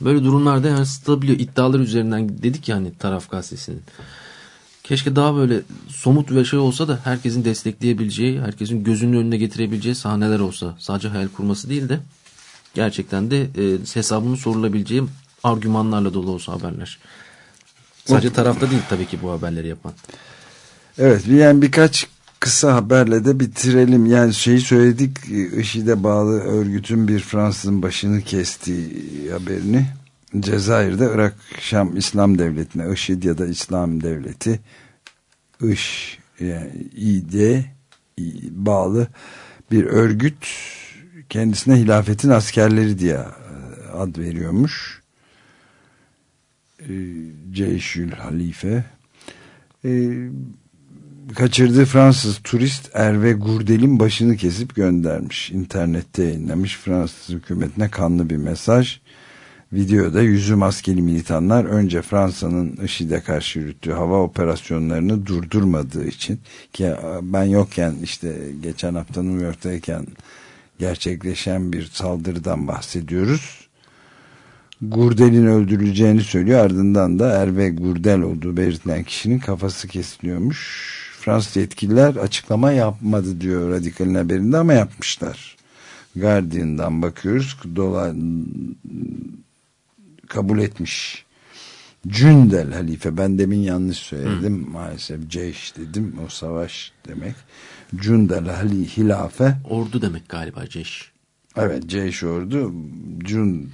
Böyle durumlarda yansıtılabiliyor. İddialar üzerinden dedik yani taraf gazetesinin. Keşke daha böyle somut ve şey olsa da herkesin destekleyebileceği, herkesin gözünün önüne getirebileceği sahneler olsa. Sadece hayal kurması değil de gerçekten de e, hesabının sorulabileceği argümanlarla dolu olsa haberler. Sadece tarafta değil tabii ki bu haberleri yapan. Evet yani birkaç kısa haberle de bitirelim. Yani şeyi söyledik IŞİD'e bağlı örgütün bir Fransızın başını kestiği haberini. Cezayir'de Irak Şam İslam Devleti'ne IŞİD ya da İslam Devleti IŞ yani İD bağlı bir örgüt kendisine hilafetin askerleri diye e, ad veriyormuş. E, Ceyşül Halife e, kaçırdığı Fransız turist Erve Gurdel'in başını kesip göndermiş. İnternette yayınlamış Fransız hükümetine kanlı bir mesaj. Videoda yüzü maskeli militanlar önce Fransa'nın IŞİD'e karşı yürüttüğü hava operasyonlarını durdurmadığı için ki ben yokken işte geçen hafta New York'tayken gerçekleşen bir saldırıdan bahsediyoruz. Gurdel'in öldürüleceğini söylüyor. Ardından da Erve Gurdel olduğu belirtilen kişinin kafası kesiliyormuş. Fransız yetkililer açıklama yapmadı diyor radikalin haberinde ama yapmışlar. Guardian'dan bakıyoruz. Dolar kabul etmiş. Cündel halife. Ben demin yanlış söyledim. Hı. Maalesef ceyş dedim. O savaş demek. Cündel hali hilafe. Ordu demek galiba ceş. Evet ceyş ordu.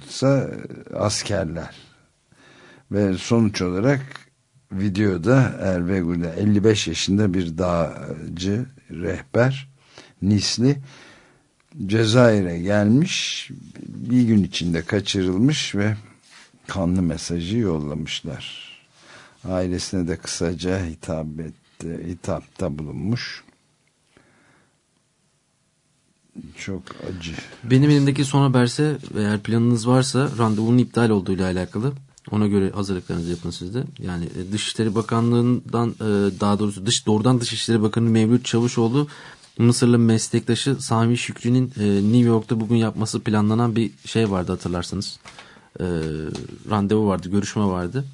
İse askerler. Ve sonuç olarak videoda Erve Gül'de 55 yaşında bir dağcı rehber Nisli Cezayir'e gelmiş bir gün içinde kaçırılmış ve kanlı mesajı yollamışlar. Ailesine de kısaca hitap etti, hitapta bulunmuş. Çok acı. Benim elimdeki son haberse eğer planınız varsa randevunun iptal olduğuyla alakalı. Ona göre hazırlıklarınızı yapın siz de. Yani Dışişleri Bakanlığı'ndan daha doğrusu dış doğrudan Dışişleri Bakanı Mevlüt Çavuşoğlu Mısırlı meslektaşı Sami Şükrü'nün New York'ta bugün yapması planlanan bir şey vardı hatırlarsanız. randevu vardı, görüşme vardı.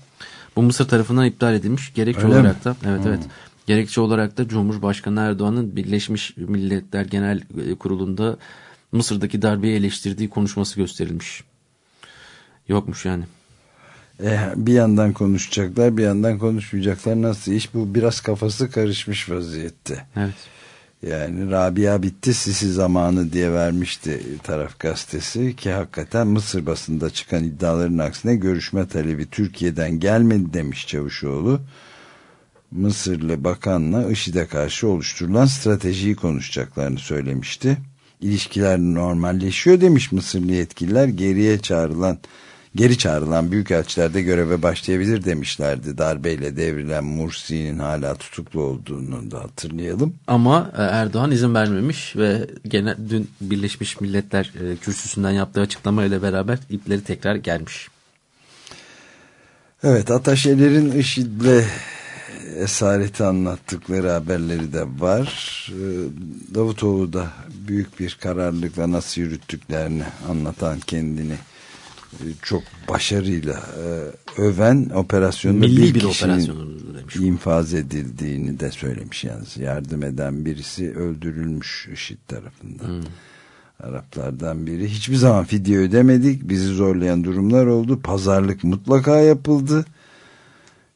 Bu Mısır tarafından iptal edilmiş. Gerekçe Öyle olarak mi? da evet Hmm. evet. Gerekçe olarak da Cumhurbaşkanı Erdoğan'ın Birleşmiş Milletler Genel Kurulu'nda Mısır'daki darbeyi eleştirdiği konuşması gösterilmiş. Yokmuş yani. E, bir yandan konuşacaklar bir yandan konuşmayacaklar nasıl iş bu biraz kafası karışmış vaziyette. Evet. Yani Rabia bitti Sisi zamanı diye vermişti taraf gazetesi ki hakikaten Mısır basında çıkan iddiaların aksine görüşme talebi Türkiye'den gelmedi demiş Çavuşoğlu. Mısırlı bakanla IŞİD'e karşı oluşturulan stratejiyi konuşacaklarını söylemişti. İlişkiler normalleşiyor demiş Mısırlı yetkililer geriye çağrılan geri çağrılan büyükelçiler de göreve başlayabilir demişlerdi. Darbeyle devrilen Mursi'nin hala tutuklu olduğunu da hatırlayalım. Ama e, Erdoğan izin vermemiş ve gene dün Birleşmiş Milletler e, kürsüsünden yaptığı açıklamayla beraber ipleri tekrar gelmiş. Evet Ataşeler'in IŞİD'le esareti anlattıkları haberleri de var. Ee, Davutoğlu da büyük bir kararlılıkla nasıl yürüttüklerini anlatan kendini e, çok başarıyla e, öven operasyonda Milli bir, bir kişinin demiş. infaz edildiğini de söylemiş yalnız yardım eden birisi öldürülmüş IŞİD tarafından. Araplardan biri. Hiçbir zaman fidye ödemedik. Bizi zorlayan durumlar oldu. Pazarlık mutlaka yapıldı.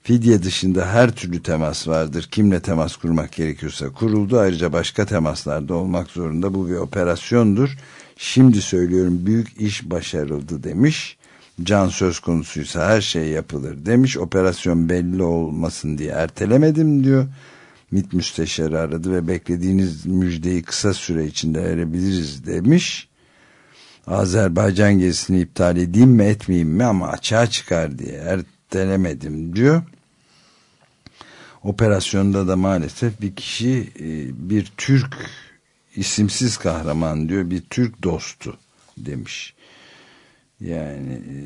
Fidye dışında her türlü temas vardır. Kimle temas kurmak gerekiyorsa kuruldu. Ayrıca başka temaslarda olmak zorunda. Bu bir operasyondur. Şimdi söylüyorum büyük iş başarıldı demiş. Can söz konusuysa her şey yapılır demiş. Operasyon belli olmasın diye ertelemedim diyor. MİT müsteşarı aradı ve beklediğiniz müjdeyi kısa süre içinde verebiliriz demiş. Azerbaycan gezisini iptal edeyim mi etmeyeyim mi ama açığa çıkar diye ertelemedim diyor. Operasyonda da maalesef bir kişi e, bir Türk isimsiz kahraman diyor bir Türk dostu demiş. Yani e,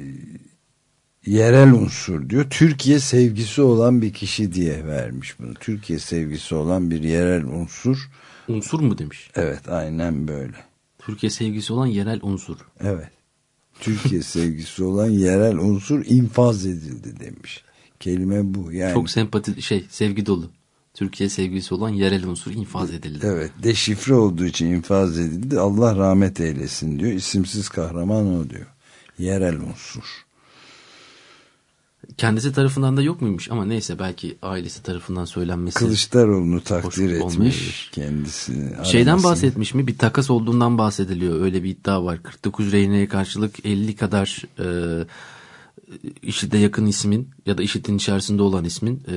yerel unsur diyor. Türkiye sevgisi olan bir kişi diye vermiş bunu. Türkiye sevgisi olan bir yerel unsur. Unsur mu demiş? Evet aynen böyle. Türkiye sevgisi olan yerel unsur. Evet. Türkiye [laughs] sevgisi olan yerel unsur infaz edildi demiş. Kelime bu. Yani Çok sempati şey sevgi dolu. Türkiye sevgisi olan yerel unsur infaz edildi. Evet deşifre olduğu için infaz edildi. Allah rahmet eylesin diyor. İsimsiz kahraman o diyor. Yerel unsur. Kendisi tarafından da yok muymuş ama neyse belki ailesi tarafından söylenmesi. Kılıçdaroğlu'nu takdir etmiş olmayabilir. kendisini. Şeyden aramasını. bahsetmiş mi? Bir takas olduğundan bahsediliyor. Öyle bir iddia var. 49 rehineye karşılık 50 kadar e, IŞİD'e yakın ismin ya da IŞİD'in içerisinde olan ismin e,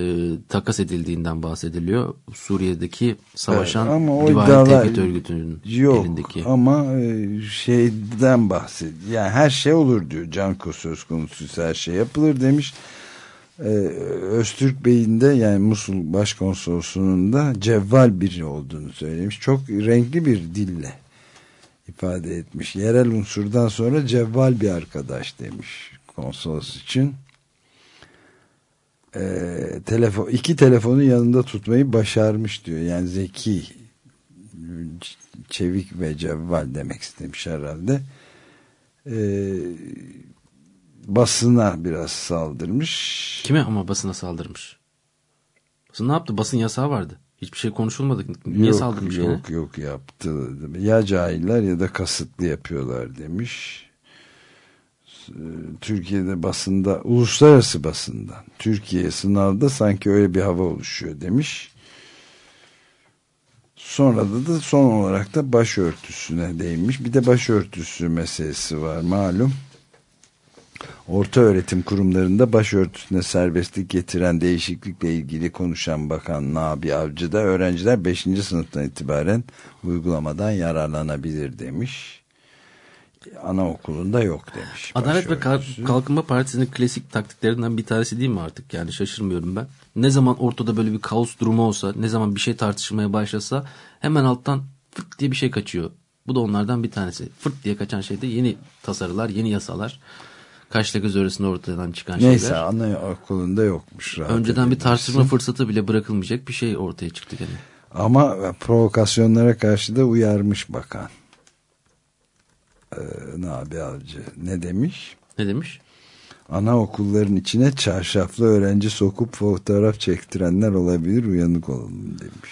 takas edildiğinden bahsediliyor. Suriye'deki savaşan Evet, ama o Tevhid Örgütü'nün Yok elindeki. ama e, şeyden bahsediyor. Yani her şey olur diyor. Canko söz konusuysa her şey yapılır demiş. Ee, Öztürk Bey'in de yani Musul Başkonsolosu'nun da cevval biri olduğunu söylemiş. Çok renkli bir dille ifade etmiş. Yerel unsurdan sonra cevval bir arkadaş demiş konsolos için. Ee, telefon iki telefonu yanında tutmayı başarmış diyor. Yani zeki çevik ve cevval demek istemiş herhalde. Ee, basına biraz saldırmış. Kime ama basına saldırmış? Basın ne yaptı? Basın yasağı vardı. Hiçbir şey konuşulmadı. Niye yok, saldırmış yok, gene? Yok yaptı. Ya cahiller ya da kasıtlı yapıyorlar demiş. Ee, Türkiye'de basında, uluslararası basından Türkiye sınavda sanki öyle bir hava oluşuyor demiş. Sonra da, da son olarak da başörtüsüne değinmiş. Bir de başörtüsü meselesi var malum. Orta öğretim kurumlarında başörtüsüne serbestlik getiren değişiklikle ilgili konuşan Bakan Nabi Avcı da öğrenciler 5. sınıftan itibaren uygulamadan yararlanabilir demiş. Anaokulunda yok demiş. Adalet ve. Kalkınma Partisi'nin klasik taktiklerinden bir tanesi değil mi artık? Yani şaşırmıyorum ben. Ne zaman ortada böyle bir kaos durumu olsa, ne zaman bir şey tartışılmaya başlasa hemen alttan fırt diye bir şey kaçıyor. Bu da onlardan bir tanesi. Fırt diye kaçan şey de yeni tasarılar, yeni yasalar. Kaşla göz arasında ortadan çıkan Neyse şeyler. anaokulunda yokmuş. Önceden bir edebilirsin. tartışma fırsatı bile bırakılmayacak bir şey ortaya çıktı gene. Ama provokasyonlara karşı da uyarmış bakan. Ee, Nabi Avcı ne demiş? Ne demiş? Anaokulların içine çarşaflı öğrenci sokup fotoğraf çektirenler olabilir uyanık olun demiş.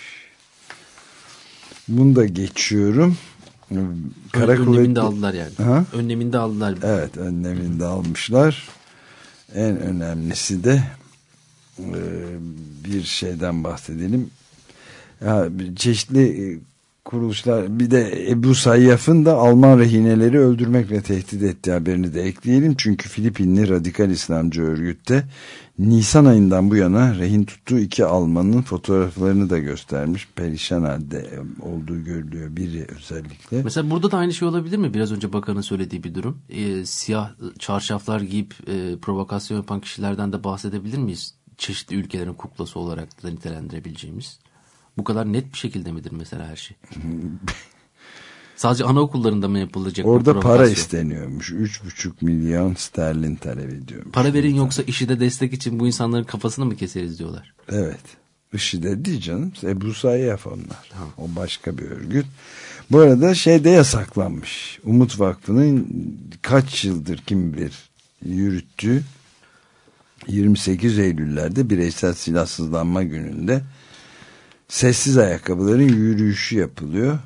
Bunu da geçiyorum. Kara Önlemini kuvvetli- de aldılar yani. Ha? Önlemini de aldılar. Evet önlemini de almışlar. En önemlisi de e, bir şeyden bahsedelim. Ya, çeşitli e, kuruluşlar bir de Ebu Sayyaf'ın da Alman rehineleri öldürmekle tehdit ettiği haberini de ekleyelim. Çünkü Filipinli radikal İslamcı örgütte Nisan ayından bu yana rehin tuttuğu iki Almanın fotoğraflarını da göstermiş. Perişan halde olduğu görülüyor biri özellikle. Mesela burada da aynı şey olabilir mi? Biraz önce bakanın söylediği bir durum. Ee, siyah çarşaflar giyip e, provokasyon yapan kişilerden de bahsedebilir miyiz? Çeşitli ülkelerin kuklası olarak da nitelendirebileceğimiz. Bu kadar net bir şekilde midir mesela her şey? Sadece anaokullarında mı yapılacak Orada para isteniyormuş. 3,5 milyon sterlin talep ediyormuş. Para verin yoksa işi de destek için bu insanların kafasını mı keseriz diyorlar. Evet. IŞİD'e değil canım. Ebu Sayyaf onlar. O başka bir örgüt. Bu arada şeyde yasaklanmış. Umut Vakfı'nın kaç yıldır kim bilir yürüttüğü 28 Eylül'lerde bireysel silahsızlanma gününde sessiz ayakkabıların yürüyüşü yapılıyor.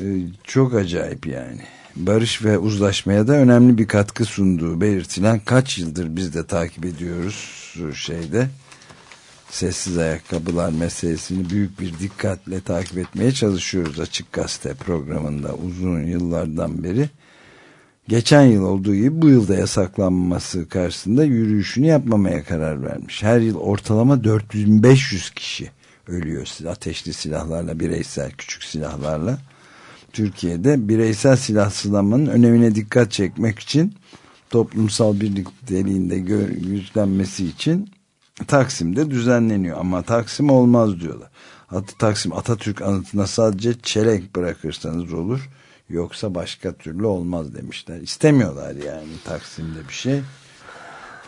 e, çok acayip yani. Barış ve uzlaşmaya da önemli bir katkı sunduğu belirtilen kaç yıldır biz de takip ediyoruz şeyde. Sessiz ayakkabılar meselesini büyük bir dikkatle takip etmeye çalışıyoruz Açık Gazete programında uzun yıllardan beri. Geçen yıl olduğu gibi bu yılda yasaklanması karşısında yürüyüşünü yapmamaya karar vermiş. Her yıl ortalama 4500 kişi ölüyor ateşli silahlarla, bireysel küçük silahlarla. Türkiye'de bireysel silahsızlanmanın önemine dikkat çekmek için toplumsal birlikteliğinde güçlenmesi için Taksim'de düzenleniyor ama Taksim olmaz diyorlar. At Taksim Atatürk anıtına sadece çelenk bırakırsanız olur yoksa başka türlü olmaz demişler. İstemiyorlar yani Taksim'de bir şey.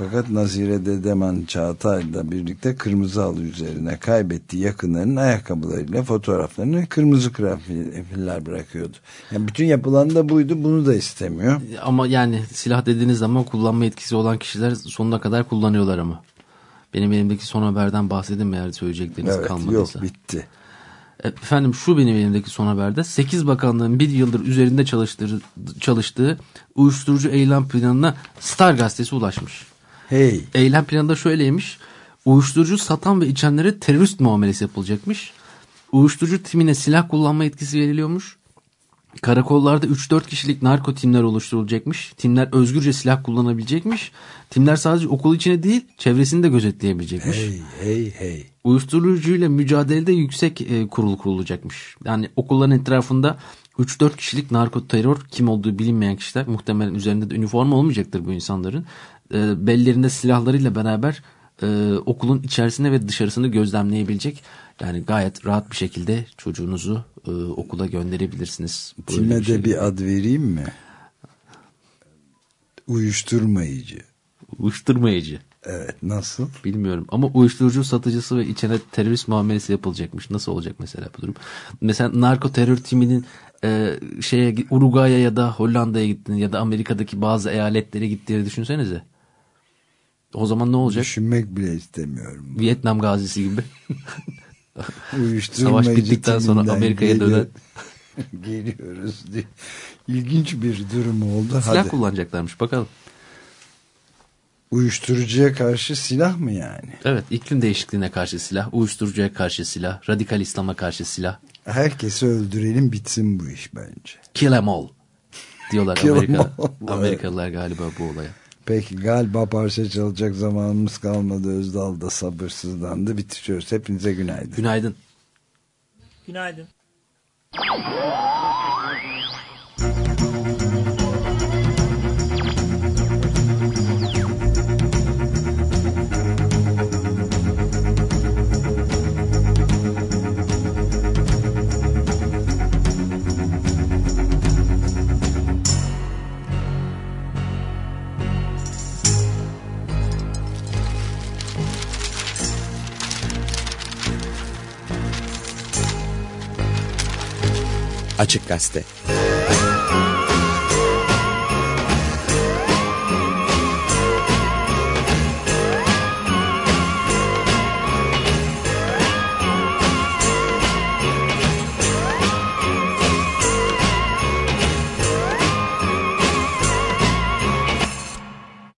Fakat Nazire Dedeman Çağatay'la birlikte kırmızı halı üzerine kaybettiği yakınlarının ayakkabılarıyla fotoğraflarını kırmızı krafiller bırakıyordu. Yani bütün yapılan da buydu bunu da istemiyor. Ama yani silah dediğiniz zaman kullanma etkisi olan kişiler sonuna kadar kullanıyorlar ama. Benim elimdeki son haberden bahsedin eğer söyleyecekleriniz evet, kalmadıysa. Yok bitti. E, efendim şu benim elimdeki son haberde 8 bakanlığın bir yıldır üzerinde çalıştığı uyuşturucu eylem planına Star gazetesi ulaşmış. Hey. Eylem planında şöyleymiş. Uyuşturucu satan ve içenlere terörist muamelesi yapılacakmış. Uyuşturucu timine silah kullanma etkisi veriliyormuş. Karakollarda 3-4 kişilik narko timler oluşturulacakmış. Timler özgürce silah kullanabilecekmiş. Timler sadece okul içine değil çevresini de gözetleyebilecekmiş. Hey hey hey. Uyuşturucuyla mücadelede yüksek e, kurul kurulacakmış. Yani okulların etrafında 3-4 kişilik narko terör kim olduğu bilinmeyen kişiler muhtemelen üzerinde de üniforma olmayacaktır bu insanların. E, bellerinde silahlarıyla beraber e, okulun içerisinde ve dışarısını gözlemleyebilecek. Yani gayet rahat bir şekilde çocuğunuzu e, okula gönderebilirsiniz. Böyle bir şey. de bir ad vereyim mi? Uyuşturmayıcı. Uyuşturmayıcı. Evet nasıl? Bilmiyorum ama uyuşturucu satıcısı ve içene terörist muamelesi yapılacakmış. Nasıl olacak mesela bu durum? Mesela narko terör timinin e, şeye Uruguay'a ya da Hollanda'ya gittiğini ya da Amerika'daki bazı eyaletlere gittiğini düşünsenize. O zaman ne olacak? Düşünmek bile istemiyorum. Vietnam gazisi gibi. [laughs] Savaş bittikten sonra Amerika'ya dönen [laughs] Geliyoruz diye. İlginç bir durum oldu. silah Hadi. kullanacaklarmış bakalım. Uyuşturucuya karşı silah mı yani? Evet iklim değişikliğine karşı silah, uyuşturucuya karşı silah, radikal İslam'a karşı silah. Herkesi öldürelim bitsin bu iş bence. Kill em all diyorlar Kill Amerika, all. Amerikalılar galiba bu olaya. Peki galiba parça çalacak zamanımız kalmadı. Özdal da sabırsızlandı. Bitiriyoruz. Hepinize günaydın. Günaydın. Günaydın. Açık Gazete